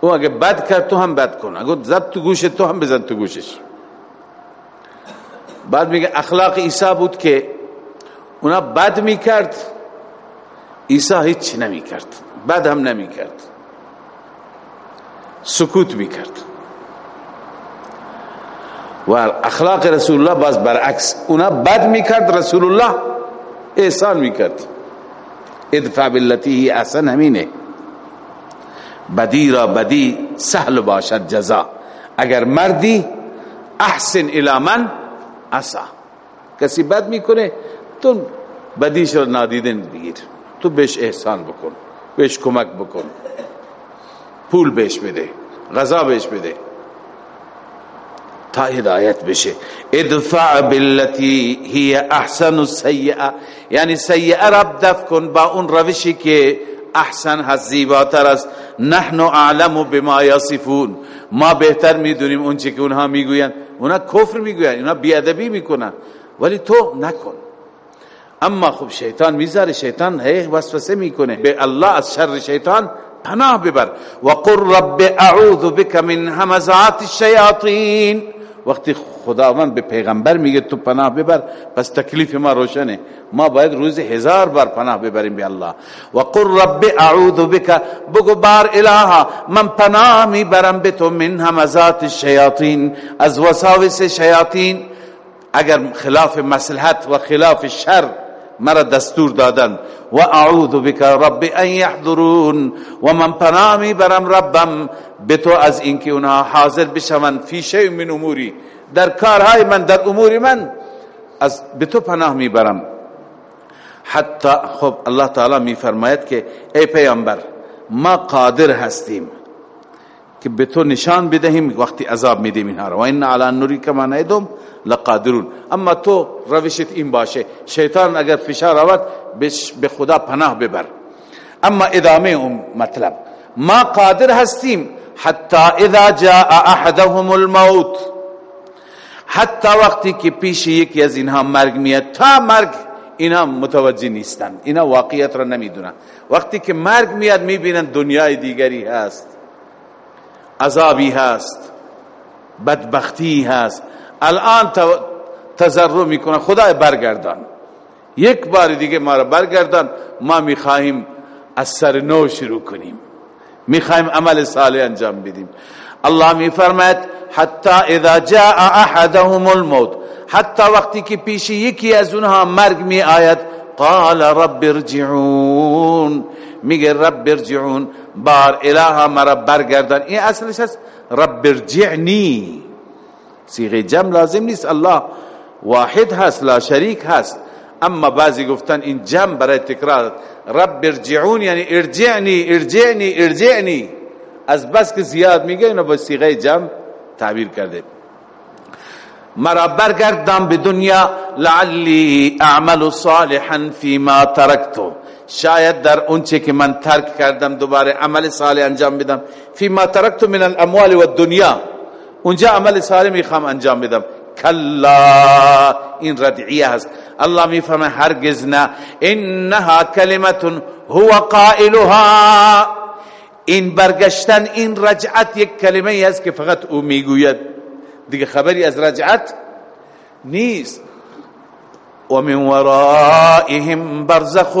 او اگه بد کرد تو هم بد کن. اگه زد تو گوشت تو هم بزن تو گوشش. بعد میگه اخلاق عیسی بود که اونا بد می‌کرد عیسی هیچ نمی‌کرد. بد هم نمی‌کرد. سکوت می‌کرد. و اخلاق رسول الله باز برعکس. اونا بد می‌کرد رسول الله احسان می‌کرد. ادفع بالتي احسن همینه. بدی را بدی سهل باشد جزا. اگر مردی احسن الى من کسی بد می‌کنه تو بدیش را نادیدن بگیر. تو بهش احسان بکن بهش کمک بکن. پول بهش بده. غذا بهش بده. تا هدایت بشه. ادفع بالتي هي احسن السیئه. یعنی سیئه را دفع کن با اون روشی که احسن هست زیباتر است. نحن اعلم بما یصفون. ما بهتر می‌دونیم اون چی که اونها می‌گوین اونها کفر می‌گوین اونها بیادبی می‌کنن. ولی تو نکن. اما خب شیطان می‌ذاره شیطان هی وسوسه می‌کنه. به الله از شر شیطان پناه ببر. و قل رب اعوذ بك من همزات الشیاطین. وقتی خداوند به پیغمبر میگه تو پناه ببر پس تکلیف ما روشنه. ما باید روز هزار بار پناه ببریم به الله. و قل رب اعوذ بك بگو بار الها من پناه می‌برم به تو من همزات الشیاطین. از وساوس شیاطین. اگر خلاف مصلحت و خلاف شر مرا دستور دادن. و اعوذ بك رب ان يحضرون و من پناه برم ربم به تو از اینکه اونها حاضر بشون فی شیء من اموری در کارهای من در امور من از به تو پناه می‌برم. حتی خب الله تعالی میفرماید که ای پیامبر ما قادر هستیم که به تو نشان بدهیم وقتی عذاب میدیم اینها و این علی نوری کما نیدم لقادرون. اما تو روشت این باشه. شیطان اگر فشار آورد به خدا پناه ببر. اما ادامه اون مطلب. ما قادر هستیم حتی اذا جاء احدهم الموت. حتی وقتی که پیش یکی از اینها مرگ میاد تا مرگ اینا متوجه نیستن. اینا واقعیت را نمی‌دونن. وقتی که مرگ میاد می‌بینن دنیای دیگری هست. عذابی هست بدبختی هست. الان تضرع می‌کنه. خدای برگردان. یک بار دیگه ما را برگردان. ما می‌خواهیم از سر نو شروع کنیم. می‌خواهیم عمل صالح انجام بدیم. الله میفرماید حتی اذا جاء احدهم الموت. حتی وقتی که پیش یکی از اونها مرگ می آید قال رب ارجعون. میگه رب ارجعون بار اله مرا برگردن این اصلش هست رب ارجعنی. سیغه جمع لازم نیست. الله واحد هست لا شریک هست. اما بعضی گفتن این جمع برای تکرار رب ارجعون یعنی ارجعنی ارجعنی ارجعنی. از بس که زیاد میگه اینو با سیغه جمع تعبیر کرده. مرا برگردم به دنیا لعلی اعمل صالحا فيما ترکتو. شاید در اونچه که من ترک کردم دوباره عمل صالح انجام بدم فيما ترکتو من الاموال و دنیا اونجا عمل صالح می‌خوام انجام بدم کلا این ردعیه هست. الله می‌فهمه هرگز نه. انها کلمت هو قائلها. این برگشتن این رجعت یک کلمه است که فقط او می‌گوید. دیگه خبری از رجعت نیست. و من ورائهم برزخ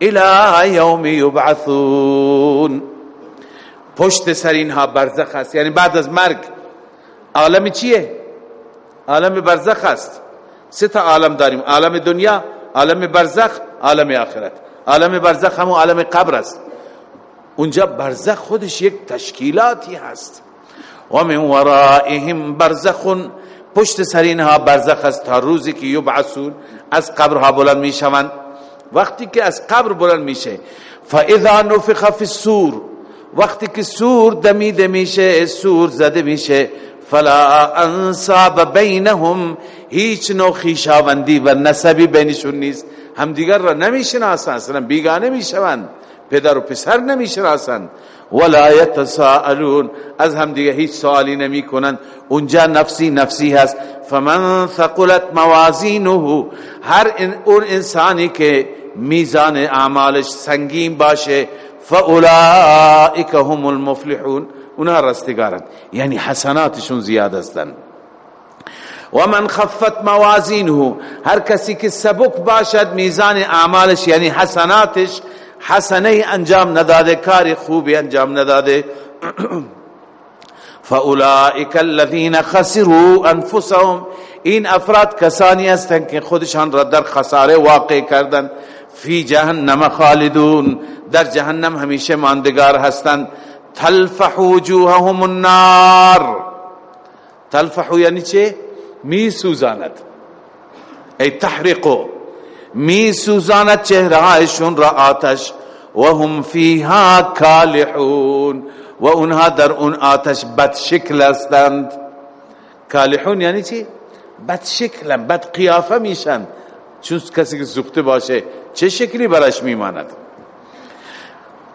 الى یوم یبعثون پشت سر اینها برزخ است. یعنی بعد از مرگ. عالم چیه؟ عالم برزخ است. سه تا عالم داریم. عالم دنیا عالم برزخ عالم آخرت. عالم برزخ همون عالم قبر است. اونجا برزخ خودش یک تشکیلاتی هست. و من ورائهم برزخ پشت سر اینها برزخ است تا روزی که یبعثون. از قبرها بلند می‌شوند. وقتی که از قبر بلند میشه. فاذا نفخ فی السور وقتی که سور دمیده میشه سور زده میشه. فلا انصاب بینهم هیچ نوع خیشاوندی و نسبی بینشون نیست. همدیگر را نمی‌شناسن اصلا بیگانه می‌شوند. پدر و پسر نمی‌شناسن. ولا يتساءلون از هم دیگه هیچ سوالی نمی کنند اونجا نفسی نفسی هست. فمن ثقلت موازینه. هر اون انسانی که میزان اعمالش سنگین باشه فاولئک هم المفلحون. اونها رستگارن. یعنی حسناتشون زیاد هستند و من خفت موازینه. هر کسی که سبک باشد میزان اعمالش یعنی حسناتش حسنه انجام نداده کار خوبی انجام نداده. فاولئک الذین خسروا انفسهم این افراد کسانی هستند که خودشان را در خساره واقع کردن فی جهنم خالدون در جهنم همیشه ماندگار هستند. تلفح وجوههم النار. تلفح یعنی چه؟ می سوزاند ای تحرقو. می سوزاند چهرهایشون را آتش. و هم فیها کالحون. و اونها در اون آتش بد شکل هستند. کالحون یعنی چی؟ بد شکل بد قیافه میشن. چون کسی که زخته باشه چه شکلی برش میماند؟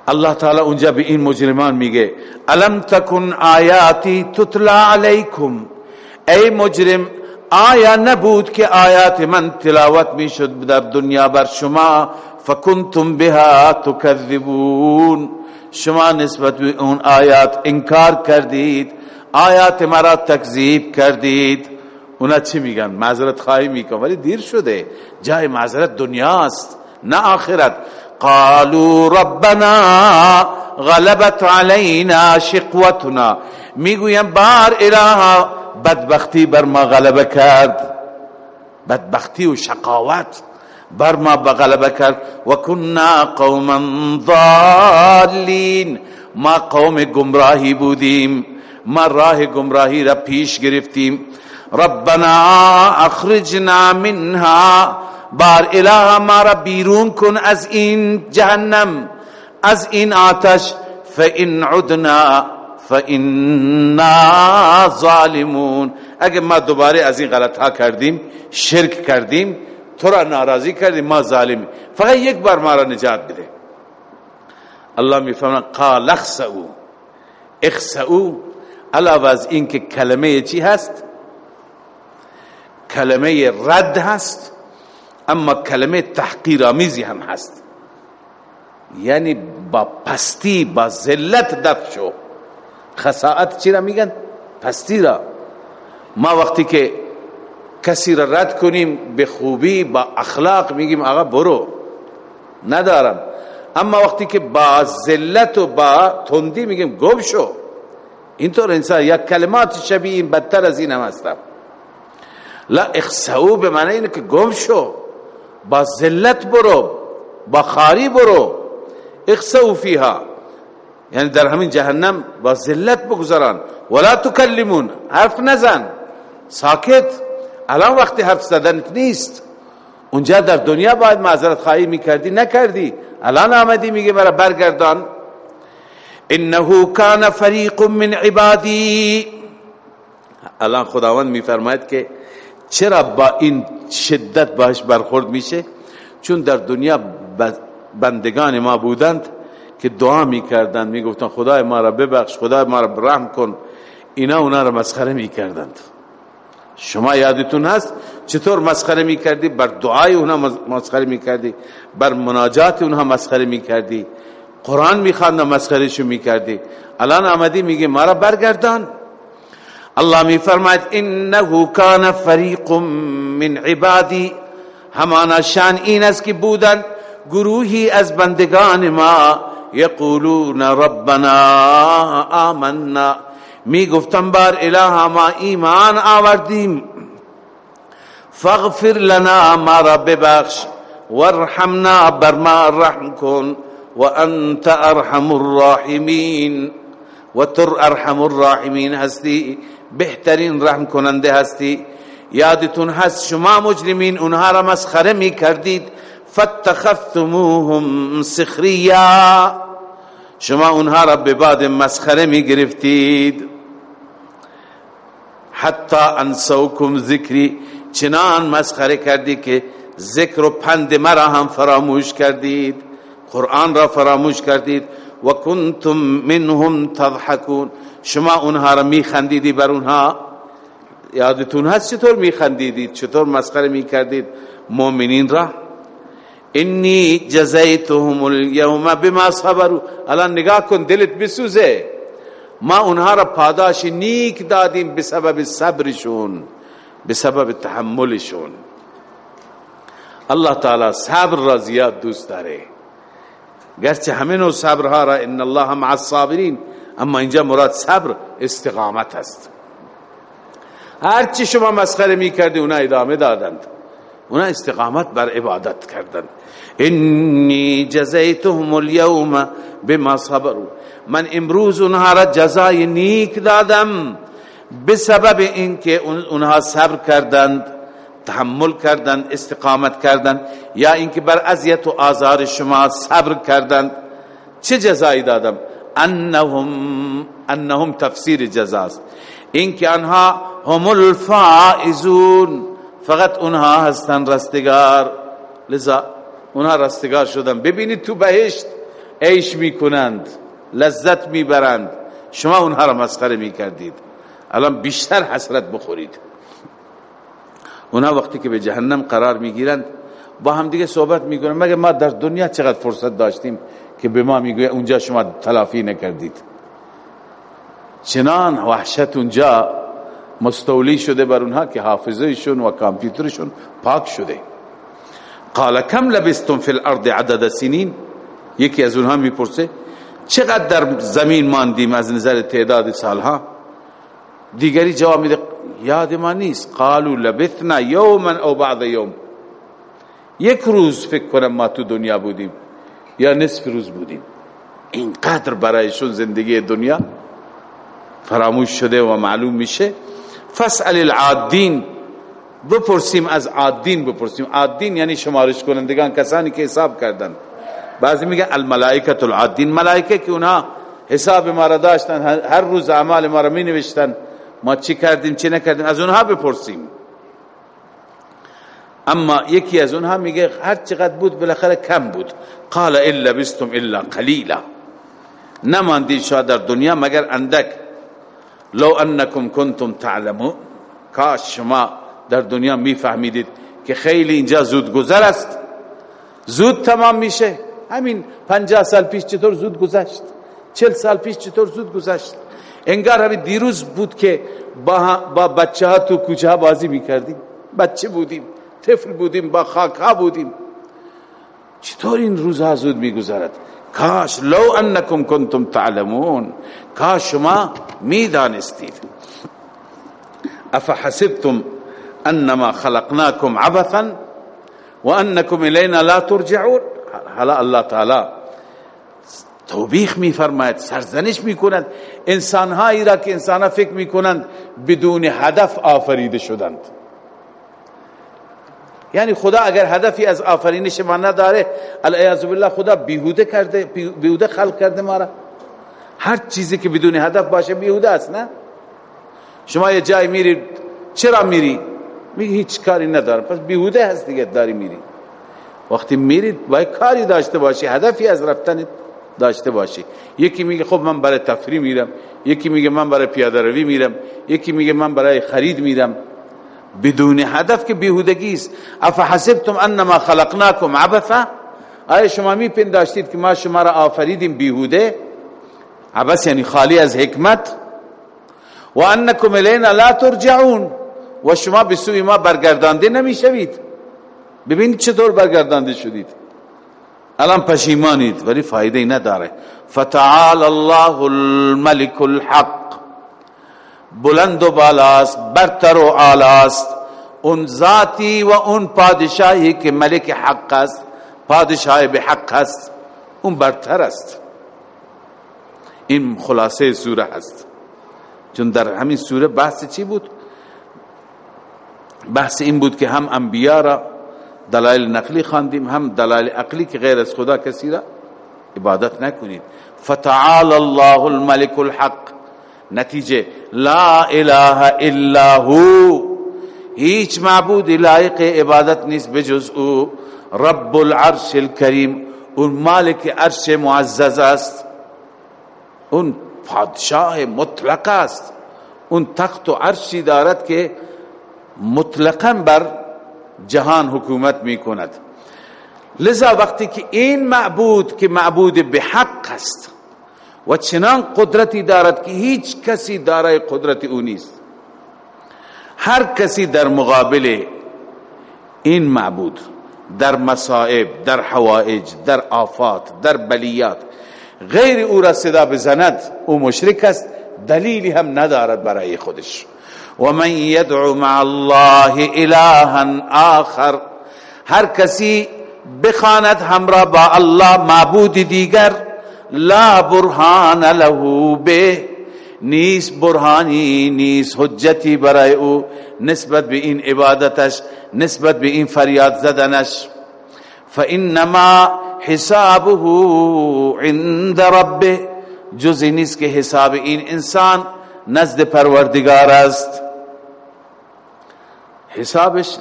الله تعالی اونجا به این مجرمان میگه الم تکن آیاتی تتلا علیکم؟ ای مجرم آیا نبود که آیات من تلاوت می‌شد در دنیا بر شما؟ فکنتم بها تکذبون. شما نسبت به اون آیات انکار کردید آیات مرا تکذیب کردید. اونا چی میگن؟ معذرت خواهی میکن ولی دیر شده. جای معذرت دنیاست نه آخرت. قالوا ربنا غلبت علينا شقوتنا. می‌گویم بار اله بدبختی بر ما غلبه کرد. بدبختی و شقاوت بر ما بغلبه کرد. و کنا قوما ضالین. ما قوم گمراهی بودیم. ما راه گمراهی را پیش گرفتیم. ربنا اخرجنا منها. بار اله ما را بیرون کن از این جهنم. از این آتش. فان عدنا فانا ظالمون. اگه ما دوباره از این غلط ها کردیم شرک کردیم تو را ناراضی کردیم ما ظالمی فقط یک بار ما را نجات بده. الله می فرماید قال اخسئوا اخسئوا علاوه از این که کلمه چی هست؟ کلمه رد هست اما کلمه تحقیر آمیزی هم هست. یعنی با پستی با ذلت دفع شو. خساعت چی را میگن؟ پستی را. ما وقتی که کسی را رد کنیم به خوبی با اخلاق میگیم آقا برو. ندارم. اما وقتی که با ذلت و با تندی میگیم گم شو. اینطور انسان یک کلمات شبیه این بدتر از این هم هستم. لا اخسعو به معنی اینه که گم شو. با ذلت برو با خاری برو. اخسعو فیها. یعنی در همین جهنم با ذلت بگذاران ولا تکلمون. حرف نزن. ساکت. الان وقتی حرف زدنت نیست. اونجا در دنیا باید معذرت خواهی می‌کردی نکردی. الان آمدی میگه مرا برگردان. انه کان فریق من عبادی. الان خداوند میفرماید که چرا با این شدت باش برخورد میشه؟ چون در دنیا بندگان ما بودند. که دعا می‌کردند می‌گفتن خدای ما را ببخش خدای ما را رحم کن. اینا اونا را مسخره می‌کردند. شما یادتون هست چطور مسخره می‌کردی؟ بر دعای اونها مسخره می‌کردی. بر مناجات اونها مسخره می‌کردی. قرآن می‌خواند مسخره شو می‌کردی. الان آمدی میگه مرا برگردان. الله میفرماید انه کان فریق من عبادی. همانا شان این است که بودن گروهی از بندگان ما. یقولون ربنا آمنا. می گفتم بار اله ما ایمان آوردیم. فاغفر لنا ما را ببخش وارحمنا بر ما رحم کن و انت ارحم الراحمین. و تر ارحم الراحمین هستی بهترین رحم کننده هستی. یادتون هست شما مجرمین اونها را مسخره می کردید فاتخذتموهم سخریا شما اونها را به بعد مسخره می گرفتید حتی انسوکم ذکری چنان مسخره کردی که ذکر و پند مرا هم فراموش کردید. قرآن را فراموش کردید. و کنتم منهم تضحکون. شما اونها را می خندیدی بر اونها؟ یادتون هست چطور می خندیدید چطور مسخره می کردید مؤمنین را؟ انی جزیتهم اليوم بما صبروا الان نگاه کن دلت بسوزه ما اونها را پاداش نیک دادیم بسبب صبرشون بسبب تحملشون الله تعالی صبر را زیاد دوست داره گرچه همه نوع صبرها را ان الله مع الصابرین اما اینجا مراد صبر استقامت است هرچی شما مسخره می کردی اونا ادامه دادند اونا استقامت بر عبادت کردند انی جزیتهم اليوم بما صبروا. من امروز اونها را جزای نیک دادم بسبب اینکه اونها صبر کردند تحمل کردند استقامت کردند یا اینکه بر اذیت و آزار شما صبر کردند. چه جزایی دادم؟ انهم انهم تفسیر جزاست. اینکه آنها هم الفائزون. فقط اونها هستند رستگار. لذا اونها رستگار شدن. ببینید تو بهشت عیش می‌کنند لذت می‌برند. شما اونها را مسخره می‌کردید. الان بیشتر حسرت بخورید. اونها وقتی که به جهنم قرار می‌گیرند با هم دیگه صحبت می‌کنن. مگه ما در دنیا چقدر فرصت داشتیم که به ما می‌گوید اونجا شما تلافی نکردید؟ چنان وحشت اونجا مستولی شده بر اونها که حافظهشون و کامپیوترشون پاک شده. قال کم لبستم فی الارض عدد سنین؟ یکی از اونها می‌پرسه چقدر در زمین ماندیم از نظر تعداد سالها؟ دیگری جواب میده یاد ما نیست. قالوا لبثنا یوما او بعد یوم. یک روز فکر کنم ما تو دنیا بودیم یا نصف روز بودیم. اینقدر برایشون زندگی دنیا فراموش شده و معلوم میشه. فسأل العادین بپرسیم از عادین بپرسیم. عادین یعنی شمارش کنندگان کسانی که حساب کردن. بعضی میگن الملائکت العادین ملائکه که اونا حساب ما را داشتن هر روز اعمال ما را می نوشتن ما چی کردیم چی نکردیم؟ از اونها بپرسیم. اما یکی از اونها میگه هر چقدر بود بالاخره کم بود. قال الا بستم الا قلیلا. نماندید شاید در دنیا مگر اندک لو انکم کنتم تعلمون. کاش شما در دنیا میفهمیدید که خیلی اینجا زود گذر است. زود تمام میشه. همین پنجاه سال پیش چطور زود گذشت؟ چل سال پیش چطور زود گذشت؟ انگار همین دیروز بود که با, با بچه ها تو کوچه بازی می‌کردیم. بچه بودیم طفل بودیم با خاک ها بودیم. چطور این روزها زود میگذرد؟ کاش لو انکم کنتم تعلمون کاش شما می‌دانستید افحسبتم انما خلقناكم عبثا وانكم الينا لا ترجعون حالا الله تعالی توبیخ میفرماید سرزنش می‌کنند انسانهایی را که انسانها فکر می‌کنند بدون هدف آفریده شدند یعنی خدا اگر هدفی از آفرینش ما نداره العیاذ بالله خدا بیهوده کرده بیهوده خلق کرده ما را. هر چیزی که بدون هدف باشه بیهوده است نه؟ شما یه جای میری چرا میری؟ میگی هیچ کاری ندارم. پس بیهوده هست دیگه داری میری. وقتی میرید باید کاری داشته باشی هدفی از رفتن داشته باشی. یکی میگه خب من برای تفریح میرم یکی میگه من برای پیاده روی میرم یکی میگه من برای خرید میرم. بدون هدف که بیهودگی است. افحسبتم انما خلقناکم عبثا؟ آیا شما می پنداشتید که ما شما را آفریدیم بیهوده؟ عبث یعنی خالی از حکمت. و انکم الینا لا ترجعون. و شما به سوی ما برگردانده نمی‌شوید. ببینید چطور برگردانده شدید. الان پشیمانید ولی فایده نداره. فتعال الله الملك الحق. بلند و بالاست برتر و آلاست. اون ذاتی و اون پادشاهی که ملک حق است پادشاه به حق است اون برتر است. این خلاصه سوره هست. چون در همین سوره بحث چی بود؟ بحث این بود که هم انبیا را دلائل نقلی خواندیم هم دلائل عقلی که غیر از خدا کسی را عبادت نکنید. فتعال الله الملك الحق. نتیجه لا اله الا هو. هیچ معبود لایق عبادت نیست بجز او. رب العرش الكریم اون مالک عرش معزز است. اون پادشاه مطلق است. اون تخت و عرشی دارد که مطلقا بر جهان حکومت می کند لذا وقتی که این معبود که معبود به حق است و چنان قدرتی دارد که هیچ کسی دارای قدرت او نیست. هر کسی در مقابل این معبود در مصائب در حوائج در آفات در بلیات غیر او را صدا بزند او مشرک است دلیلی هم ندارد برای خودش. و من یدعو مع الله الها آخر هر کسی بخاند همراه با الله معبود دیگر لا برهان له به. نیست برهانی نیست حجتی برای او. نسبت به این عبادتش نسبت به این فریاد زدنش. فانما حسابه عند ربه. جزی نیست که حساب این انسان نزد پروردگار است. حسابش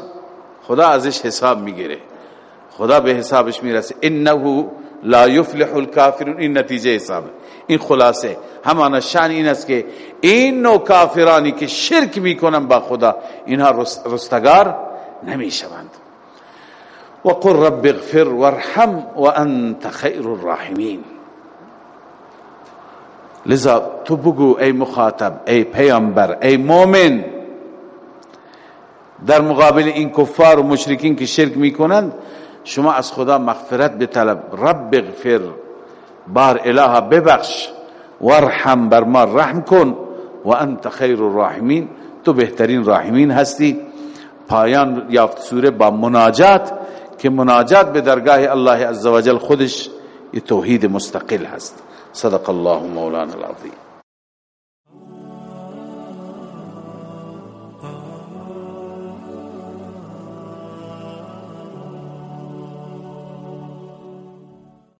خدا ازش حساب می‌گیره. خدا به حسابش می‌رسه. انه لا یفلح الكافرون این نتیجه حساب این خلاصه. همان شان این است که این نوع کافرانی که شرک می‌کنن با خدا اینها رستگار نمی‌شوند. وقل رب اغفر وارحم وانت خیر الراحمین. لذا تو بگو ای مخاطب ای پیامبر ای مؤمن در مقابل این کفار و مشرکین که شرک می‌کنند شما از خدا مغفرت بطلب. رب اغفر. بار اله ببخش. وارحم بر ما رحم کن. و انت خیر الراحمین. تو بهترین راحمین هستی. پایان یافت سوره با مناجات که مناجات به درگاه الله عزوجل خودش توحید مستقل هست. صدق الله مولانا العظیم.